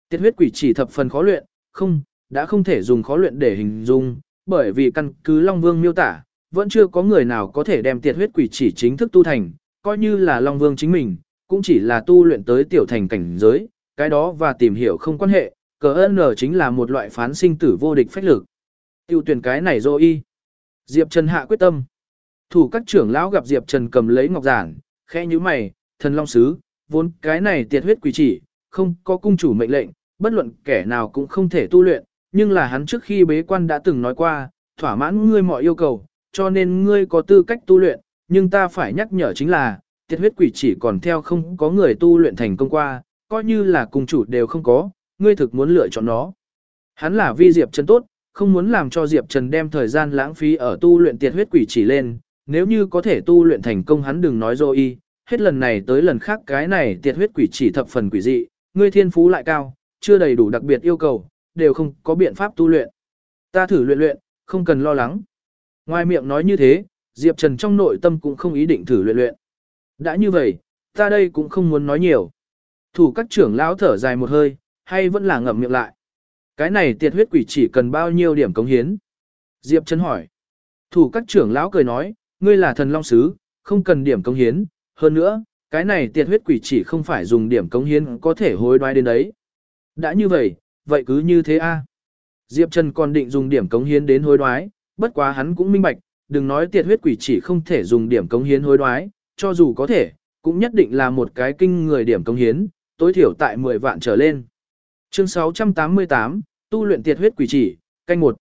Speaker 1: Tiết huyết quỷ chỉ thập phần khó luyện, không, đã không thể dùng khó luyện để hình dung, bởi vì căn cứ Long Vương miêu tả, vẫn chưa có người nào có thể đem tiệt huyết quỷ chỉ chính thức tu thành, coi như là Long Vương chính mình, cũng chỉ là tu luyện tới tiểu thành cảnh giới, cái đó và tìm hiểu không quan hệ, cờ ơn chính là một loại phán sinh tử vô địch phách lực. Tiêu tuyển cái này dô y. Diệp Trần hạ quyết tâm. Thủ các trưởng lão gặp Diệp Trần cầm lấy ngọc giản, khẽ như mày, thần long sứ, vốn cái này tiệt huyết quỷ chỉ, không có cung chủ mệnh lệnh, bất luận kẻ nào cũng không thể tu luyện, nhưng là hắn trước khi bế quan đã từng nói qua, thỏa mãn ngươi mọi yêu cầu, cho nên ngươi có tư cách tu luyện, nhưng ta phải nhắc nhở chính là, tiệt huyết quỷ chỉ còn theo không có người tu luyện thành công qua, coi như là cung chủ đều không có, ngươi thực muốn lựa chọn nó. Hắn là vi Diệp Trần tốt, không muốn làm cho Diệp Trần đem thời gian lãng phí ở tu luyện tiệt huyết quỷ chỉ lên, nếu như có thể tu luyện thành công hắn đừng nói rồi y, hết lần này tới lần khác cái này tiệt huyết quỷ chỉ thập phần quỷ dị, ngươi thiên phú lại cao, chưa đầy đủ đặc biệt yêu cầu, đều không có biện pháp tu luyện. Ta thử luyện luyện, không cần lo lắng. Ngoài miệng nói như thế, Diệp Trần trong nội tâm cũng không ý định thử luyện luyện. Đã như vậy, ta đây cũng không muốn nói nhiều. Thủ các trưởng lão thở dài một hơi, hay vẫn là ngậm miệng lại. Cái này tiệt huyết quỷ chỉ cần bao nhiêu điểm cống hiến? Diệp Trần hỏi. Thủ các trưởng lão cười nói, ngươi là thần long sứ, không cần điểm cống hiến, hơn nữa, cái này tiệt huyết quỷ chỉ không phải dùng điểm cống hiến có thể hối đoái đến đấy. Đã như vậy, vậy cứ như thế a. Diệp Trần còn định dùng điểm cống hiến đến hối đoái, bất quá hắn cũng minh bạch, đừng nói tiệt huyết quỷ chỉ không thể dùng điểm cống hiến hối đoái, cho dù có thể, cũng nhất định là một cái kinh người điểm cống hiến, tối thiểu tại 10 vạn trở lên. Chương 688, tu luyện tiệt huyết quỷ chỉ, canh một.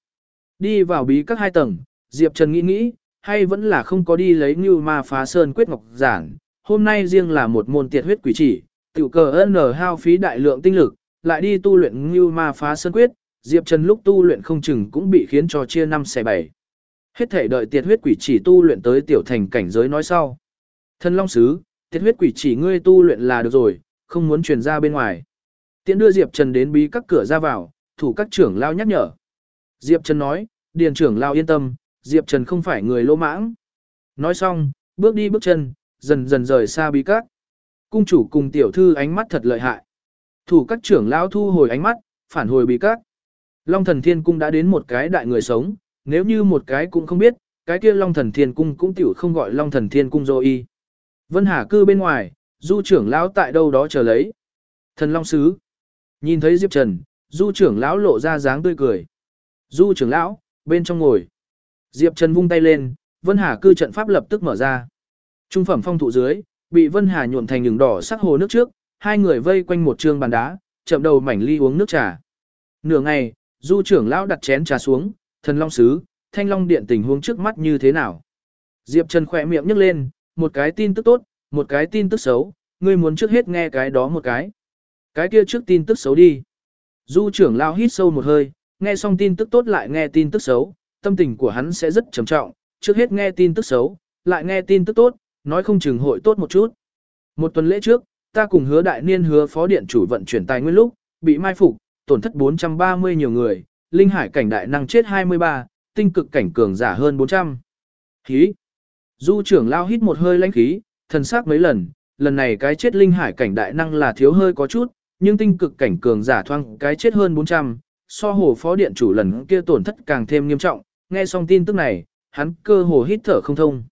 Speaker 1: Đi vào bí các hai tầng, Diệp Trần nghĩ nghĩ, hay vẫn là không có đi lấy như ma phá sơn quyết ngọc giản, hôm nay riêng là một môn tiệt huyết quỷ chỉ, tiểu cờ nở hao phí đại lượng tinh lực, lại đi tu luyện như ma phá sơn quyết, Diệp Trần lúc tu luyện không chừng cũng bị khiến cho chia năm xẻ bảy. Hết thể đợi tiệt huyết quỷ chỉ tu luyện tới tiểu thành cảnh giới nói sau. Thân Long Sứ, tiệt huyết quỷ chỉ ngươi tu luyện là được rồi, không muốn truyền ra bên ngoài. Tiễn đưa Diệp Trần đến bí các cửa ra vào, thủ các trưởng lao nhắc nhở. Diệp Trần nói, điền trưởng lao yên tâm, Diệp Trần không phải người lỗ mãng. Nói xong, bước đi bước chân, dần dần rời xa bí các. Cung chủ cùng tiểu thư ánh mắt thật lợi hại. Thủ các trưởng lao thu hồi ánh mắt, phản hồi bí các. Long thần thiên cung đã đến một cái đại người sống, nếu như một cái cũng không biết, cái kia long thần thiên cung cũng tiểu không gọi long thần thiên cung rồi Vân Hà cư bên ngoài, du trưởng lão tại đâu đó chờ lấy. Thần long sứ. Nhìn thấy Diệp Trần, du trưởng lão lộ ra dáng tươi cười. Du trưởng lão, bên trong ngồi. Diệp Trần vung tay lên, Vân Hà cư trận pháp lập tức mở ra. Trung phẩm phong thụ dưới, bị Vân Hà nhuộm thành đường đỏ sắc hồ nước trước, hai người vây quanh một trường bàn đá, chậm đầu mảnh ly uống nước trà. Nửa ngày, du trưởng lão đặt chén trà xuống, thần long sứ, thanh long điện tình huống trước mắt như thế nào. Diệp Trần khỏe miệng nhấc lên, một cái tin tức tốt, một cái tin tức xấu, ngươi muốn trước hết nghe cái đó một cái. Cái kia trước tin tức xấu đi. Du trưởng lao hít sâu một hơi, nghe xong tin tức tốt lại nghe tin tức xấu, tâm tình của hắn sẽ rất trầm trọng, trước hết nghe tin tức xấu, lại nghe tin tức tốt, nói không chừng hội tốt một chút. Một tuần lễ trước, ta cùng hứa đại niên hứa phó điện chủ vận chuyển tài nguyên lúc, bị mai phục, tổn thất 430 nhiều người, linh hải cảnh đại năng chết 23, tinh cực cảnh cường giả hơn 400. Khí. Du trưởng lao hít một hơi lãnh khí, thần sắc mấy lần, lần này cái chết linh hải cảnh đại năng là thiếu hơi có chút, nhưng tinh cực cảnh cường giả thoang cái chết hơn 400, so hồ phó điện chủ lần kia tổn thất càng thêm nghiêm trọng, nghe xong tin tức này, hắn cơ hồ hít thở không thông.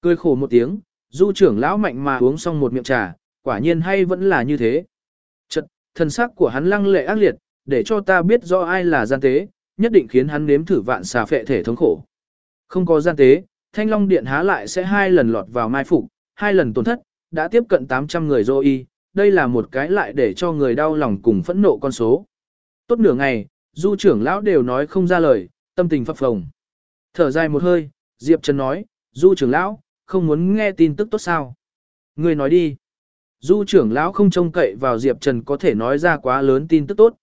Speaker 1: Cười khổ một tiếng, du trưởng lão mạnh mà uống xong một miệng trà, quả nhiên hay vẫn là như thế. Chật, thần sắc của hắn lăng lệ ác liệt, để cho ta biết rõ ai là gian tế, nhất định khiến hắn nếm thử vạn xà phệ thể thống khổ. Không có gian tế, Thanh Long Điện há lại sẽ hai lần lọt vào mai phục, hai lần tổn thất, đã tiếp cận 800 người dô y, đây là một cái lại để cho người đau lòng cùng phẫn nộ con số. Tốt nửa ngày, du trưởng lão đều nói không ra lời, tâm tình phập phồng. Thở dài một hơi, Diệp Trần nói, du trưởng lão, không muốn nghe tin tức tốt sao. Người nói đi. Du trưởng lão không trông cậy vào Diệp Trần có thể nói ra quá lớn tin tức tốt.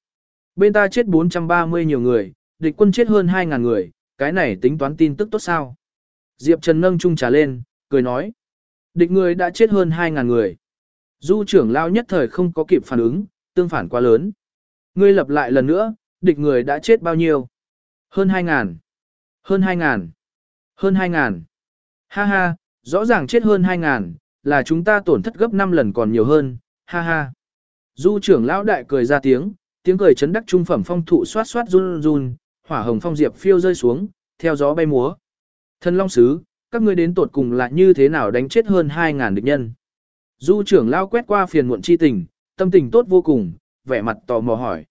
Speaker 1: Bên ta chết 430 nhiều người, địch quân chết hơn 2.000 người, cái này tính toán tin tức tốt sao? Diệp Trần nâng chung trà lên, cười nói. Địch người đã chết hơn 2.000 người. Du trưởng lao nhất thời không có kịp phản ứng, tương phản quá lớn. Ngươi lập lại lần nữa, địch người đã chết bao nhiêu? Hơn 2.000. Hơn 2.000. Hơn 2.000. Ha ha, rõ ràng chết hơn 2.000, là chúng ta tổn thất gấp 5 lần còn nhiều hơn, ha ha. Du trưởng lão đại cười ra tiếng, tiếng cười chấn đắc trung phẩm phong thụ xoát xoát run run, hỏa hồng phong diệp phiêu rơi xuống, theo gió bay múa. Thân Long Sứ, các ngươi đến tột cùng là như thế nào đánh chết hơn 2.000 địch nhân. Du trưởng lao quét qua phiền muộn chi tình, tâm tình tốt vô cùng, vẻ mặt tò mò hỏi.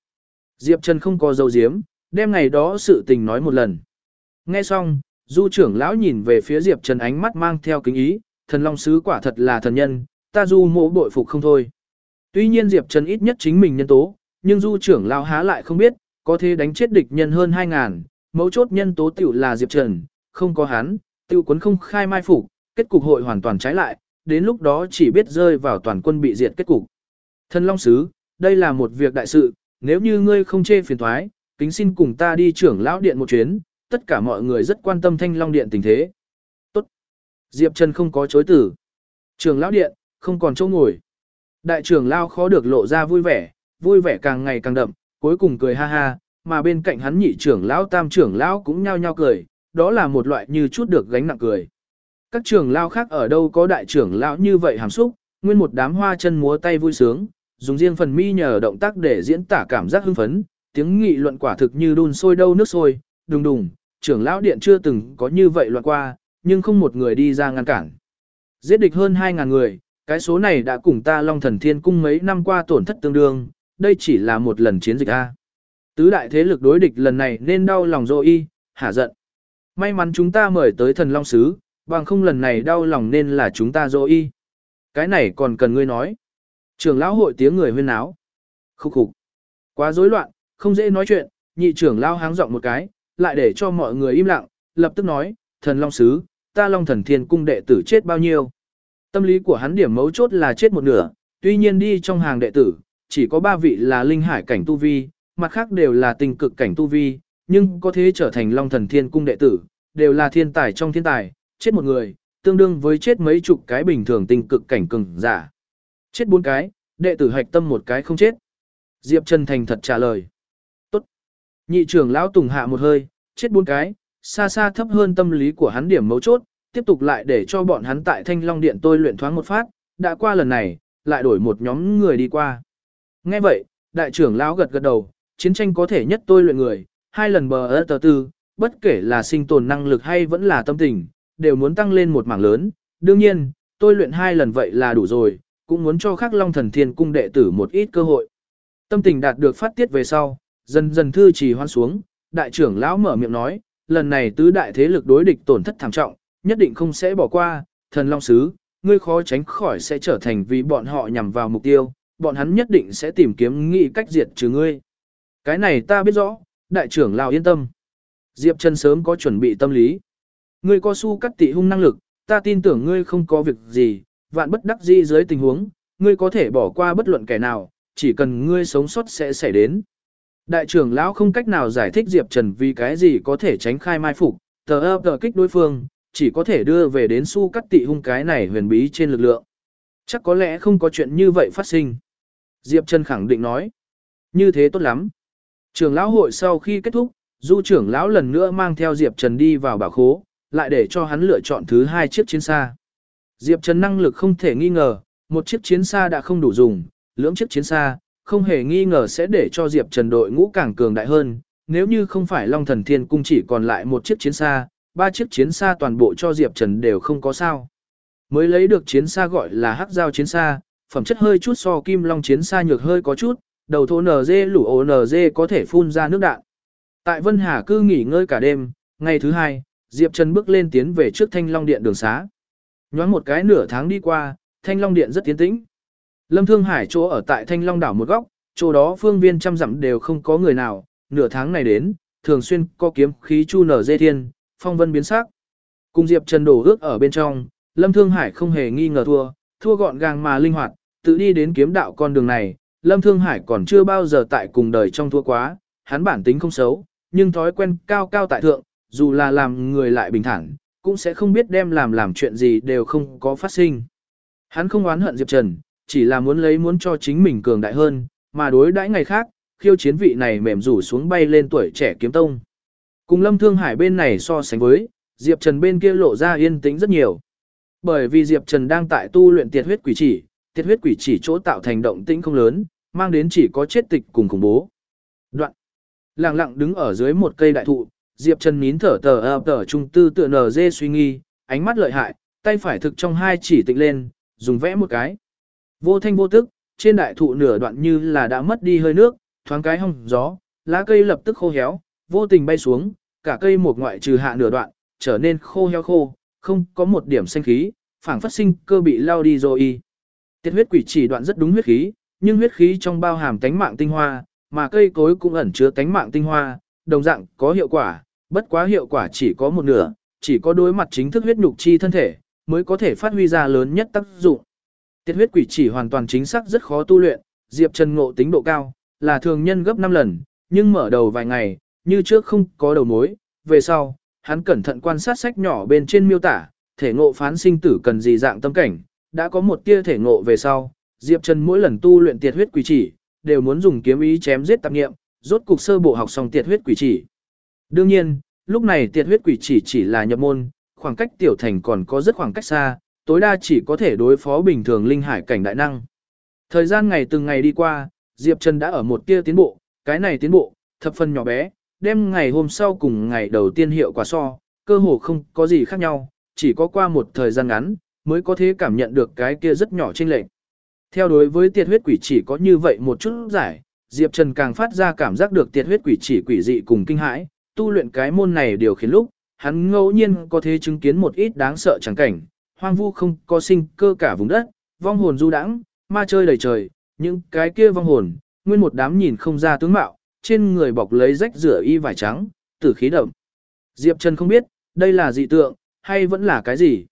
Speaker 1: Diệp Trần không có dấu diếm, đem ngày đó sự tình nói một lần. Nghe xong, du trưởng lão nhìn về phía Diệp Trần ánh mắt mang theo kính ý, thần long sứ quả thật là thần nhân, ta du mộ bội phục không thôi. Tuy nhiên Diệp Trần ít nhất chính mình nhân tố, nhưng du trưởng lão há lại không biết, có thể đánh chết địch nhân hơn 2.000, mấu chốt nhân tố tiểu là Diệp Trần, không có hắn, tiêu quấn không khai mai phục, kết cục hội hoàn toàn trái lại, đến lúc đó chỉ biết rơi vào toàn quân bị diệt kết cục. Thần Long Sứ, đây là một việc đại sự, nếu như ngươi không chê phiền thoái, kính xin cùng ta đi trưởng lão điện một chuyến, tất cả mọi người rất quan tâm thanh long điện tình thế. Tốt. Diệp Trần không có chối tử. Trưởng lão điện, không còn chỗ ngồi. Đại trưởng lão khó được lộ ra vui vẻ, vui vẻ càng ngày càng đậm, cuối cùng cười ha ha, mà bên cạnh hắn nhị trưởng lão tam trưởng lão cũng nhao nhao cười, đó là một loại như chút được gánh nặng cười. Các trưởng lão khác ở đâu có đại trưởng lão như vậy hàm xúc, nguyên một đám hoa chân múa tay vui sướng, dùng riêng phần mi nhờ động tác để diễn tả cảm giác hưng phấn, tiếng nghị luận quả thực như đun sôi đâu nước sôi, đùng đùng, trưởng lão điện chưa từng có như vậy loạn qua, nhưng không một người đi ra ngăn cản. Giết địch hơn 2.000 người, cái số này đã cùng ta Long Thần Thiên Cung mấy năm qua tổn thất tương đương, đây chỉ là một lần chiến dịch A. Tứ đại thế lực đối địch lần này nên đau lòng dô y, hả giận. May mắn chúng ta mời tới thần Long Sứ, bằng không lần này đau lòng nên là chúng ta dỗ y. Cái này còn cần ngươi nói. Trưởng lão hội tiếng người huyên náo. Khúc khục. Quá rối loạn, không dễ nói chuyện, nhị trưởng lão háng giọng một cái, lại để cho mọi người im lặng, lập tức nói, thần long sứ, ta long thần thiên cung đệ tử chết bao nhiêu. Tâm lý của hắn điểm mấu chốt là chết một nửa, tuy nhiên đi trong hàng đệ tử, chỉ có ba vị là linh hải cảnh tu vi, mặt khác đều là tình cực cảnh tu vi, nhưng có thế trở thành long thần thiên cung đệ tử, đều là thiên tài trong thiên tài, chết một người, tương đương với chết mấy chục cái bình thường tình cực cảnh cường giả. Chết bốn cái, đệ tử hạch tâm một cái không chết. Diệp Trần thành thật trả lời. Tốt. Nhị trưởng lão Tùng hạ một hơi, chết bốn cái, xa xa thấp hơn tâm lý của hắn điểm mấu chốt, tiếp tục lại để cho bọn hắn tại Thanh Long Điện tôi luyện thoáng một phát, đã qua lần này, lại đổi một nhóm người đi qua. Nghe vậy, đại trưởng lão gật gật đầu, chiến tranh có thể nhất tôi luyện người, hai lần bờ ớt tờ tư, bất kể là sinh tồn năng lực hay vẫn là tâm tình, đều muốn tăng lên một mảng lớn. Đương nhiên, tôi luyện hai lần vậy là đủ rồi, cũng muốn cho khắc long thần thiên cung đệ tử một ít cơ hội. Tâm tình đạt được phát tiết về sau, dần dần thư trì hoan xuống, đại trưởng lão mở miệng nói, lần này tứ đại thế lực đối địch tổn thất thảm trọng, nhất định không sẽ bỏ qua, thần long sứ, ngươi khó tránh khỏi sẽ trở thành vì bọn họ nhằm vào mục tiêu, bọn hắn nhất định sẽ tìm kiếm nghị cách diệt trừ ngươi. Cái này ta biết rõ, đại trưởng lão yên tâm. Diệp Trần sớm có chuẩn bị tâm lý. Ngươi có su cắt tị hung năng lực, ta tin tưởng ngươi không có việc gì, vạn bất đắc dĩ dưới tình huống, ngươi có thể bỏ qua bất luận kẻ nào, chỉ cần ngươi sống sót sẽ xảy đến. Đại trưởng lão không cách nào giải thích Diệp Trần vì cái gì có thể tránh khai mai phục, tờ ơ tờ kích đối phương, chỉ có thể đưa về đến su cắt tị hung cái này huyền bí trên lực lượng. Chắc có lẽ không có chuyện như vậy phát sinh. Diệp Trần khẳng định nói. Như thế tốt lắm. Trưởng lão hội sau khi kết thúc, du trưởng lão lần nữa mang theo Diệp Trần đi vào bảo khố, lại để cho hắn lựa chọn thứ hai chiếc chiến xa. Diệp Trần năng lực không thể nghi ngờ, một chiếc chiến xa đã không đủ dùng, lưỡng chiếc chiến xa, không hề nghi ngờ sẽ để cho Diệp Trần đội ngũ càng cường đại hơn. Nếu như không phải Long Thần Thiên Cung chỉ còn lại một chiếc chiến xa, ba chiếc chiến xa toàn bộ cho Diệp Trần đều không có sao. Mới lấy được chiến xa gọi là hắc giao chiến xa, phẩm chất hơi chút so kim long chiến xa nhược hơi có chút, đầu thô NG lũ NG có thể phun ra nước đạn. Tại Vân Hà cư nghỉ ngơi cả đêm, ngày thứ hai, Diệp Trần bước lên tiến về trước Thanh Long Điện đường xá. Nhoáng một cái nửa tháng đi qua, Thanh Long Điện rất tiến tĩnh. Lâm Thương Hải chỗ ở tại Thanh Long đảo một góc, chỗ đó phương viên trăm dặm đều không có người nào, nửa tháng này đến, thường xuyên có kiếm khí chu nở dê thiên, phong vân biến sắc. Cùng Diệp Trần đổ ước ở bên trong, Lâm Thương Hải không hề nghi ngờ thua, thua gọn gàng mà linh hoạt, tự đi đến kiếm đạo con đường này, Lâm Thương Hải còn chưa bao giờ tại cùng đời trong thua quá, hắn bản tính không xấu, nhưng thói quen cao cao tại thượng, dù là làm người lại bình thản, cũng sẽ không biết đem làm làm chuyện gì đều không có phát sinh. Hắn không oán hận Diệp Trần, chỉ là muốn lấy muốn cho chính mình cường đại hơn, mà đối đãi ngày khác, khiêu chiến vị này mềm rủ xuống bay lên tuổi trẻ kiếm tông. Cùng Lâm Thương Hải bên này so sánh với, Diệp Trần bên kia lộ ra yên tĩnh rất nhiều. Bởi vì Diệp Trần đang tại tu luyện tiệt huyết quỷ chỉ, tiệt huyết quỷ chỉ chỗ tạo thành động tĩnh không lớn, mang đến chỉ có chết tịch cùng khủng bố. Đoạn. Lặng lặng đứng ở dưới một cây đại thụ, Diệp Trần nín thở tờ ập tờ trung tư tựa nở dê suy nghi, ánh mắt lợi hại, tay phải thực trong hai chỉ tịnh lên, dùng vẽ một cái. Vô thanh vô tức, trên đại thụ nửa đoạn như là đã mất đi hơi nước, thoáng cái hong gió, lá cây lập tức khô héo, vô tình bay xuống, cả cây một ngoại trừ hạ nửa đoạn, trở nên khô heo khô, không có một điểm xanh khí, phảng phát sinh cơ bị lao đi rồi. Tiết huyết quỷ chỉ đoạn rất đúng huyết khí, nhưng huyết khí trong bao hàm tánh mạng tinh hoa, mà cây cối cũng ẩn chứa tánh mạng tinh hoa, đồng dạng có hiệu quả, bất quá hiệu quả chỉ có một nửa, chỉ có đối mặt chính thức huyết nhục chi thân thể, mới có thể phát huy ra lớn nhất tác dụng. Tiết huyết quỷ chỉ hoàn toàn chính xác rất khó tu luyện, Diệp Trần ngộ tính độ cao, là thường nhân gấp 5 lần, nhưng mở đầu vài ngày, như trước không có đầu mối, về sau, hắn cẩn thận quan sát sách nhỏ bên trên miêu tả, thể ngộ phán sinh tử cần gì dạng tâm cảnh, đã có một tia thể ngộ về sau, Diệp Trần mỗi lần tu luyện tiệt huyết quỷ chỉ, đều muốn dùng kiếm ý chém giết tạp nghiệm, rốt cục sơ bộ học xong tiệt huyết quỷ chỉ. Đương nhiên, lúc này tiệt huyết quỷ chỉ chỉ là nhập môn, khoảng cách tiểu thành còn có rất khoảng cách xa, tối đa chỉ có thể đối phó bình thường linh hải cảnh đại năng. Thời gian ngày từng ngày đi qua, Diệp Trần đã ở một tia tiến bộ, cái này tiến bộ, thập phần nhỏ bé, đem ngày hôm sau cùng ngày đầu tiên hiệu quả so, cơ hồ không có gì khác nhau, chỉ có qua một thời gian ngắn, mới có thể cảm nhận được cái kia rất nhỏ chênh lệch. Theo đối với tiệt huyết quỷ chỉ có như vậy một chút giải, Diệp Trần càng phát ra cảm giác được tiệt huyết quỷ chỉ quỷ dị cùng kinh hãi, tu luyện cái môn này điều khiến lúc, hắn ngẫu nhiên có thể chứng kiến một ít đáng sợ chẳng cảnh, hoang vu không có sinh cơ cả vùng đất, vong hồn du đãng, ma chơi đầy trời, những cái kia vong hồn, nguyên một đám nhìn không ra tướng mạo, trên người bọc lấy rách rửa y vải trắng, tử khí đậm. Diệp Trần không biết, đây là dị tượng, hay vẫn là cái gì.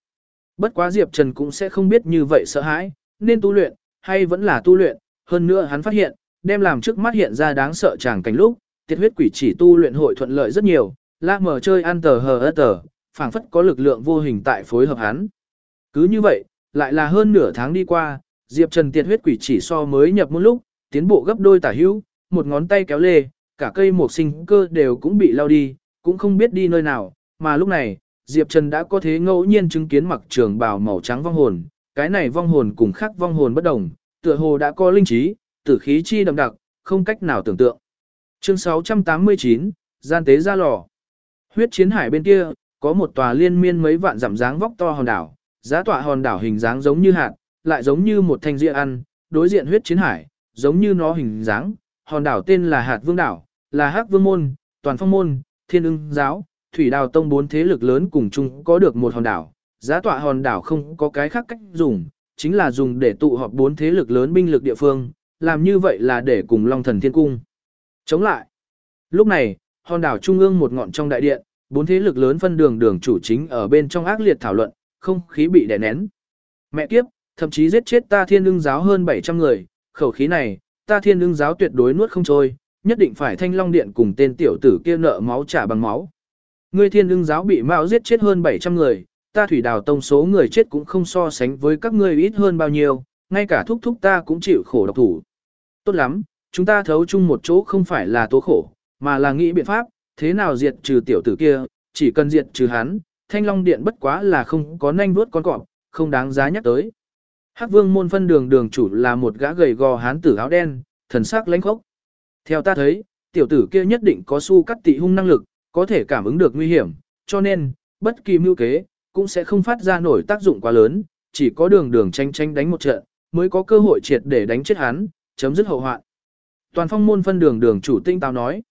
Speaker 1: Bất quá Diệp Trần cũng sẽ không biết như vậy sợ hãi, nên tu luyện, hay vẫn là tu luyện, hơn nữa hắn phát hiện, đem làm trước mắt hiện ra đáng sợ chẳng cảnh lúc, tiết huyết quỷ chỉ tu luyện hội thuận lợi rất nhiều, la mở chơi ăn tờ hờ ớt tờ, phảng phất có lực lượng vô hình tại phối hợp hắn. Cứ như vậy, lại là hơn nửa tháng đi qua, Diệp Trần tiệt huyết quỷ chỉ so mới nhập một lúc, tiến bộ gấp đôi tả hữu, một ngón tay kéo lê, cả cây một sinh cơ đều cũng bị lao đi, cũng không biết đi nơi nào, mà lúc này, Diệp Trần đã có thế ngẫu nhiên chứng kiến mặc trường bào màu trắng vong hồn, cái này vong hồn cùng khác vong hồn bất đồng, tựa hồ đã có linh trí, tử khí chi đậm đặc, không cách nào tưởng tượng. Chương 689, gian tế ra lò. Huyết chiến hải bên kia, có một tòa liên miên mấy vạn dặm dáng vóc to hòn đảo, giá tọa hòn đảo hình dáng giống như hạt, lại giống như một thanh dĩa ăn, đối diện huyết chiến hải, giống như nó hình dáng, hòn đảo tên là Hạt Vương đảo, là Hắc Vương môn, Toàn Phong môn, Thiên ưng giáo, Thủy Đào tông bốn thế lực lớn cùng chung có được một hòn đảo. Giá tọa hòn đảo không có cái khác cách dùng, chính là dùng để tụ họp bốn thế lực lớn binh lực địa phương, làm như vậy là để cùng Long Thần Thiên Cung. Chống lại. Lúc này, hòn đảo trung ương một ngọn trong đại điện, bốn thế lực lớn phân đường đường chủ chính ở bên trong ác liệt thảo luận, không khí bị đè nén. Mẹ kiếp, thậm chí giết chết ta thiên lương giáo hơn 700 người, khẩu khí này, ta thiên lương giáo tuyệt đối nuốt không trôi, nhất định phải thanh long điện cùng tên tiểu tử kia nợ máu trả bằng máu. Ngươi thiên lương giáo bị mạo giết chết hơn 700 người, ta thủy đào tông số người chết cũng không so sánh với các ngươi ít hơn bao nhiêu, ngay cả thúc thúc ta cũng chịu khổ độc thủ. Tốt lắm, chúng ta thấu chung một chỗ không phải là tố khổ, mà là nghĩ biện pháp, thế nào diệt trừ tiểu tử kia, chỉ cần diệt trừ hắn, thanh long điện bất quá là không có nanh vuốt con cọp, không đáng giá nhắc tới. Hắc vương môn phân đường đường chủ là một gã gầy gò hán tử áo đen, thần sắc lãnh khốc. Theo ta thấy, tiểu tử kia nhất định có su cắt tị hung năng lực, có thể cảm ứng được nguy hiểm, cho nên, bất kỳ mưu kế, cũng sẽ không phát ra nổi tác dụng quá lớn, chỉ có đường đường tranh tranh đánh một trận, mới có cơ hội triệt để đánh chết hắn, chấm dứt hậu hoạn. Toàn phong môn phân đường đường chủ tinh tao nói.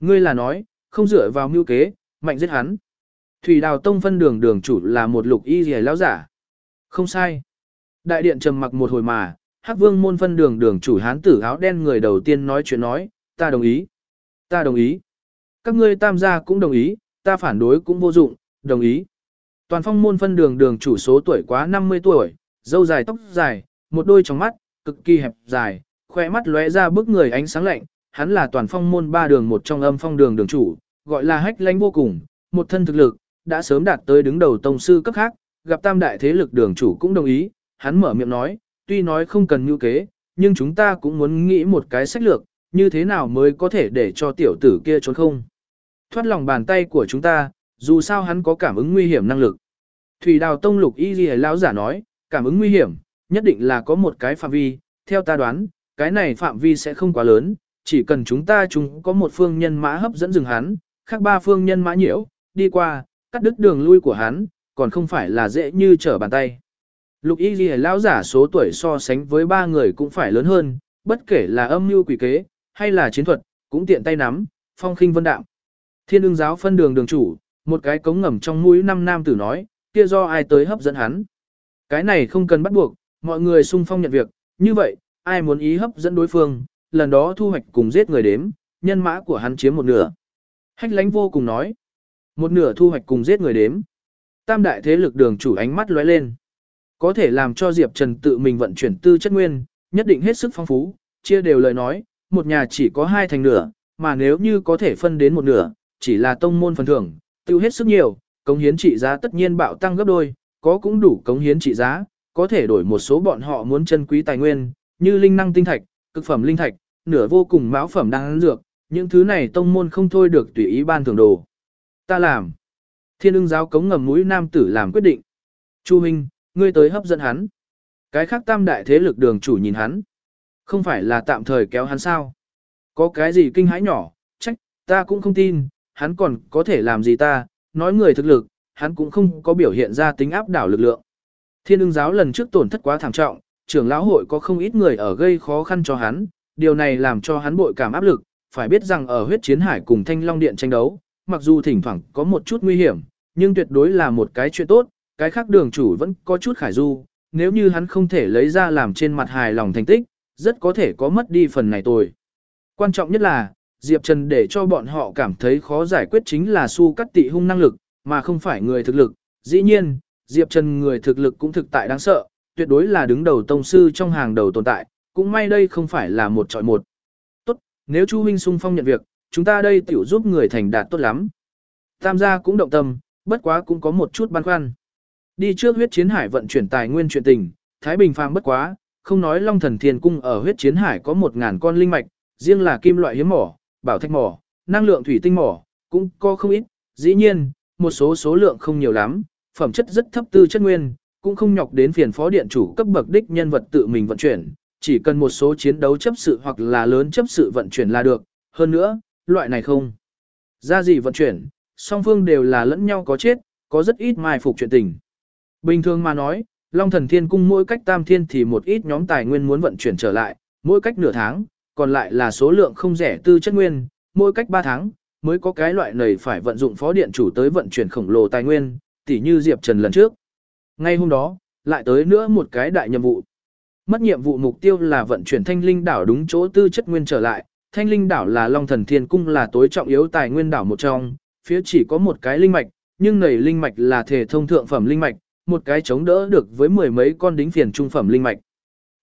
Speaker 1: Ngươi là nói, không dựa vào mưu kế, mạnh giết hắn. Thủy Đào Tông phân đường đường chủ là một lục y rìa lão giả. Không sai. Đại điện trầm mặc một hồi mà, Hắc Vương môn phân đường đường chủ hán tử áo đen người đầu tiên nói chuyện nói, ta đồng ý. Ta đồng ý. Các ngươi tam gia cũng đồng ý, ta phản đối cũng vô dụng, đồng ý. Toàn phong môn phân đường đường chủ số tuổi quá 50 tuổi, dâu dài tóc dài, một đôi tròng mắt, cực kỳ hẹp dài, khoe mắt lóe ra bức người ánh sáng lạnh, hắn là toàn phong môn ba đường một trong âm phong đường đường chủ, gọi là hách lãnh vô cùng, một thân thực lực, đã sớm đạt tới đứng đầu tông sư cấp khác, gặp tam đại thế lực đường chủ cũng đồng ý, hắn mở miệng nói, tuy nói không cần như kế, nhưng chúng ta cũng muốn nghĩ một cái sách lược, như thế nào mới có thể để cho tiểu tử kia trốn không. Thoát lòng bàn tay của chúng ta, dù sao hắn có cảm ứng nguy hiểm năng lực. Thủy đào tông lục y ghi lão giả nói, cảm ứng nguy hiểm, nhất định là có một cái phạm vi, theo ta đoán, cái này phạm vi sẽ không quá lớn, chỉ cần chúng ta chúng có một phương nhân mã hấp dẫn dừng hắn, khác ba phương nhân mã nhiễu, đi qua, cắt đứt đường lui của hắn, còn không phải là dễ như trở bàn tay. Lục y ghi lão giả số tuổi so sánh với ba người cũng phải lớn hơn, bất kể là âm mưu quỷ kế, hay là chiến thuật, cũng tiện tay nắm, phong khinh vân đạm. Thiên ương giáo phân đường đường chủ, một cái cống ngầm trong mũi năm nam tử nói, kia do ai tới hấp dẫn hắn. Cái này không cần bắt buộc, mọi người sung phong nhận việc, như vậy, ai muốn ý hấp dẫn đối phương, lần đó thu hoạch cùng giết người đếm, nhân mã của hắn chiếm một nửa. Hách lánh vô cùng nói, một nửa thu hoạch cùng giết người đếm. Tam đại thế lực đường chủ ánh mắt lóe lên. Có thể làm cho Diệp Trần tự mình vận chuyển tư chất nguyên, nhất định hết sức phong phú, chia đều lời nói, một nhà chỉ có hai thành nửa, mà nếu như có thể phân đến một nửa, chỉ là tông môn phần thưởng, tiêu hết sức nhiều, cống hiến trị giá tất nhiên bạo tăng gấp đôi, có cũng đủ cống hiến trị giá, có thể đổi một số bọn họ muốn chân quý tài nguyên, như linh năng tinh thạch, cực phẩm linh thạch, nửa vô cùng mão phẩm đang dược, những thứ này tông môn không thôi được tùy ý ban thưởng đồ. Ta làm. Thiên ưng giáo cống ngầm mũi nam tử làm quyết định. Chu Minh, ngươi tới hấp dẫn hắn. Cái khác tam đại thế lực đường chủ nhìn hắn. Không phải là tạm thời kéo hắn sao. Có cái gì kinh hãi nhỏ, trách, ta cũng không tin, hắn còn có thể làm gì ta, nói người thực lực, hắn cũng không có biểu hiện ra tính áp đảo lực lượng. Thiên ưng giáo lần trước tổn thất quá thảm trọng, trưởng lão hội có không ít người ở gây khó khăn cho hắn, điều này làm cho hắn bội cảm áp lực, phải biết rằng ở huyết chiến hải cùng thanh long điện tranh đấu, mặc dù thỉnh thoảng có một chút nguy hiểm, nhưng tuyệt đối là một cái chuyện tốt, cái khác đường chủ vẫn có chút khải du, nếu như hắn không thể lấy ra làm trên mặt hài lòng thành tích, rất có thể có mất đi phần này tồi. Quan trọng nhất là, Diệp Trần để cho bọn họ cảm thấy khó giải quyết chính là su cắt tị hung năng lực, mà không phải người thực lực. Dĩ nhiên, Diệp Trần người thực lực cũng thực tại đáng sợ, tuyệt đối là đứng đầu tông sư trong hàng đầu tồn tại, cũng may đây không phải là một trọi một. Tốt, nếu Chu huynh sung phong nhận việc, chúng ta đây tiểu giúp người thành đạt tốt lắm. Tam gia cũng động tâm, bất quá cũng có một chút băn khoăn. Đi trước huyết chiến hải vận chuyển tài nguyên chuyện tình, Thái Bình phàm bất quá, không nói Long Thần Thiên Cung ở huyết chiến hải có một ngàn con linh mạch, riêng là kim loại hiếm mỏ, bảo thạch mỏ, năng lượng thủy tinh mỏ, cũng có không ít, dĩ nhiên, một số số lượng không nhiều lắm, phẩm chất rất thấp tư chất nguyên, cũng không nhọc đến phiền phó điện chủ cấp bậc đích nhân vật tự mình vận chuyển, chỉ cần một số chiến đấu chấp sự hoặc là lớn chấp sự vận chuyển là được, hơn nữa, loại này không. Ra gì vận chuyển, song phương đều là lẫn nhau có chết, có rất ít mai phục chuyện tình. Bình thường mà nói, Long Thần Thiên Cung mỗi cách tam thiên thì một ít nhóm tài nguyên muốn vận chuyển trở lại, mỗi cách nửa tháng, còn lại là số lượng không rẻ tư chất nguyên, mỗi cách 3 tháng, mới có cái loại này phải vận dụng phó điện chủ tới vận chuyển khổng lồ tài nguyên, tỉ như Diệp Trần lần trước. Ngay hôm đó, lại tới nữa một cái đại nhiệm vụ. Mất nhiệm vụ mục tiêu là vận chuyển thanh linh đảo đúng chỗ tư chất nguyên trở lại. Thanh linh đảo là Long Thần Thiên Cung là tối trọng yếu tài nguyên đảo một trong, phía chỉ có một cái linh mạch, nhưng nảy linh mạch là thể thông thượng phẩm linh mạch, một cái chống đỡ được với mười mấy con đính phiền trung phẩm linh mạch.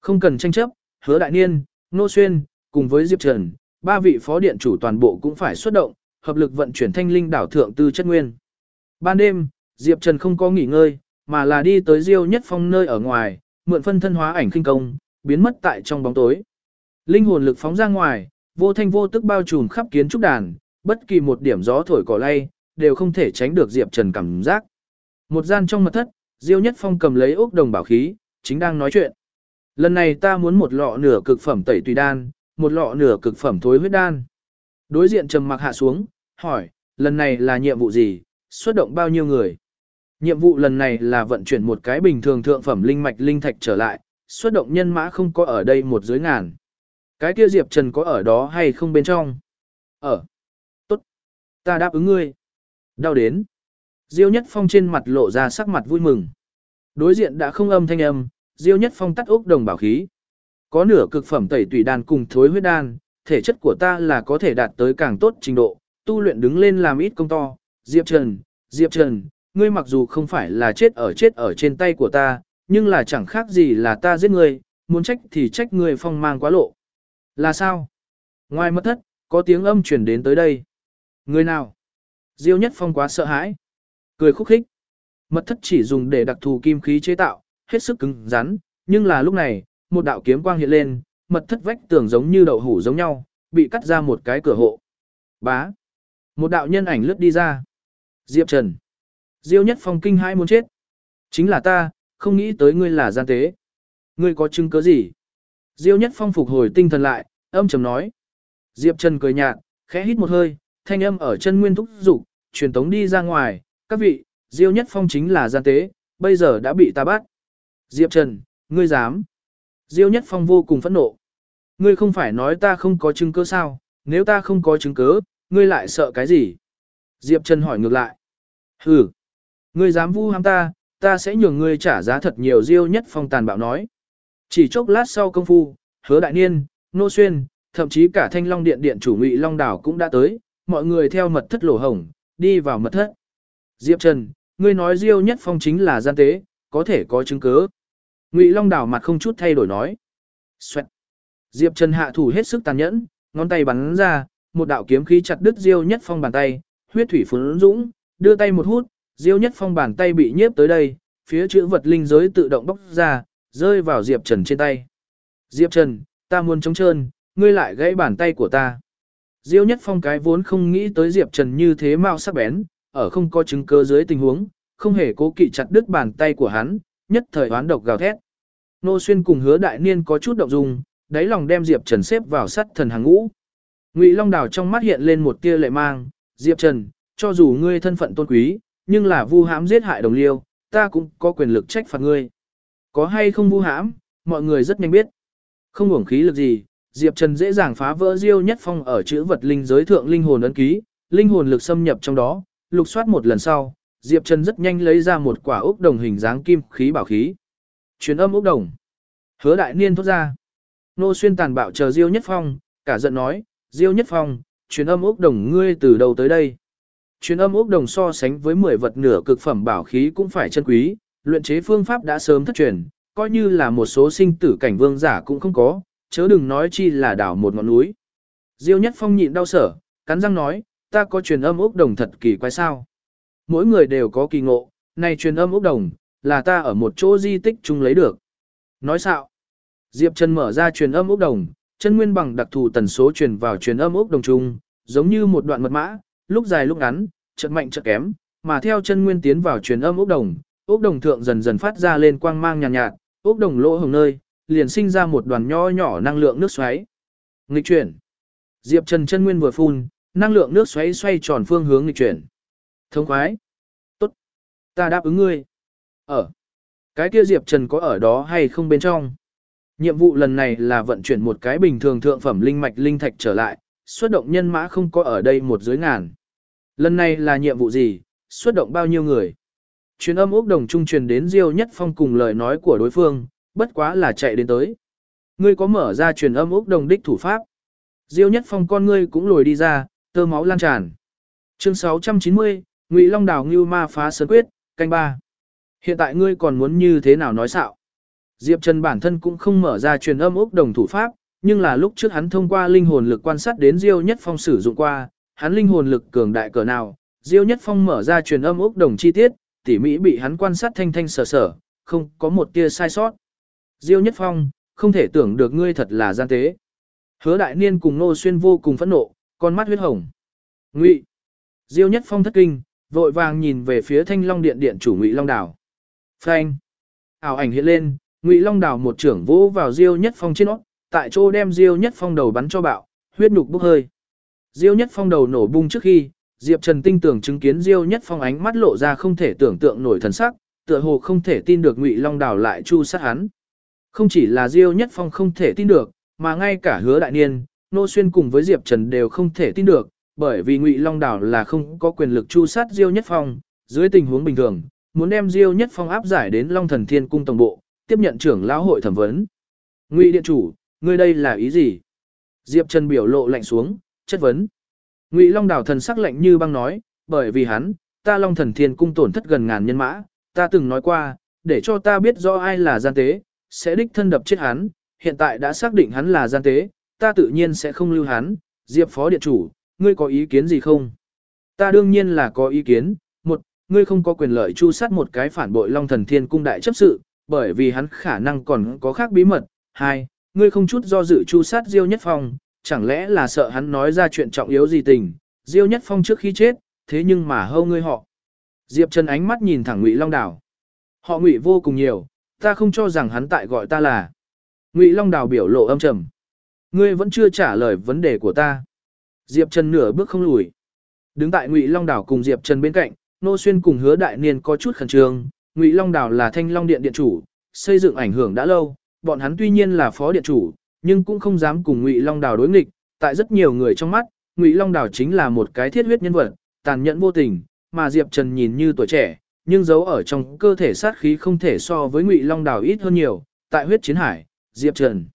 Speaker 1: Không cần tranh chấp, hứa đại niên, nô xuyên, cùng với Diệp Trần, ba vị phó điện chủ toàn bộ cũng phải xuất động, hợp lực vận chuyển thanh linh đảo thượng tư chất nguyên. Ban đêm, Diệp Trần không có nghỉ ngơi, mà là đi tới Diêu Nhất Phong nơi ở ngoài, mượn phân thân hóa ảnh kinh công, biến mất tại trong bóng tối. Linh hồn lực phóng ra ngoài, vô thanh vô tức bao trùm khắp kiến trúc đàn, bất kỳ một điểm gió thổi cỏ lay, đều không thể tránh được Diệp Trần cảm giác. Một gian trong mật thất, Diêu Nhất Phong cầm lấy ốc đồng bảo khí, chính đang nói chuyện. Lần này ta muốn một lọ nửa cực phẩm tẩy tùy đan, một lọ nửa cực phẩm thối huyết đan. Đối diện trầm mặc hạ xuống, hỏi, lần này là nhiệm vụ gì, xuất động bao nhiêu người? Nhiệm vụ lần này là vận chuyển một cái bình thường thượng phẩm linh mạch linh thạch trở lại, xuất động nhân mã không có ở đây một dưới ngàn. Cái kia Diệp Trần có ở đó hay không bên trong? Ở. Tốt. Ta đáp ứng ngươi. Đau đến. Diêu Nhất Phong trên mặt lộ ra sắc mặt vui mừng. Đối diện đã không âm thanh âm, Diêu Nhất Phong tắt ốc đồng bảo khí. Có nửa cực phẩm tẩy tùy đan cùng thối huyết đan, thể chất của ta là có thể đạt tới càng tốt trình độ, tu luyện đứng lên làm ít công to. Diệp Trần, Diệp Trần, ngươi mặc dù không phải là chết ở chết ở trên tay của ta, nhưng là chẳng khác gì là ta giết ngươi, muốn trách thì trách ngươi phong mang quá lộ. Là sao? Ngoài mất thất, có tiếng âm truyền đến tới đây. Người nào? Diêu Nhất Phong quá sợ hãi. Cười khúc khích. Mật thất chỉ dùng để đặc thù kim khí chế tạo, hết sức cứng rắn, nhưng là lúc này, một đạo kiếm quang hiện lên, mật thất vách tường giống như đậu hủ giống nhau, bị cắt ra một cái cửa hộ. Bá. Một đạo nhân ảnh lướt đi ra. Diệp Trần. Diêu Nhất Phong kinh hãi muốn chết. Chính là ta, không nghĩ tới ngươi là gian tế. Ngươi có chứng cứ gì? Diêu Nhất Phong phục hồi tinh thần lại, âm trầm nói. Diệp Trần cười nhạt, khẽ hít một hơi, thanh âm ở chân nguyên thúc dục, truyền tống đi ra ngoài, các vị, Diêu Nhất Phong chính là gian tế, bây giờ đã bị ta bắt. Diệp Trần, ngươi dám? Diêu Nhất Phong vô cùng phẫn nộ. Ngươi không phải nói ta không có chứng cứ sao, nếu ta không có chứng cứ, ngươi lại sợ cái gì? Diệp Trần hỏi ngược lại. Hừ, ngươi dám vu ham ta, ta sẽ nhường ngươi trả giá thật nhiều Diêu Nhất Phong tàn bạo nói. Chỉ chốc lát sau công phu, hứa đại niên, nô xuyên, thậm chí cả thanh long điện điện chủ ngụy long đảo cũng đã tới, mọi người theo mật thất lỗ hồng đi vào mật thất. Diệp Trần, ngươi nói Diêu Nhất Phong chính là gian tế, có thể có chứng cứ. Ngụy Long đảo mặt không chút thay đổi nói. Xoẹt. Diệp Trần hạ thủ hết sức tàn nhẫn, ngón tay bắn ra, một đạo kiếm khí chặt đứt Diêu Nhất Phong bàn tay, huyết thủy phun dũng, đưa tay một hút, Diêu Nhất Phong bàn tay bị nhiếp tới đây, phía chữ vật linh giới tự động bóc ra, rơi vào Diệp Trần trên tay. Diệp Trần, ta muốn chống trơn, ngươi lại gãy bàn tay của ta. Diêu Nhất Phong cái vốn không nghĩ tới Diệp Trần như thế mau sắc bén, ở không có chứng cứ dưới tình huống, không hề cố kỵ chặt đứt bàn tay của hắn, nhất thời hoán độc gào thét. Nô Xuyên cùng hứa đại niên có chút động dung, đáy lòng đem Diệp Trần xếp vào sắt thần hàng ngũ. Ngụy Long Đào trong mắt hiện lên một tia lệ mang, Diệp Trần, cho dù ngươi thân phận tôn quý, nhưng là vu hãm giết hại đồng liêu, ta cũng có quyền lực trách phạt ngươi. Có hay không vu hãm, mọi người rất nhanh biết. Không uổng khí lực gì, Diệp Trần dễ dàng phá vỡ Diêu Nhất Phong ở chữ vật linh giới thượng linh hồn ấn ký, linh hồn lực xâm nhập trong đó, lục soát một lần sau, Diệp Trần rất nhanh lấy ra một quả ốc đồng hình dáng kim khí bảo khí. Truyền âm ốc đồng. Hứa đại niên thốt ra. Nô xuyên tàn bạo chờ Diêu Nhất Phong, cả giận nói, Diêu Nhất Phong, truyền âm ốc đồng ngươi từ đầu tới đây. Truyền âm ốc đồng so sánh với 10 vật nửa cực phẩm bảo khí cũng phải chân quý, luyện chế phương pháp đã sớm thất truyền, coi như là một số sinh tử cảnh vương giả cũng không có, chớ đừng nói chi là đảo một ngọn núi. Diêu Nhất Phong nhịn đau sở, cắn răng nói, ta có truyền âm ốc đồng thật kỳ quái sao. Mỗi người đều có kỳ ngộ, này truyền âm ốc đồng, là ta ở một chỗ di tích chung lấy được. Nói sao? Diệp Trần mở ra truyền âm ốc đồng, chân nguyên bằng đặc thù tần số truyền vào truyền âm ốc đồng chung, giống như một đoạn mật mã, lúc dài lúc ngắn, chợt mạnh chợt kém, mà theo chân nguyên tiến vào truyền âm ốc đồng, ốc đồng thượng dần dần phát ra lên quang mang nhàn nhạt, nhạt, ốc đồng lỗ hồng nơi, liền sinh ra một đoàn nho nhỏ năng lượng nước xoáy. Nghịch chuyển. Diệp Trần chân nguyên vừa phun, năng lượng nước xoáy xoay tròn phương hướng nghịch chuyển. Thông khoái. Tốt. Ta đáp ứng ngươi. Ở. Cái kia Diệp Trần có ở đó hay không bên trong? Nhiệm vụ lần này là vận chuyển một cái bình thường thượng phẩm linh mạch linh thạch trở lại, xuất động nhân mã không có ở đây một dưới ngàn. Lần này là nhiệm vụ gì, xuất động bao nhiêu người? Truyền âm ốc đồng trung truyền đến Diêu Nhất Phong cùng lời nói của đối phương, bất quá là chạy đến tới. Ngươi có mở ra truyền âm ốc đồng đích thủ pháp. Diêu Nhất Phong con ngươi cũng lồi đi ra, tơ máu lan tràn. Chương 690, Ngụy Long Đào Ngưu Ma phá sơn quyết, canh ba. Hiện tại ngươi còn muốn như thế nào nói xạo? Diệp Trần bản thân cũng không mở ra truyền âm ốc đồng thủ pháp, nhưng là lúc trước hắn thông qua linh hồn lực quan sát đến Diêu Nhất Phong sử dụng qua, hắn linh hồn lực cường đại cỡ nào, Diêu Nhất Phong mở ra truyền âm ốc đồng chi tiết, tỉ mỹ bị hắn quan sát thanh thanh sở sở, không có một tia sai sót. Diêu Nhất Phong, không thể tưởng được ngươi thật là gian tế. Hứa đại niên cùng Nô Xuyên vô cùng phẫn nộ, con mắt huyết hồng. Ngụy. Diêu Nhất Phong thất kinh, vội vàng nhìn về phía Thanh Long Điện điện chủ Ngụy Long Đảo. Phanh. Ảo ảnh hiện lên, Ngụy Long Đảo một trưởng vỗ vào Diêu Nhất Phong trên nó, tại chỗ đem Diêu Nhất Phong đầu bắn cho bạo, huyết nhục bốc hơi. Diêu Nhất Phong đầu nổ bung trước khi, Diệp Trần tinh tưởng chứng kiến Diêu Nhất Phong ánh mắt lộ ra không thể tưởng tượng nổi thần sắc, tựa hồ không thể tin được Ngụy Long Đảo lại chu sát hắn. Không chỉ là Diêu Nhất Phong không thể tin được, mà ngay cả Hứa Đại Niên, Nô Xuyên cùng với Diệp Trần đều không thể tin được, bởi vì Ngụy Long Đảo là không có quyền lực chu sát Diêu Nhất Phong, Dưới tình huống bình thường, muốn đem Diêu Nhất Phong áp giải đến Long Thần Thiên cung tổng bộ, tiếp nhận trưởng lão hội thẩm vấn. Ngụy điện chủ, ngươi đây là ý gì? Diệp Trần biểu lộ lạnh xuống, chất vấn. Ngụy Long đảo thần sắc lạnh như băng nói, bởi vì hắn, ta Long Thần Thiên cung tổn thất gần ngàn nhân mã, ta từng nói qua, để cho ta biết rõ ai là gian tế, sẽ đích thân đập chết hắn, hiện tại đã xác định hắn là gian tế, ta tự nhiên sẽ không lưu hắn, Diệp Phó Điện Chủ, ngươi có ý kiến gì không? Ta đương nhiên là có ý kiến, một, ngươi không có quyền lợi chu sát một cái phản bội Long Thần Thiên Cung đại chấp sự, bởi vì hắn khả năng còn có khác bí mật, hai, ngươi không chút do dự chu sát Diêu Nhất Phong, chẳng lẽ là sợ hắn nói ra chuyện trọng yếu gì tình, Diêu Nhất Phong trước khi chết, thế nhưng mà hâu ngươi họ. Diệp Trần ánh mắt nhìn thẳng Ngụy Long Đảo. Họ Ngụy vô cùng nhiều, ta không cho rằng hắn tại gọi ta là. Ngụy Long Đào biểu lộ âm trầm. Ngươi vẫn chưa trả lời vấn đề của ta. Diệp Trần nửa bước không lùi. Đứng tại Ngụy Long Đào cùng Diệp Trần bên cạnh, Nô Xuyên cùng Hứa Đại Niên có chút khẩn trương. Ngụy Long Đào là Thanh Long Điện điện chủ, xây dựng ảnh hưởng đã lâu, bọn hắn tuy nhiên là phó điện chủ, nhưng cũng không dám cùng Ngụy Long Đào đối nghịch. Tại rất nhiều người trong mắt, Ngụy Long Đào chính là một cái thiết huyết nhân vật, tàn nhẫn vô tình, mà Diệp Trần nhìn như tuổi trẻ, nhưng giấu ở trong cơ thể sát khí không thể so với Ngụy Long Đào ít hơn nhiều. Tại huyết chiến hải, Diệp Trần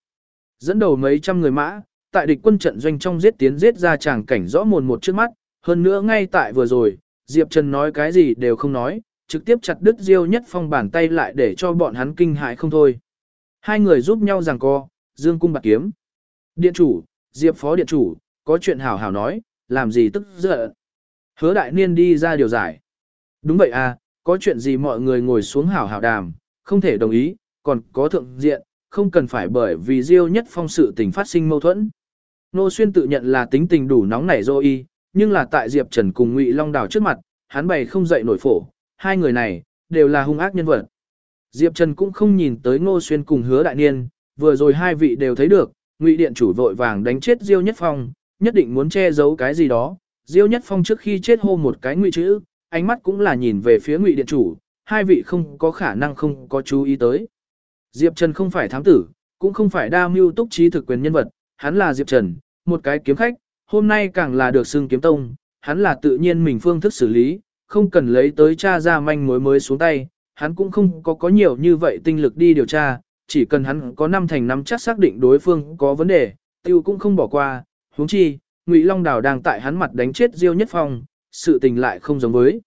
Speaker 1: dẫn đầu mấy trăm người mã, tại địch quân trận doanh trong giết tiến giết ra tràng cảnh rõ mồn một trước mắt, hơn nữa ngay tại vừa rồi, Diệp Trần nói cái gì đều không nói, trực tiếp chặt đứt Diêu Nhất Phong bàn tay lại để cho bọn hắn kinh hãi không thôi. Hai người giúp nhau giằng co, dương cung bạc kiếm. Điện chủ, Diệp phó điện chủ, có chuyện hảo hảo nói, làm gì tức giận. Hứa đại niên đi ra điều giải. Đúng vậy à, có chuyện gì mọi người ngồi xuống hảo hảo đàm, không thể đồng ý, còn có thượng diện, không cần phải bởi vì Diêu Nhất Phong sự tình phát sinh mâu thuẫn. Nô Xuyên tự nhận là tính tình đủ nóng nảy dô y, nhưng là tại Diệp Trần cùng Ngụy Long Đào trước mặt, hắn bày không dậy nổi phổ, hai người này đều là hung ác nhân vật. Diệp Trần cũng không nhìn tới Ngô Xuyên cùng Hứa Đại Niên, vừa rồi hai vị đều thấy được, Ngụy điện chủ vội vàng đánh chết Diêu Nhất Phong, nhất định muốn che giấu cái gì đó. Diêu Nhất Phong trước khi chết hô một cái ngụy chữ, ánh mắt cũng là nhìn về phía Ngụy điện chủ, hai vị không có khả năng không có chú ý tới. Diệp Trần không phải thám tử, cũng không phải đa mưu túc trí thực quyền nhân vật, hắn là Diệp Trần, một cái kiếm khách, hôm nay càng là được xưng kiếm tông, hắn là tự nhiên mình phương thức xử lý, không cần lấy tới cha ra manh mối mới xuống tay, hắn cũng không có có nhiều như vậy tinh lực đi điều tra, chỉ cần hắn có năm thành năm chắc xác định đối phương có vấn đề, tiêu cũng không bỏ qua, huống chi, Ngụy Long Đào đang tại hắn mặt đánh chết Diêu Nhất Phong, sự tình lại không giống với.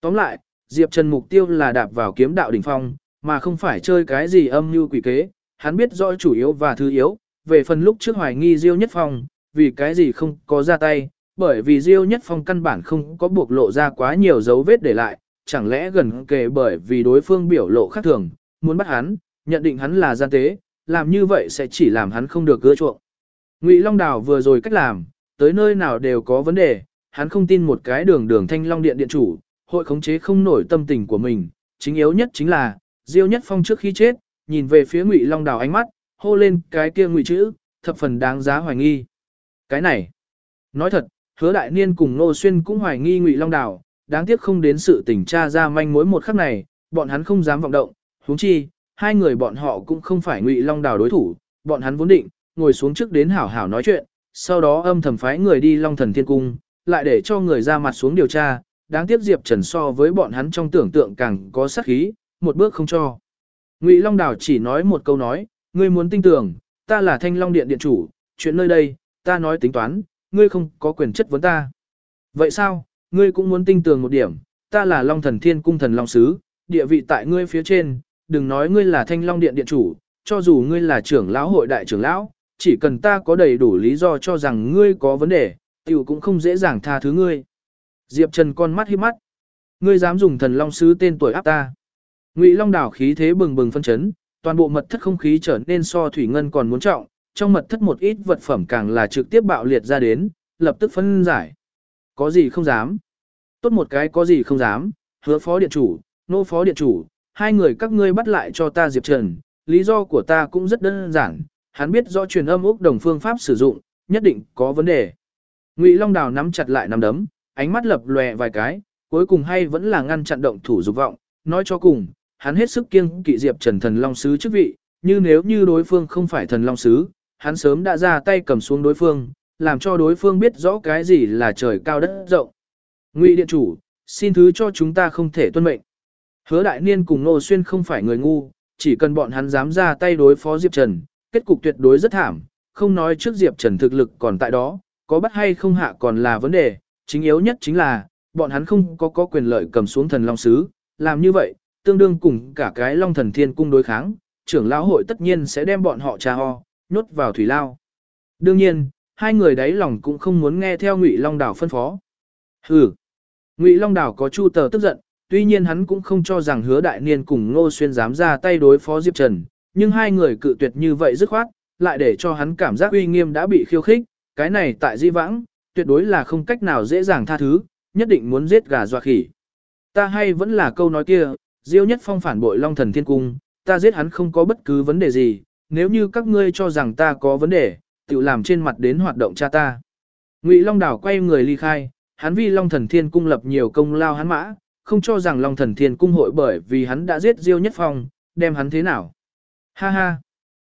Speaker 1: Tóm lại, Diệp Trần mục tiêu là đạp vào kiếm đạo đỉnh phong, mà không phải chơi cái gì âm mưu quỷ kế, hắn biết rõ chủ yếu và thứ yếu, về phần lúc trước hoài nghi Diêu Nhất Phong, vì cái gì không có ra tay, bởi vì Diêu Nhất Phong căn bản không có buộc lộ ra quá nhiều dấu vết để lại, chẳng lẽ gần kề bởi vì đối phương biểu lộ khác thường, muốn bắt hắn, nhận định hắn là gian tế, làm như vậy sẽ chỉ làm hắn không được gỡ chuộng. Ngụy Long Đào vừa rồi cách làm, tới nơi nào đều có vấn đề, hắn không tin một cái đường đường thanh long điện điện chủ, hội khống chế không nổi tâm tình của mình, chính yếu nhất chính là, Diêu Nhất Phong trước khi chết, nhìn về phía Ngụy Long Đào ánh mắt, hô lên cái kia ngụy chữ, thập phần đáng giá hoài nghi. Cái này, nói thật, Hứa Đại Niên cùng Nô Xuyên cũng hoài nghi Ngụy Long Đào, đáng tiếc không đến sự tình tra ra manh mối một khắc này, bọn hắn không dám vọng động, huống chi, hai người bọn họ cũng không phải Ngụy Long Đào đối thủ, bọn hắn vốn định ngồi xuống trước đến hảo hảo nói chuyện, sau đó âm thầm phái người đi Long Thần Thiên Cung, lại để cho người ra mặt xuống điều tra, đáng tiếc Diệp Trần so với bọn hắn trong tưởng tượng càng có sát khí, một bước không cho. Ngụy Long Đào chỉ nói một câu nói, ngươi muốn tin tưởng, ta là Thanh Long Điện điện chủ, chuyện nơi đây, ta nói tính toán, ngươi không có quyền chất vấn ta. Vậy sao, ngươi cũng muốn tin tưởng một điểm, ta là Long Thần Thiên Cung Thần Long Sứ, địa vị tại ngươi phía trên, đừng nói ngươi là Thanh Long Điện điện chủ, cho dù ngươi là trưởng lão hội đại trưởng lão, chỉ cần ta có đầy đủ lý do cho rằng ngươi có vấn đề, tiểu cũng không dễ dàng tha thứ ngươi. Diệp Trần con mắt hiếp mắt. Ngươi dám dùng thần long sứ tên tuổi áp ta. Ngụy Long đảo khí thế bừng bừng phân chấn, toàn bộ mật thất không khí trở nên so thủy ngân còn muốn trọng, trong mật thất một ít vật phẩm càng là trực tiếp bạo liệt ra đến, lập tức phân giải. Có gì không dám? Tốt một cái có gì không dám, hứa phó điện chủ, nô phó điện chủ, hai người các ngươi bắt lại cho ta Diệp Trần, lý do của ta cũng rất đơn giản, hắn biết do truyền âm ốc đồng phương pháp sử dụng, nhất định có vấn đề. Ngụy Long Đào nắm chặt lại nắm đấm, ánh mắt lập lòe vài cái, cuối cùng hay vẫn là ngăn chặn động thủ dục vọng, nói cho cùng, hắn hết sức kiêng kỵ Diệp Trần thần long sứ chức vị, như nếu như đối phương không phải thần long sứ, hắn sớm đã ra tay cầm xuống đối phương, làm cho đối phương biết rõ cái gì là trời cao đất rộng. Ngụy điện chủ, xin thứ cho chúng ta không thể tuân mệnh. Hứa đại niên cùng Nô Xuyên không phải người ngu, chỉ cần bọn hắn dám ra tay đối phó Diệp Trần, kết cục tuyệt đối rất thảm, không nói trước Diệp Trần thực lực còn tại đó, có bắt hay không hạ còn là vấn đề, chính yếu nhất chính là, bọn hắn không có có quyền lợi cầm xuống thần long sứ, làm như vậy, tương đương cùng cả cái long thần thiên cung đối kháng, trưởng lão hội tất nhiên sẽ đem bọn họ trà ho, nhốt vào thủy lao. Đương nhiên, hai người đấy lòng cũng không muốn nghe theo Ngụy Long Đảo phân phó. Hừ. Ngụy Long Đảo có Chu Tờ tức giận, tuy nhiên hắn cũng không cho rằng Hứa Đại Niên cùng Ngô Xuyên dám ra tay đối phó Diệp Trần, nhưng hai người cự tuyệt như vậy dứt khoát, lại để cho hắn cảm giác uy nghiêm đã bị khiêu khích, cái này tại Di Vãng, tuyệt đối là không cách nào dễ dàng tha thứ, nhất định muốn giết gà dọa khỉ. Ta hay vẫn là câu nói kia, Diêu Nhất Phong phản bội Long Thần Thiên Cung, ta giết hắn không có bất cứ vấn đề gì, nếu như các ngươi cho rằng ta có vấn đề, tự làm trên mặt đến hoạt động cha ta. Ngụy Long Đảo quay người ly khai, hắn vì Long Thần Thiên Cung lập nhiều công lao hắn mã, không cho rằng Long Thần Thiên Cung hội bởi vì hắn đã giết Diêu Nhất Phong, đem hắn thế nào. Ha ha.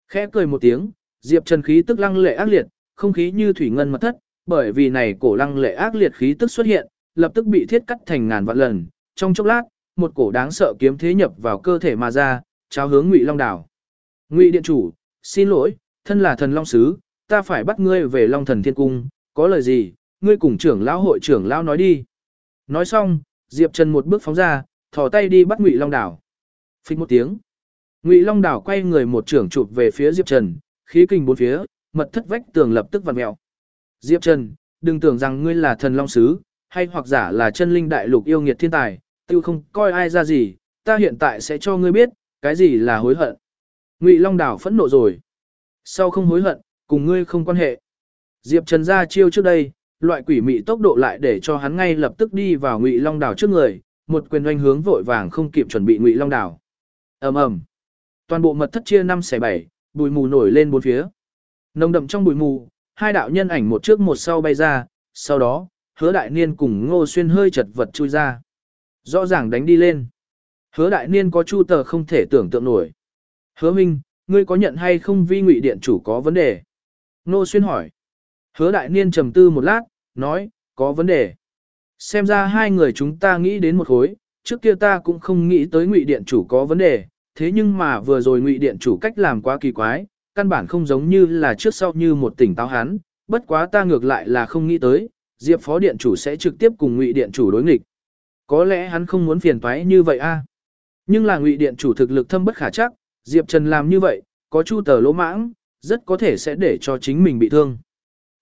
Speaker 1: Khẽ cười một tiếng, Diệp Trần khí tức lăng lệ ác liệt, không khí như thủy ngân mật thất, bởi vì này cổ lăng lệ ác liệt khí tức xuất hiện, lập tức bị thiết cắt thành ngàn vạn lần, trong chốc lát, một cổ đáng sợ kiếm thế nhập vào cơ thể mà ra, cháo hướng Ngụy Long Đảo. Ngụy điện chủ, xin lỗi, thân là thần long sứ, ta phải bắt ngươi về Long Thần Thiên Cung, có lời gì, ngươi cùng trưởng lão hội trưởng lão nói đi. Nói xong, Diệp Trần một bước phóng ra, thò tay đi bắt Ngụy Long Đảo. Phích một tiếng. Ngụy Long Đảo quay người một trưởng chụp về phía Diệp Trần, khí kinh bốn phía, mật thất vách tường lập tức vặn mèo. Diệp Trần, đừng tưởng rằng ngươi là thần long sứ, hay hoặc giả là chân linh đại lục yêu nghiệt thiên tài, tiêu không coi ai ra gì, ta hiện tại sẽ cho ngươi biết, cái gì là hối hận. Ngụy Long Đảo phẫn nộ rồi. Sau không hối hận, cùng ngươi không quan hệ. Diệp Trần ra chiêu trước đây, loại quỷ mị tốc độ lại để cho hắn ngay lập tức đi vào Ngụy Long Đảo trước người, một quyền oanh hướng vội vàng không kịp chuẩn bị Ngụy Long Đảo. Ầm ầm. Toàn bộ mật thất chia năm xẻ bảy, bụi mù nổi lên bốn phía. Nồng đậm trong bụi mù, hai đạo nhân ảnh một trước một sau bay ra, sau đó, hứa đại niên cùng ngô xuyên hơi chật vật chui ra. Rõ ràng đánh đi lên. Hứa đại niên có chu tờ không thể tưởng tượng nổi. Hứa minh, ngươi có nhận hay không vi ngụy điện chủ có vấn đề? Ngô xuyên hỏi. Hứa đại niên trầm tư một lát, nói, có vấn đề. Xem ra hai người chúng ta nghĩ đến một khối, trước kia ta cũng không nghĩ tới ngụy điện chủ có vấn đề, thế nhưng mà vừa rồi ngụy điện chủ cách làm quá kỳ quái, căn bản không giống như là trước sau như một tỉnh táo hán. bất quá ta ngược lại là không nghĩ tới, Diệp phó điện chủ sẽ trực tiếp cùng ngụy điện chủ đối nghịch. Có lẽ hắn không muốn phiền toái như vậy a. Nhưng là ngụy điện chủ thực lực thâm bất khả chắc, Diệp Trần làm như vậy, có chu tờ lỗ mãng, rất có thể sẽ để cho chính mình bị thương.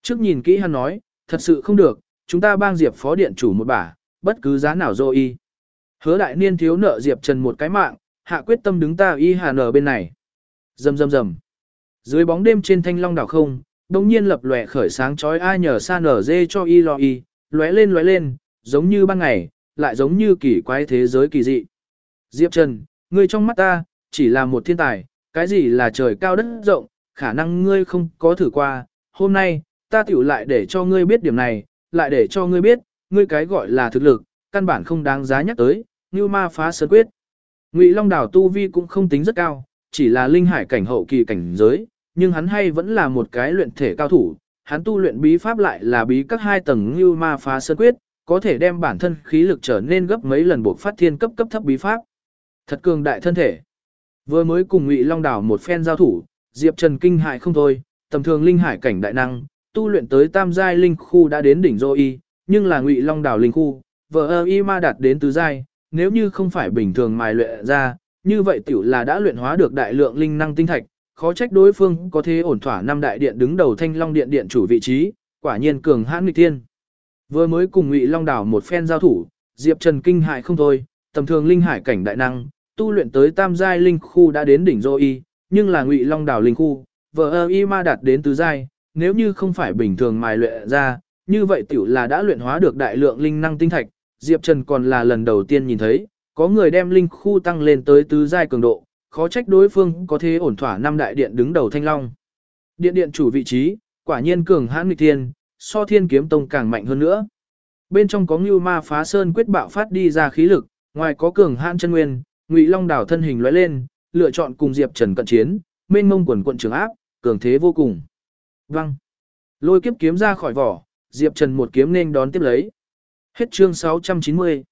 Speaker 1: Trước nhìn kỹ hắn nói, thật sự không được, chúng ta bang Diệp phó điện chủ một bả, bất cứ giá nào dô y. Hứa đại niên thiếu nợ Diệp Trần một cái mạng, hạ quyết tâm đứng ta y hà nở bên này. Rầm rầm rầm. Dưới bóng đêm trên thanh long đảo không, đồng nhiên lập lòe khởi sáng chói ai nhờ xa nở dê cho y lo y, lóe lên lóe lên, giống như ban ngày, lại giống như kỳ quái thế giới kỳ dị. Diệp Trần, ngươi trong mắt ta, chỉ là một thiên tài, cái gì là trời cao đất rộng, khả năng ngươi không có thử qua, hôm nay, ta tiểu lại để cho ngươi biết điểm này, lại để cho ngươi biết, ngươi cái gọi là thực lực, căn bản không đáng giá nhắc tới, như ma phá sơn quyết. Ngụy Long Đảo tu vi cũng không tính rất cao, chỉ là linh hải cảnh hậu kỳ cảnh giới, nhưng hắn hay vẫn là một cái luyện thể cao thủ, hắn tu luyện bí pháp lại là bí các hai tầng như ma phá sơn quyết, có thể đem bản thân khí lực trở nên gấp mấy lần buộc phát thiên cấp cấp thấp bí pháp. Thật cường đại thân thể. Vừa mới cùng Ngụy Long Đảo một phen giao thủ, Diệp Trần kinh hại không thôi, tầm thường linh hải cảnh đại năng, tu luyện tới tam giai linh khu đã đến đỉnh dô y, nhưng là Ngụy Long Đảo linh khu, vợ y ma đạt đến tứ giai, nếu như không phải bình thường mài luyện ra, như vậy tiểu là đã luyện hóa được đại lượng linh năng tinh thạch, khó trách đối phương có thể ổn thỏa năm đại điện đứng đầu thanh long điện điện chủ vị trí, quả nhiên cường hãn nghịch thiên. Vừa mới cùng Ngụy Long đảo một phen giao thủ, Diệp Trần kinh hại không thôi, tầm thường linh hải cảnh đại năng, tu luyện tới tam giai linh khu đã đến đỉnh dô y, nhưng là Ngụy Long đảo linh khu, vợ y ma đạt đến tứ giai, nếu như không phải bình thường mài luyện ra, như vậy tiểu là đã luyện hóa được đại lượng linh năng tinh thạch, Diệp Trần còn là lần đầu tiên nhìn thấy, có người đem linh khu tăng lên tới tứ giai cường độ, khó trách đối phương có thể ổn thỏa năm đại điện đứng đầu thanh long. Điện điện chủ vị trí, quả nhiên cường hãn nghịch thiên, so thiên kiếm tông càng mạnh hơn nữa. Bên trong có Ngưu Ma Phá Sơn quyết bạo phát đi ra khí lực, ngoài có cường hãn chân nguyên, Ngụy Long đảo thân hình lóe lên, lựa chọn cùng Diệp Trần cận chiến, mênh mông quần quận trường áp, cường thế vô cùng. Văng. Lôi kiếp kiếm ra khỏi vỏ, Diệp Trần một kiếm nên đón tiếp lấy. Hết chương 690.